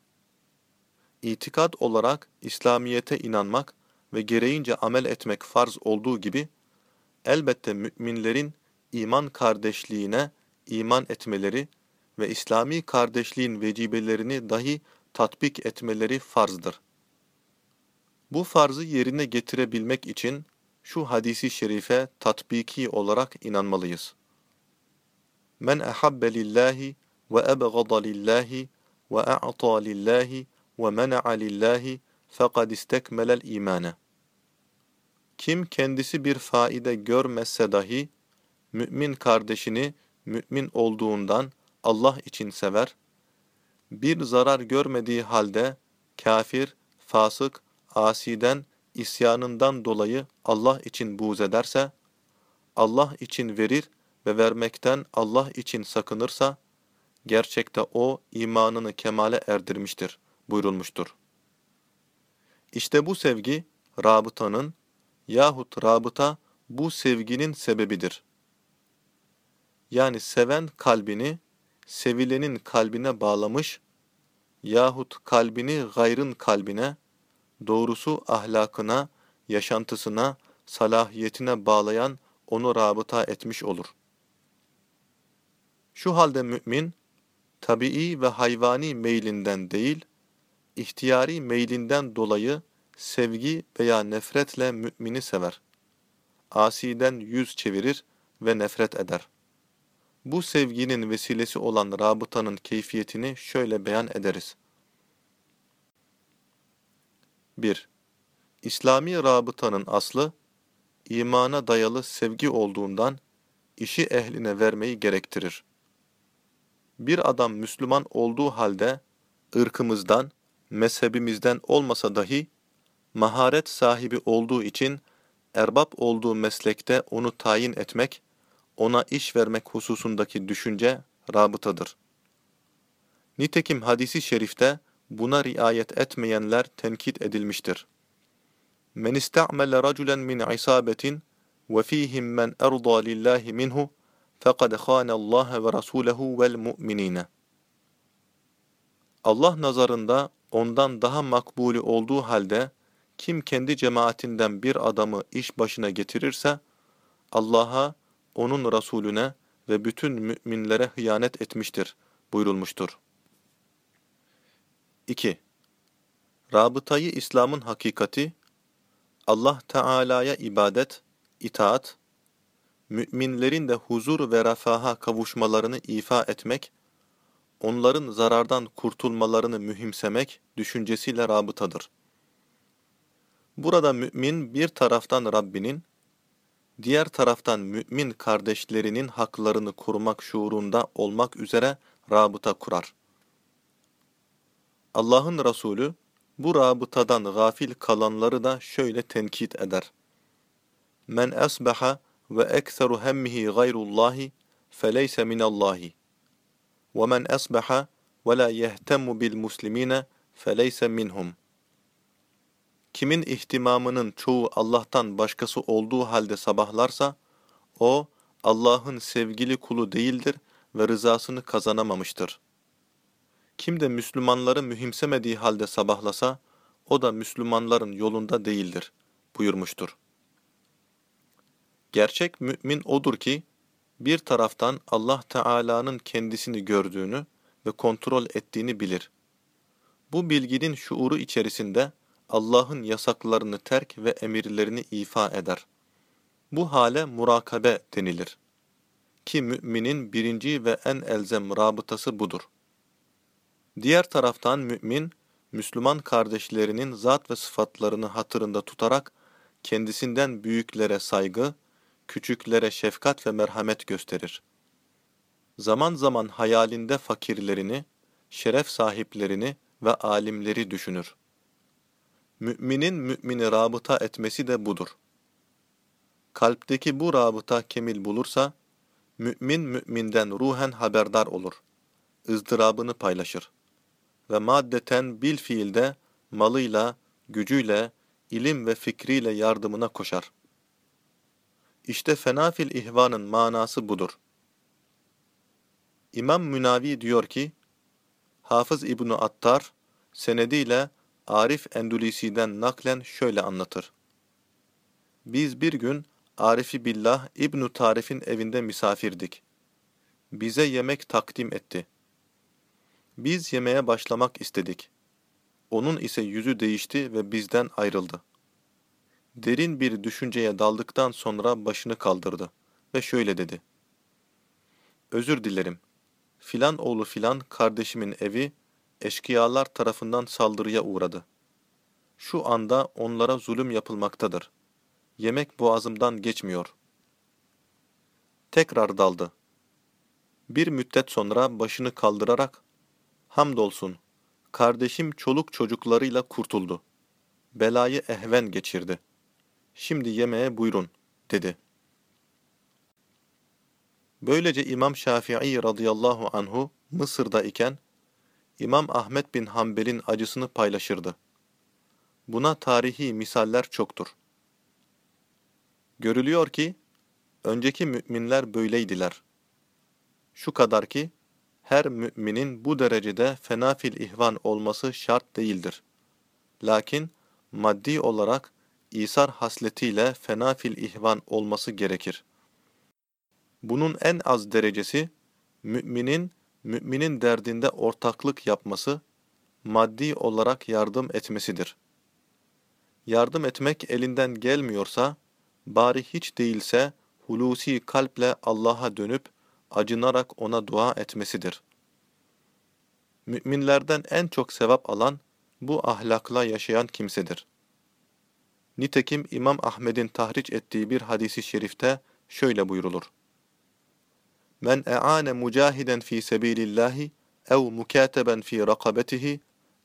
S1: İtikad olarak İslamiyet'e inanmak ve gereğince amel etmek farz olduğu gibi, elbette müminlerin iman kardeşliğine iman etmeleri ve İslami kardeşliğin vecibelerini dahi tatbik etmeleri farzdır. Bu farzı yerine getirebilmek için şu hadisi şerife tatbiki olarak inanmalıyız. Men ahabbe lillahi ve ebgada lillahi ve a'ta lillahi ve mena'a lillahi fekad istekmelel imane. Kim kendisi bir faide görmezse dahi, mümin kardeşini mümin olduğundan Allah için sever, bir zarar görmediği halde kafir, fasık, asiden, isyanından dolayı Allah için buğz ederse, Allah için verir ve vermekten Allah için sakınırsa, gerçekte o imanını kemale erdirmiştir buyurulmuştur. İşte bu sevgi, rabıtanın yahut rabıta bu sevginin sebebidir. Yani seven kalbini, sevilenin kalbine bağlamış yahut kalbini gayrın kalbine, doğrusu ahlakına, yaşantısına, salahiyetine bağlayan onu rabıta etmiş olur. Şu halde mümin, tabii ve hayvani meylinden değil, ihtiyari meylinden dolayı sevgi veya nefretle mümini sever. Asiden yüz çevirir ve nefret eder. Bu sevginin vesilesi olan rabıtanın keyfiyetini şöyle beyan ederiz. 1. İslami rabıtanın aslı, imana dayalı sevgi olduğundan işi ehline vermeyi gerektirir. Bir adam Müslüman olduğu halde ırkımızdan, mezhebimizden olmasa dahi maharet sahibi olduğu için erbap olduğu meslekte onu tayin etmek, ona iş vermek hususundaki düşünce rabıtadır. Nitekim hadisi şerifte buna riayet etmeyenler tenkit edilmiştir. Men ista'mele raculen min isabetin ve fihim men erda lillahi minhu fekad Allah ve rasulehu vel mu'minine. Allah nazarında ondan daha makbulü olduğu halde kim kendi cemaatinden bir adamı iş başına getirirse Allah'a onun Resulüne ve bütün müminlere hıyanet etmiştir buyurulmuştur. 2. Rabıtayı İslam'ın hakikati, Allah Teala'ya ibadet, itaat, müminlerin de huzur ve refaha kavuşmalarını ifa etmek, onların zarardan kurtulmalarını mühimsemek düşüncesiyle rabıtadır. Burada mümin bir taraftan Rabbinin, diğer taraftan mümin kardeşlerinin haklarını korumak şuurunda olmak üzere rabıta kurar. Allah'ın Resulü bu rabıtadan gafil kalanları da şöyle tenkit eder. Men asbaha ve ekseru hemmihi gayrullahi feleyse minallahi. Ve men asbaha ve la yehtemmu bil muslimine feleyse minhum.'' Kimin ihtimamının çoğu Allah'tan başkası olduğu halde sabahlarsa, o Allah'ın sevgili kulu değildir ve rızasını kazanamamıştır. Kim de Müslümanları mühimsemediği halde sabahlasa, o da Müslümanların yolunda değildir, buyurmuştur. Gerçek mümin odur ki, bir taraftan Allah Teala'nın kendisini gördüğünü ve kontrol ettiğini bilir. Bu bilginin şuuru içerisinde, Allah'ın yasaklarını terk ve emirlerini ifa eder. Bu hale murakabe denilir. ki müminin birinci ve en elzem rabıtası budur. Diğer taraftan mümin, Müslüman kardeşlerinin zat ve sıfatlarını hatırında tutarak kendisinden büyüklere saygı, küçüklere şefkat ve merhamet gösterir. Zaman zaman hayalinde fakirlerini, şeref sahiplerini ve alimleri düşünür. Müminin mümini rabıta etmesi de budur. Kalpteki bu rabıta kemil bulursa, mümin müminden ruhen haberdar olur, ızdırabını paylaşır ve maddeten bil fiilde malıyla, gücüyle, ilim ve fikriyle yardımına koşar. İşte fenafil ihvanın manası budur. İmam Münavi diyor ki, Hafız İbn Attar senediyle Arif Endülisi'den naklen şöyle anlatır. Biz bir gün Arifi Billah İbn Tarif'in evinde misafirdik. Bize yemek takdim etti. Biz yemeğe başlamak istedik. Onun ise yüzü değişti ve bizden ayrıldı. Derin bir düşünceye daldıktan sonra başını kaldırdı ve şöyle dedi. Özür dilerim. Filan oğlu filan kardeşimin evi eşkıyalar tarafından saldırıya uğradı. Şu anda onlara zulüm yapılmaktadır. Yemek boğazımdan geçmiyor. Tekrar daldı. Bir müddet sonra başını kaldırarak, Hamdolsun, kardeşim çoluk çocuklarıyla kurtuldu. Belayı ehven geçirdi. Şimdi yemeğe buyurun, dedi. Böylece İmam Şafii radıyallahu anhu Mısır'da iken, İmam Ahmet bin Hanbel'in acısını paylaşırdı. Buna tarihi misaller çoktur. Görülüyor ki, önceki müminler böyleydiler. Şu kadar ki, her müminin bu derecede fenafil ihvan olması şart değildir. Lakin maddi olarak İsar hasletiyle fenafil ihvan olması gerekir. Bunun en az derecesi, müminin, müminin derdinde ortaklık yapması, maddi olarak yardım etmesidir. Yardım etmek elinden gelmiyorsa, bari hiç değilse hulusi kalple Allah'a dönüp, acınarak ona dua etmesidir. Müminlerden en çok sevap alan, bu ahlakla yaşayan kimsedir. Nitekim İmam Ahmed'in tahriç ettiği bir hadisi şerifte şöyle buyrulur. Men e'ane mucahiden fi sebilillahi ev mukateben fi rakabetihi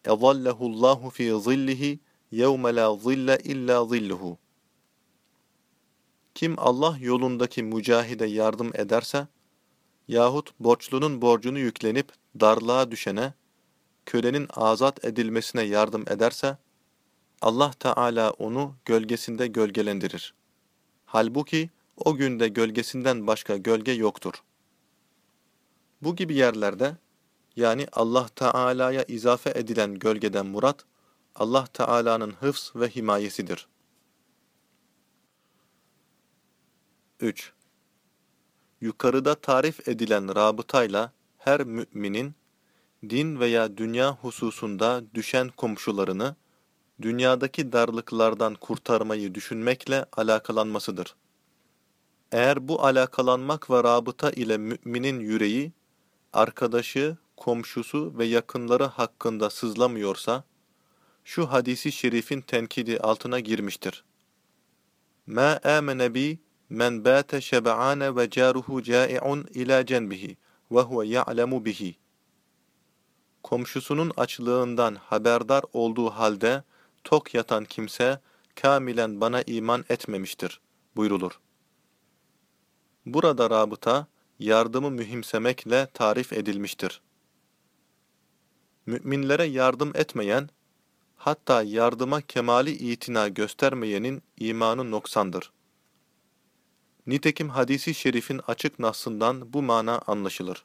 S1: ezallehu Allahu fi zillihi yevme la zille illa zilluhu. Kim Allah yolundaki mücahide yardım ederse, yahut borçlunun borcunu yüklenip darlığa düşene, kölenin azat edilmesine yardım ederse, Allah Teala onu gölgesinde gölgelendirir. Halbuki o günde gölgesinden başka gölge yoktur. Bu gibi yerlerde, yani Allah Teala'ya izafe edilen gölgeden murat, Allah Teala'nın hıfz ve himayesidir. 3. Yukarıda tarif edilen rabıtayla her müminin, din veya dünya hususunda düşen komşularını, dünyadaki darlıklardan kurtarmayı düşünmekle alakalanmasıdır. Eğer bu alakalanmak ve rabıta ile müminin yüreği, arkadaşı, komşusu ve yakınları hakkında sızlamıyorsa, şu hadisi şerifin tenkidi altına girmiştir. مَا آمَنَ بِي مَنْ بَاتَ شَبَعَانَ وَجَارُهُ جَائِعٌ إِلَى جَنْبِهِ وَهُوَ يَعْلَمُ بِهِ Komşusunun açlığından haberdar olduğu halde tok yatan kimse kamilen bana iman etmemiştir buyrulur. Burada rabıta, yardımı mühimsemekle tarif edilmiştir. Müminlere yardım etmeyen, hatta yardıma kemali itina göstermeyenin imanı noksandır. Nitekim hadisi şerifin açık nasından bu mana anlaşılır.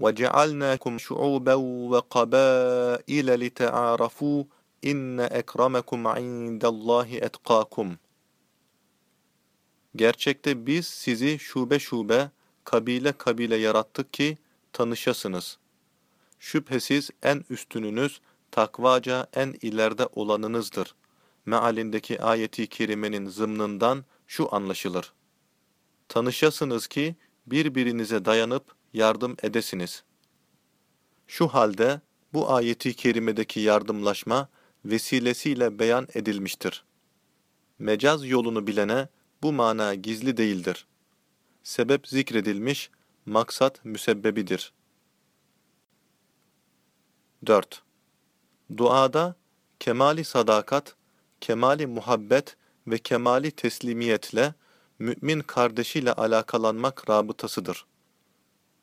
S1: وَجَعَلْنَاكُمْ شُعُوبًا وَقَبَائِلَ لِتَعَارَفُوا اِنَّ اَكْرَمَكُمْ عِنْدَ اللّٰهِ اَتْقَاكُمْ Gerçekte biz sizi şube şube, kabile kabile yarattık ki tanışasınız. Şüphesiz en üstününüz, takvaca en ileride olanınızdır. Mealindeki ayeti kerimenin zımnından şu anlaşılır. tanışasınız ki birbirinize dayanıp yardım edesiniz. Şu halde bu ayeti kerimedeki yardımlaşma vesilesiyle beyan edilmiştir. Mecaz yolunu bilene bu mana gizli değildir. Sebep zikredilmiş, maksat müsebbebidir. 4. Duada kemali sadakat, kemali muhabbet ve kemali teslimiyetle mümin kardeşiyle alakalanmak rabıtasıdır.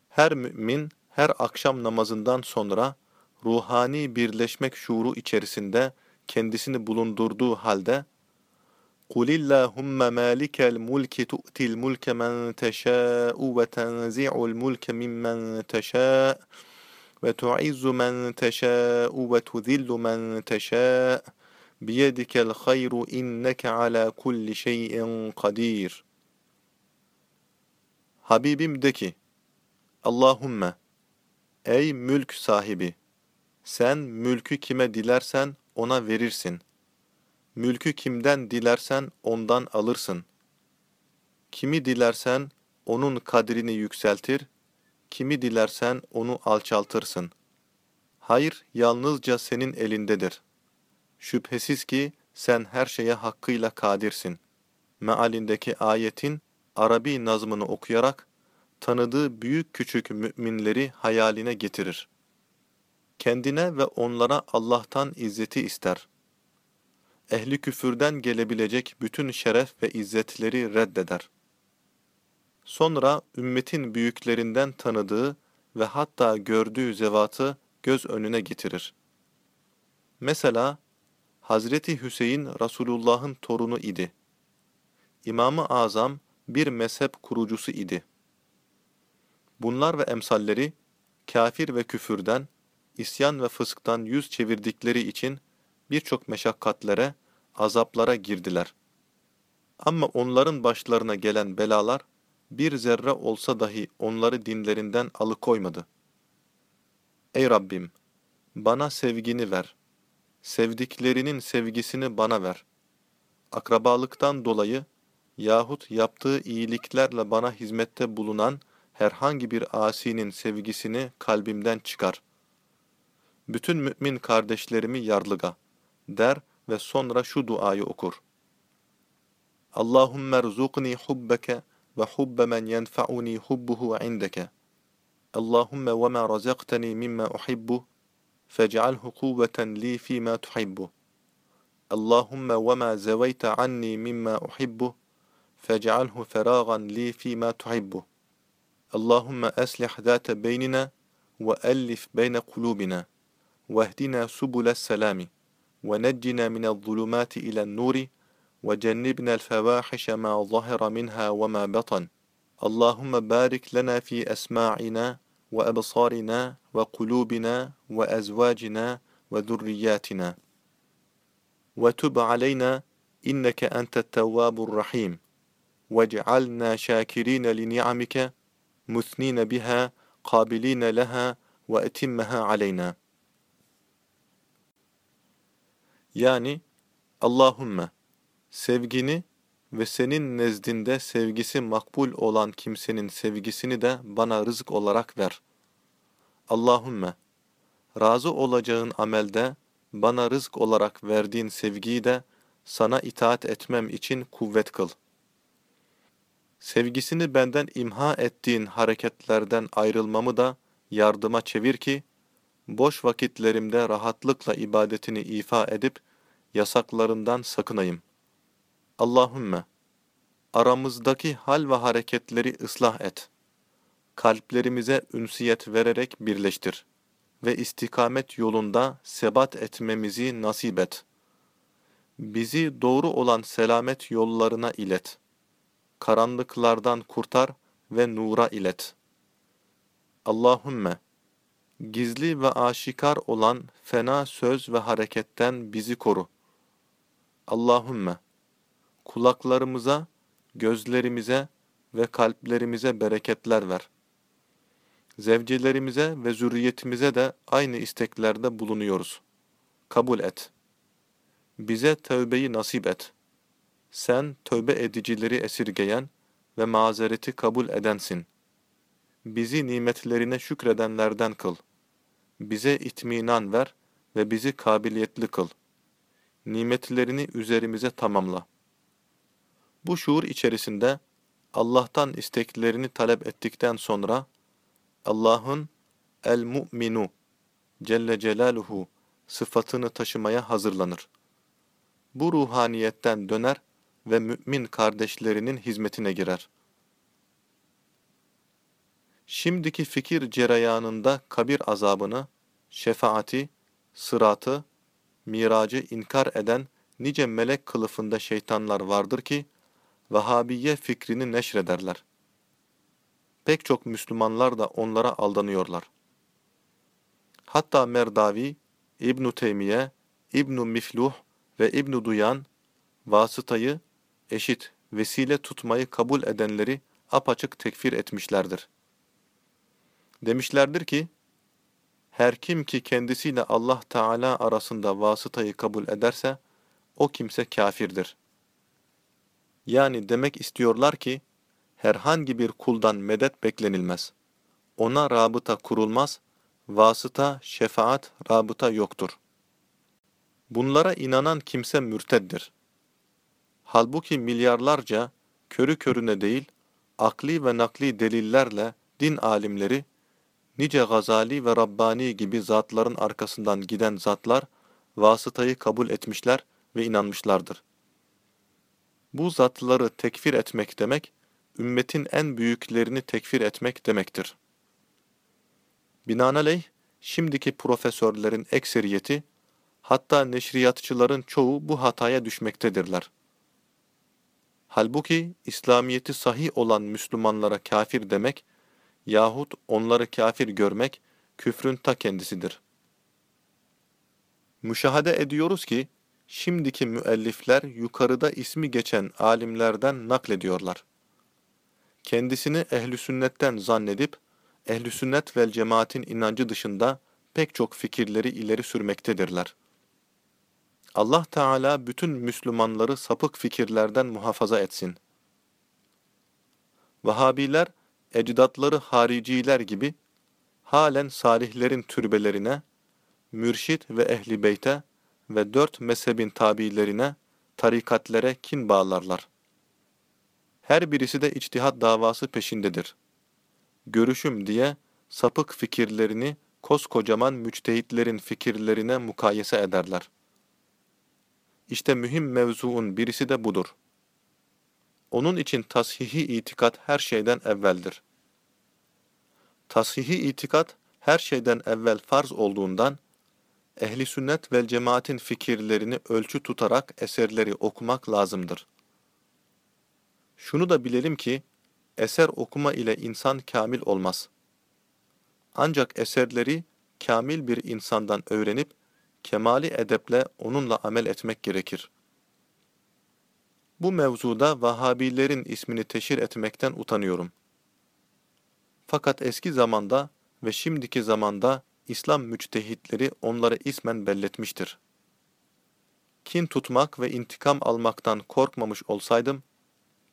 S1: Her mümin her akşam namazından sonra ruhani birleşmek şuuru içerisinde kendisini bulundurduğu halde قُلِ اللّٰهُمَّ مَالِكَ الْمُلْكِ تُؤْتِ الْمُلْكَ مَنْ تَشَاءُ وَتَنْزِعُ الْمُلْكَ مِمَّنْ تَشَاءُ وَتُعِزُّ مَنْ تَشَاءُ وَتُذِلُّ مَنْ تَشَاءُ بِيَدِكَ الْخَيْرُ اِنَّكَ عَلَى كُلِّ شَيْءٍ قَدِيرٌ Habibim de ki, Allahümme, ey mülk sahibi, sen mülkü kime dilersen ona verirsin. Mülkü kimden dilersen ondan alırsın. Kimi dilersen onun kadrini yükseltir, kimi dilersen onu alçaltırsın. Hayır yalnızca senin elindedir. Şüphesiz ki sen her şeye hakkıyla kadirsin. Mealindeki ayetin Arabi nazmını okuyarak tanıdığı büyük küçük müminleri hayaline getirir. Kendine ve onlara Allah'tan izzeti ister. Ehli küfürden gelebilecek bütün şeref ve izzetleri reddeder. Sonra ümmetin büyüklerinden tanıdığı ve hatta gördüğü zevatı göz önüne getirir. Mesela Hazreti Hüseyin Resulullah'ın torunu idi. İmamı Azam bir mezhep kurucusu idi. Bunlar ve emsalleri kafir ve küfürden, isyan ve fısktan yüz çevirdikleri için birçok meşakkatlere, azaplara girdiler. Ama onların başlarına gelen belalar bir zerre olsa dahi onları dinlerinden alıkoymadı. Ey Rabbim! Bana sevgini ver. Sevdiklerinin sevgisini bana ver. Akrabalıktan dolayı yahut yaptığı iyiliklerle bana hizmette bulunan herhangi bir asinin sevgisini kalbimden çıkar. Bütün mümin kardeşlerimi yarlıga der ve sonra şu duayı okur. Allahümme rzuqni hubbeke ve hubbe men yenfa'uni hubbuhu indeke. Allahümme ve ma razaqtani mimma uhibbu fec'alhu kuvveten li fîmâ tuhibbu. Allahümme ve ma zeveyte anni mimma uhibbu fec'alhu feragan li fîmâ tuhibbu. اللهم أصلح ذات بيننا وألف بين قلوبنا واهدنا سبل السلام ونجنا من الظلمات إلى النور وجنبنا الفواحش ما ظهر منها وما بطن. اللهم بارك لنا في أسماعنا وأبصارنا وقلوبنا وأزواجنا وذرياتنا. وتب علينا إنك أنت التواب الرحيم. واجعلنا شاكرين لنعمك مثنين بها قابلين لها وأتمها علينا. Yani Allahümme sevgini ve senin nezdinde sevgisi makbul olan kimsenin sevgisini de bana rızık olarak ver. Allahümme razı olacağın amelde bana rızık olarak verdiğin sevgiyi de sana itaat etmem için kuvvet kıl. Sevgisini benden imha ettiğin hareketlerden ayrılmamı da yardıma çevir ki, boş vakitlerimde rahatlıkla ibadetini ifa edip, yasaklarından sakınayım. Allahümme, aramızdaki hal ve hareketleri ıslah et. Kalplerimize ünsiyet vererek birleştir ve istikamet yolunda sebat etmemizi nasip et. Bizi doğru olan selamet yollarına ilet.'' karanlıklardan kurtar ve nura ilet. Allahümme, gizli ve aşikar olan fena söz ve hareketten bizi koru. Allahümme, kulaklarımıza, gözlerimize ve kalplerimize bereketler ver. Zevcelerimize ve zürriyetimize de aynı isteklerde bulunuyoruz. Kabul et. Bize tövbeyi nasip et.'' Sen tövbe edicileri esirgeyen ve mazereti kabul edensin. Bizi nimetlerine şükredenlerden kıl. Bize itminan ver ve bizi kabiliyetli kıl. Nimetlerini üzerimize tamamla. Bu şuur içerisinde Allah'tan isteklerini talep ettikten sonra Allah'ın el-mu'minu Celle Celaluhu sıfatını taşımaya hazırlanır. Bu ruhaniyetten döner ve mümin kardeşlerinin hizmetine girer. Şimdiki fikir cereyanında kabir azabını, şefaati, sıratı, miracı inkar eden nice melek kılıfında şeytanlar vardır ki, Vahabiye fikrini neşrederler. Pek çok Müslümanlar da onlara aldanıyorlar. Hatta Merdavi, İbn Teymiye, İbn Mifluh ve İbn Duyan vasıtayı eşit vesile tutmayı kabul edenleri apaçık tekfir etmişlerdir. Demişlerdir ki, her kim ki kendisiyle Allah Teala arasında vasıtayı kabul ederse, o kimse kafirdir. Yani demek istiyorlar ki, herhangi bir kuldan medet beklenilmez. Ona rabıta kurulmaz, vasıta, şefaat, rabıta yoktur. Bunlara inanan kimse mürteddir. Halbuki milyarlarca, körü körüne değil, akli ve nakli delillerle din alimleri, nice Gazali ve Rabbani gibi zatların arkasından giden zatlar, vasıtayı kabul etmişler ve inanmışlardır. Bu zatları tekfir etmek demek, ümmetin en büyüklerini tekfir etmek demektir. Binaenaleyh, şimdiki profesörlerin ekseriyeti, hatta neşriyatçıların çoğu bu hataya düşmektedirler. Halbuki İslamiyeti sahih olan Müslümanlara kafir demek yahut onları kafir görmek küfrün ta kendisidir. Müşahede ediyoruz ki şimdiki müellifler yukarıda ismi geçen alimlerden naklediyorlar. Kendisini ehli sünnetten zannedip ehli sünnet vel cemaatin inancı dışında pek çok fikirleri ileri sürmektedirler. Allah Teala bütün Müslümanları sapık fikirlerden muhafaza etsin. Vahabiler, ecdatları hariciler gibi, halen salihlerin türbelerine, mürşit ve ehli beyte ve dört mezhebin tabilerine, tarikatlere kin bağlarlar. Her birisi de içtihat davası peşindedir. Görüşüm diye sapık fikirlerini koskocaman müçtehitlerin fikirlerine mukayese ederler. İşte mühim mevzuun birisi de budur. Onun için tashihi itikat her şeyden evveldir. Tashihi itikat her şeyden evvel farz olduğundan, ehli sünnet vel cemaatin fikirlerini ölçü tutarak eserleri okumak lazımdır. Şunu da bilelim ki, eser okuma ile insan kamil olmaz. Ancak eserleri kamil bir insandan öğrenip, kemali edeple onunla amel etmek gerekir. Bu mevzuda Vahabilerin ismini teşhir etmekten utanıyorum. Fakat eski zamanda ve şimdiki zamanda İslam müçtehitleri onları ismen belletmiştir. Kin tutmak ve intikam almaktan korkmamış olsaydım,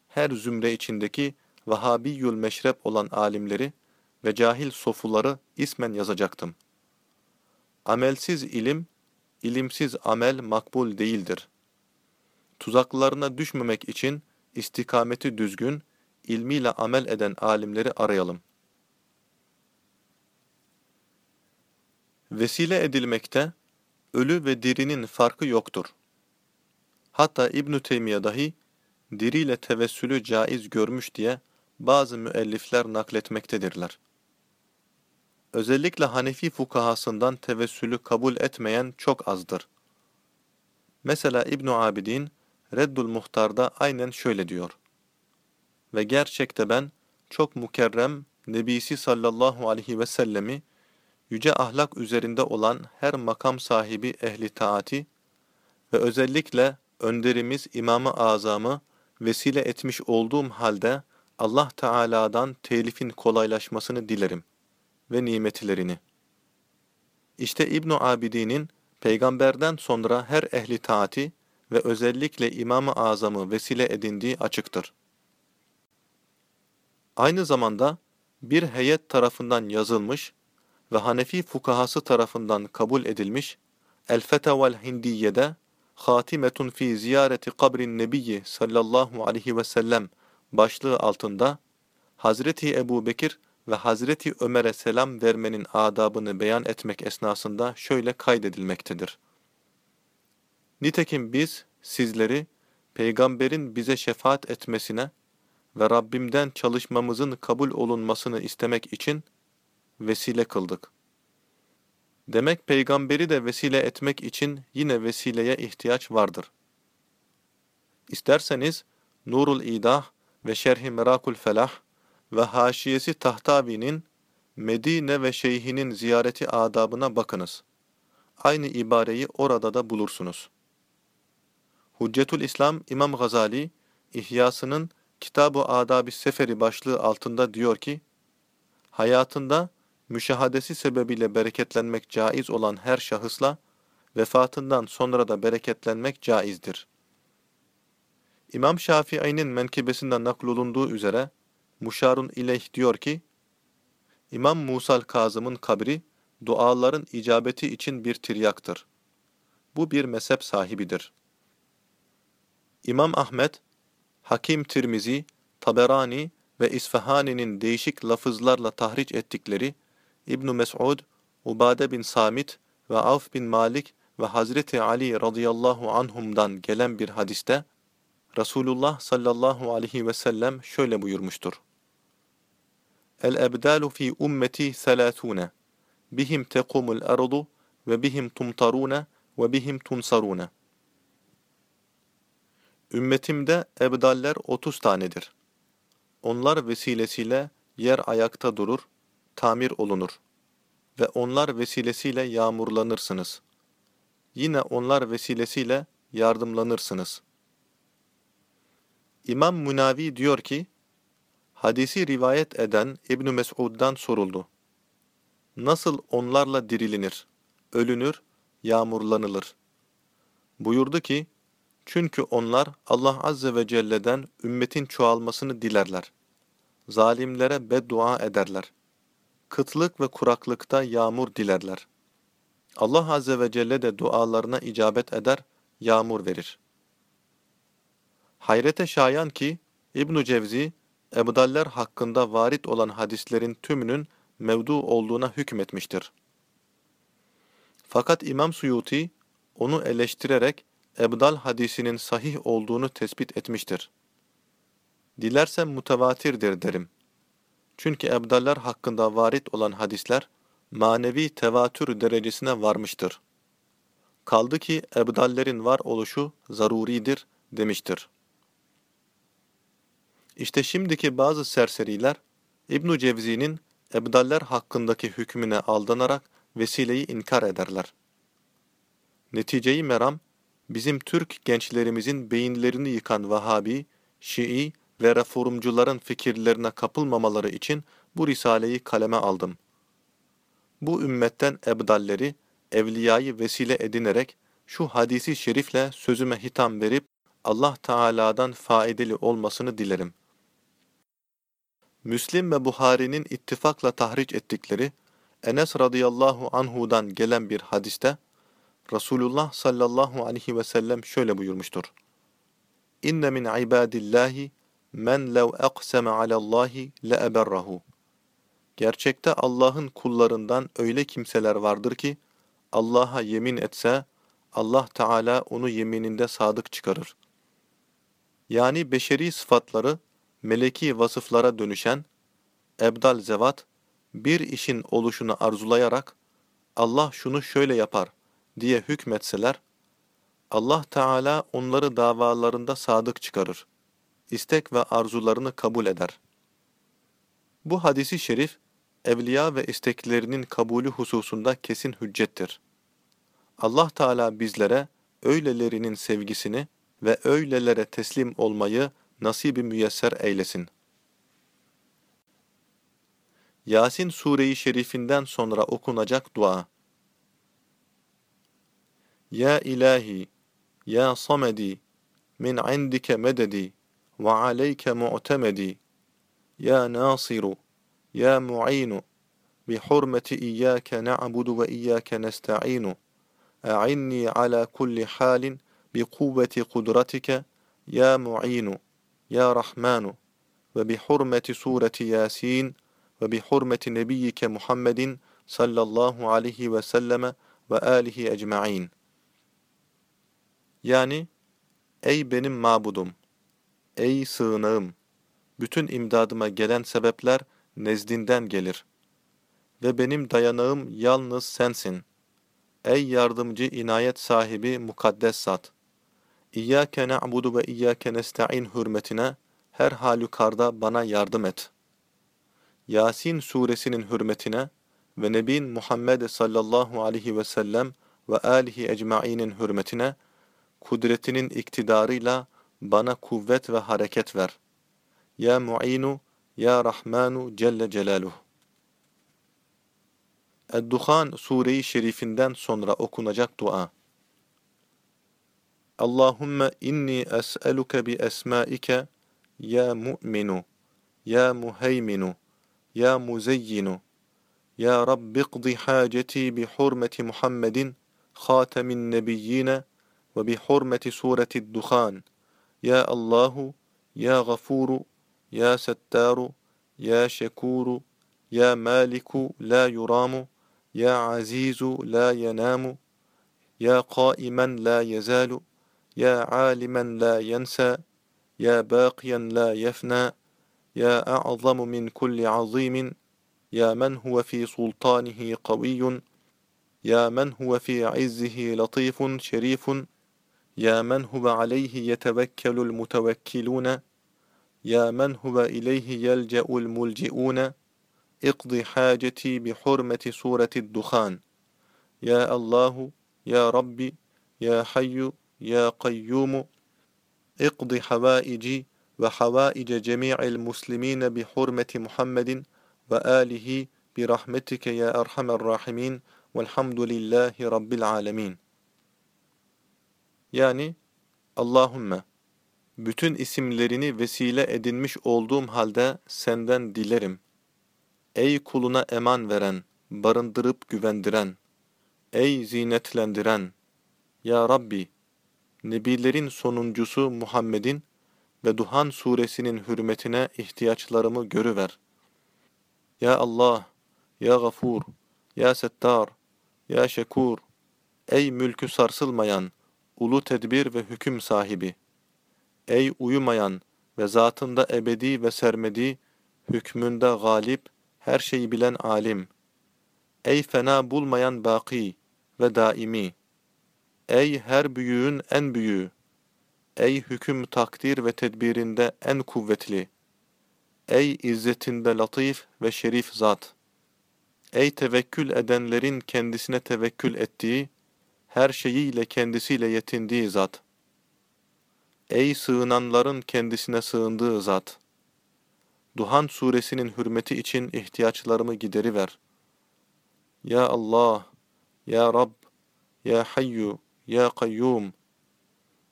S1: her zümre içindeki Vahabiyül meşrep olan alimleri ve cahil sofuları ismen yazacaktım. Amelsiz ilim, ilimsiz amel makbul değildir. Tuzaklarına düşmemek için istikameti düzgün, ilmiyle amel eden alimleri arayalım. Vesile edilmekte, ölü ve dirinin farkı yoktur. Hatta İbn-i Teymiye dahi, diriyle tevessülü caiz görmüş diye bazı müellifler nakletmektedirler. Özellikle Hanefi fukahasından tevessülü kabul etmeyen çok azdır. Mesela İbn Abidin Reddul Muhtar'da aynen şöyle diyor. Ve gerçekte ben çok mukerrem Nebisi sallallahu aleyhi ve sellemi yüce ahlak üzerinde olan her makam sahibi ehli taati ve özellikle önderimiz İmam-ı Azam'ı vesile etmiş olduğum halde Allah Teala'dan telifin kolaylaşmasını dilerim ve nimetlerini. İşte İbn Abidin'in peygamberden sonra her ehli taati ve özellikle İmam-ı Azam'ı vesile edindiği açıktır. Aynı zamanda bir heyet tarafından yazılmış ve Hanefi fukahası tarafından kabul edilmiş El-Fetavel Hindiye'de Hatimetun fi ziyareti kabrin nebiyyi sallallahu aleyhi ve sellem başlığı altında Hazreti Ebu Bekir ve Hazreti Ömer'e selam vermenin adabını beyan etmek esnasında şöyle kaydedilmektedir. Nitekim biz sizleri peygamberin bize şefaat etmesine ve Rabbimden çalışmamızın kabul olunmasını istemek için vesile kıldık. Demek peygamberi de vesile etmek için yine vesileye ihtiyaç vardır. İsterseniz Nurul İdah ve Şerhi Merakul Felah ve haşiyesi Tahtavi'nin Medine ve Şeyhinin ziyareti adabına bakınız. Aynı ibareyi orada da bulursunuz. Hüccetül İslam İmam Gazali, İhyasının Kitab-ı Adab-ı Seferi başlığı altında diyor ki, hayatında müşahadesi sebebiyle bereketlenmek caiz olan her şahısla, vefatından sonra da bereketlenmek caizdir. İmam Şafii'nin menkibesinden naklolunduğu üzere, Muşarun İleyh diyor ki, İmam Musal Kazım'ın kabri, duaların icabeti için bir tiryaktır. Bu bir mezhep sahibidir. İmam Ahmet, Hakim Tirmizi, Taberani ve İsfahani'nin değişik lafızlarla tahriç ettikleri İbn Mes'ud, Ubade bin Samit ve Avf bin Malik ve Hazreti Ali radıyallahu anhum'dan gelen bir hadiste Resulullah sallallahu aleyhi ve sellem şöyle buyurmuştur. El-ebdalu fi ummeti selâthûne bihim tekumul ardu ve bihim tumtarûne ve bihim tunsarûne Ümmetimde ebdaller otuz tanedir. Onlar vesilesiyle yer ayakta durur, tamir olunur ve onlar vesilesiyle yağmurlanırsınız. Yine onlar vesilesiyle yardımlanırsınız. İmam Münavi diyor ki, hadisi rivayet eden İbn Mes'ud'dan soruldu. Nasıl onlarla dirilinir, ölünür, yağmurlanılır? Buyurdu ki, çünkü onlar Allah Azze ve Celle'den ümmetin çoğalmasını dilerler. Zalimlere beddua ederler. Kıtlık ve kuraklıkta yağmur dilerler. Allah Azze ve Celle de dualarına icabet eder, yağmur verir. Hayrete şayan ki İbn Cevzi, ebdaller hakkında varit olan hadislerin tümünün mevdu olduğuna hükmetmiştir. Fakat İmam Suyuti onu eleştirerek ebdal hadisinin sahih olduğunu tespit etmiştir. Dilersem mutevatirdir derim. Çünkü ebdaller hakkında varit olan hadisler, manevi tevatür derecesine varmıştır. Kaldı ki ebdallerin var oluşu zaruridir demiştir. İşte şimdiki bazı serseriler, İbn Cevzi'nin ebdaller hakkındaki hükmüne aldanarak vesileyi inkar ederler. Neticeyi meram, bizim Türk gençlerimizin beyinlerini yıkan Vahabi, Şii ve reformcuların fikirlerine kapılmamaları için bu risaleyi kaleme aldım. Bu ümmetten ebdalleri, evliyayı vesile edinerek şu hadisi şerifle sözüme hitam verip Allah Teala'dan faydalı olmasını dilerim. Müslim ve Buhari'nin ittifakla tahriç ettikleri Enes radıyallahu anhudan gelen bir hadiste Resulullah sallallahu aleyhi ve sellem şöyle buyurmuştur. İnne min ibadillahi men lev aqsama alallahi le eberrahu. Gerçekte Allah'ın kullarından öyle kimseler vardır ki Allah'a yemin etse Allah Teala onu yemininde sadık çıkarır. Yani beşeri sıfatları meleki vasıflara dönüşen ebdal zevat bir işin oluşunu arzulayarak Allah şunu şöyle yapar diye hükmetseler, Allah Teala onları davalarında sadık çıkarır. istek ve arzularını kabul eder. Bu hadisi şerif, evliya ve isteklerinin kabulü hususunda kesin hüccettir. Allah Teala bizlere öylelerinin sevgisini ve öylelere teslim olmayı nasibi müyesser eylesin. Yasin Sure-i Şerifinden sonra okunacak dua ilahi, ya samedi, min indike mededi ve aleyke mu'temedi. يا ناصر يا معين بحرمة إياك نعبد وإياك نستعين. أعني على كل حال بقوة قدرتك يا معين يا رحمن. وبحرمة سورة ياسين وبحرمة نبيك محمد صلى الله عليه وسلم وآله أجمعين. Yani, ey benim mabudum, ey sığınağım, bütün imdadıma gelen sebepler nezdinden gelir. Ve benim dayanağım yalnız sensin. Ey yardımcı inayet sahibi mukaddes zat! İyyâke na'budu ve iyyâke nesta'in hürmetine her halükarda bana yardım et. Yasin suresinin hürmetine ve Nebin Muhammed sallallahu aleyhi ve sellem ve alihi ecmainin hürmetine kudretinin iktidarıyla bana kuvvet ve hareket ver. Ya Mu'inu, Ya Rahmanu Celle Celaluhu. Ed-Duhan Sure-i Şerifinden sonra okunacak dua. Allahümme inni es'eluke bi esmaike ya mu'minu, ya muheyminu, ya muzeyyinu, ya Rabbi qdi haceti bi hurmeti Muhammedin, khatamin nebiyyine hurmeti sureti Duhan. Ya Allahu, ya Gafuru, ya Settaru, ya Şekuru, ya Maliku la yuramu, يا عزيز لا ينام يا قائما لا يزال يا عالما لا ينسى يا باقيا لا يفنى يا أعظم من كل عظيم يا من هو في سلطانه قوي يا من هو في عزه لطيف شريف يا من هو عليه يتوكل المتوكلون يا من هو إليه يلجأ الملجئون. اقض حاجتي بحرمة سورة الدخان. يا الله يا ربي يا حي يا قيوم. اقض حوائجي وحوائج جميع المسلمين بحرمة محمد وآله برحمتك يا أرحم الراحمين. والحمد لله رب العالمين. Yani Allahümme bütün isimlerini vesile edinmiş olduğum halde senden dilerim. Ey kuluna eman veren, barındırıp güvendiren, ey zinetlendiren, Ya Rabbi, Nebilerin sonuncusu Muhammed'in ve Duhan suresinin hürmetine ihtiyaçlarımı görüver. Ya Allah, Ya Gafur, Ya Settar, Ya Şekur, ey mülkü sarsılmayan, ulu tedbir ve hüküm sahibi, ey uyumayan ve zatında ebedi ve sermedi, hükmünde galip, her şeyi bilen alim, ey fena bulmayan baki ve daimi, ey her büyüğün en büyüğü, ey hüküm takdir ve tedbirinde en kuvvetli, ey izzetinde latif ve şerif zat, ey tevekkül edenlerin kendisine tevekkül ettiği, her şeyiyle kendisiyle yetindiği zat, ey sığınanların kendisine sığındığı zat, Duhan suresinin hürmeti için ihtiyaçlarımı gideriver. Ya Allah, Ya Rab, Ya Hayyu, Ya Kayyum,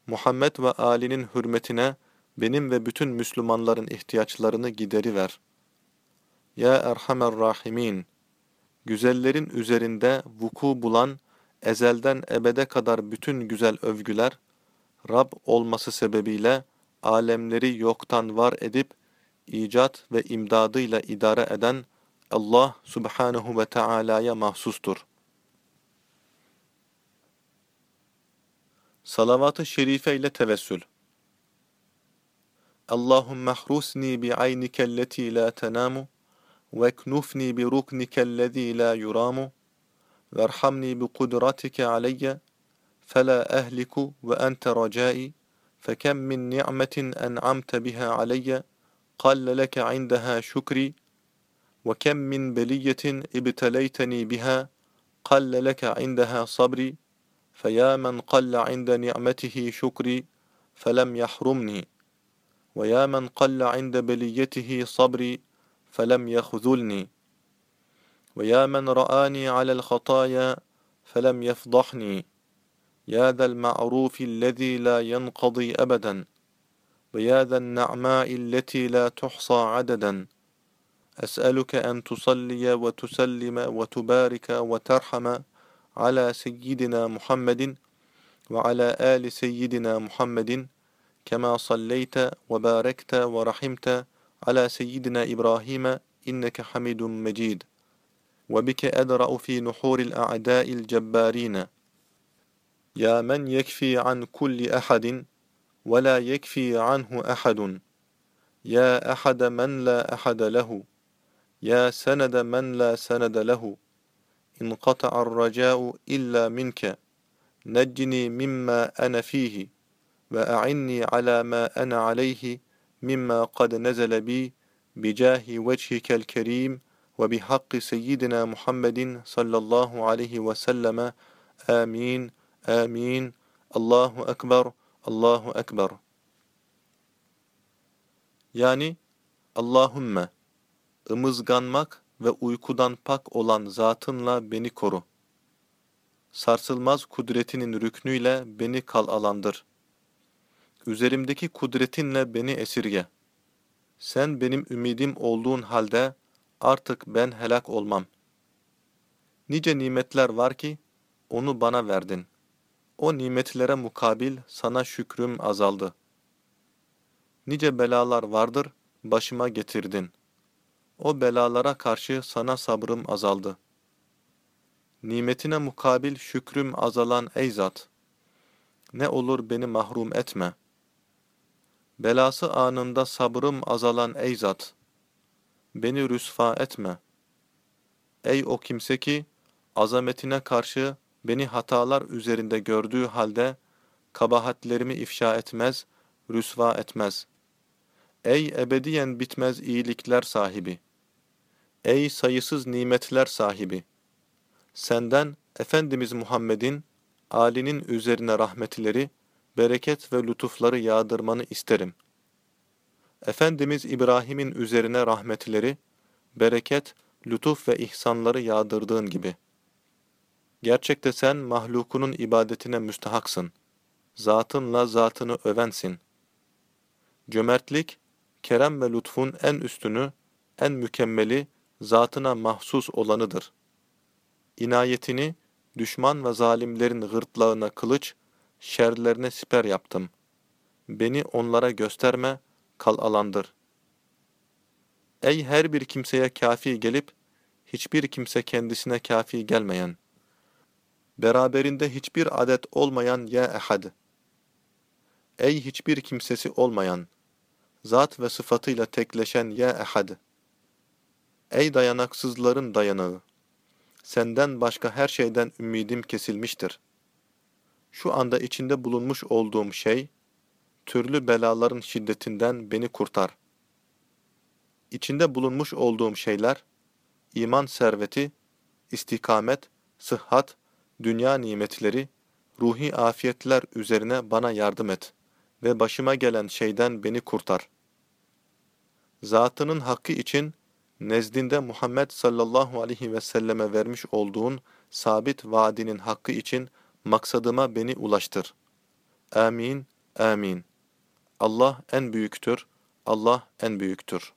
S1: Muhammed ve âlinin hürmetine benim ve bütün Müslümanların ihtiyaçlarını gideriver. Ya Erhamer Rahimin, güzellerin üzerinde vuku bulan, ezelden ebede kadar bütün güzel övgüler, Rab olması sebebiyle alemleri yoktan var edip, icat ve imdadıyla idare eden Allah subhanahu ve Taala'ya mahsustur. Salavat-ı şerife ile tevessül. Allahümme hrusni bi'aynika allati la tenamu ve knufni bi ruknika allazi la yuramu bi kudratika aleyye فلا أهلك وأنت رجائي فكم من نعمة أنعمت بها عليّ قل لك عندها شكري وكم من بلية ابتليتني بها قل لك عندها صبري فيا من قل عند نعمته شكري فلم يحرمني ويا من قل عند بليته صبري فلم يخذلني. ويا من رآني على الخطايا فلم يفضحني. يا ذا المعروف الذي لا ينقضي أبداً. ويا ذا النعماء التي لا تحصى عددا. أسألك أن تصلي وتسلم وتبارك وترحم على سيدنا محمد وعلى آل سيدنا محمد كما صليت وباركت ورحمت على سيدنا إبراهيم إنك حميد مجيد. وبك أدرأ في نحور الأعداء الجبارين. يا من يكفي عن كل أحد ولا يكفي عنه أحد. يا أحد من لا أحد له يا سند من لا سند له. انقطع الرجاء إلا منك نجني مما أنا فيه وأعني على ما أنا عليه مما قد نزل بي بجاه وجهك الكريم. ve bi hakkı seyyidina Muhammedin sallallahu aleyhi ve selleme amin, amin, Allahu Ekber, Allahu Ekber. Yani Allahümme, ımızganmak ve uykudan pak olan zatınla beni koru. Sarsılmaz kudretinin rüknüyle beni kalalandır. Üzerimdeki kudretinle beni esirge. Sen benim ümidim olduğun halde, artık ben helak olmam. Nice nimetler var ki onu bana verdin. O nimetlere mukabil sana şükrüm azaldı. Nice belalar vardır, başıma getirdin. O belalara karşı sana sabrım azaldı. Nimetine mukabil şükrüm azalan ey zat! Ne olur beni mahrum etme. Belası anında sabrım azalan ey zat! Beni rüsva etme. Ey o kimse ki, azametine karşı beni hatalar üzerinde gördüğü halde, kabahatlerimi ifşa etmez, rüsva etmez. Ey ebediyen bitmez iyilikler sahibi! Ey sayısız nimetler sahibi! Senden Efendimiz Muhammed'in, Ali'nin üzerine rahmetleri, bereket ve lütufları yağdırmanı isterim. Efendimiz İbrahim'in üzerine rahmetleri, bereket, lütuf ve ihsanları yağdırdığın gibi. Gerçekte sen mahlukunun ibadetine müstehaksın. Zatınla zatını övensin. Cömertlik, kerem ve lütfun en üstünü, en mükemmeli, zatına mahsus olanıdır. İnayetini, düşman ve zalimlerin gırtlağına kılıç, şerlerine siper yaptım. Beni onlara gösterme, kal alandır. Ey her bir kimseye kafi gelip, hiçbir kimse kendisine kafi gelmeyen, beraberinde hiçbir adet olmayan ya ehad, ey hiçbir kimsesi olmayan, zat ve sıfatıyla tekleşen ya ehad, ey dayanaksızların dayanağı, senden başka her şeyden ümidim kesilmiştir. Şu anda içinde bulunmuş olduğum şey, türlü belaların şiddetinden beni kurtar. İçinde bulunmuş olduğum şeyler, iman serveti, istikamet, sıhhat, dünya nimetleri, ruhi afiyetler üzerine bana yardım et ve başıma gelen şeyden beni kurtar. Zatının hakkı için, nezdinde Muhammed sallallahu aleyhi ve selleme vermiş olduğun sabit vaadinin hakkı için maksadıma beni ulaştır. Amin, amin. Allah en büyüktür, Allah en büyüktür.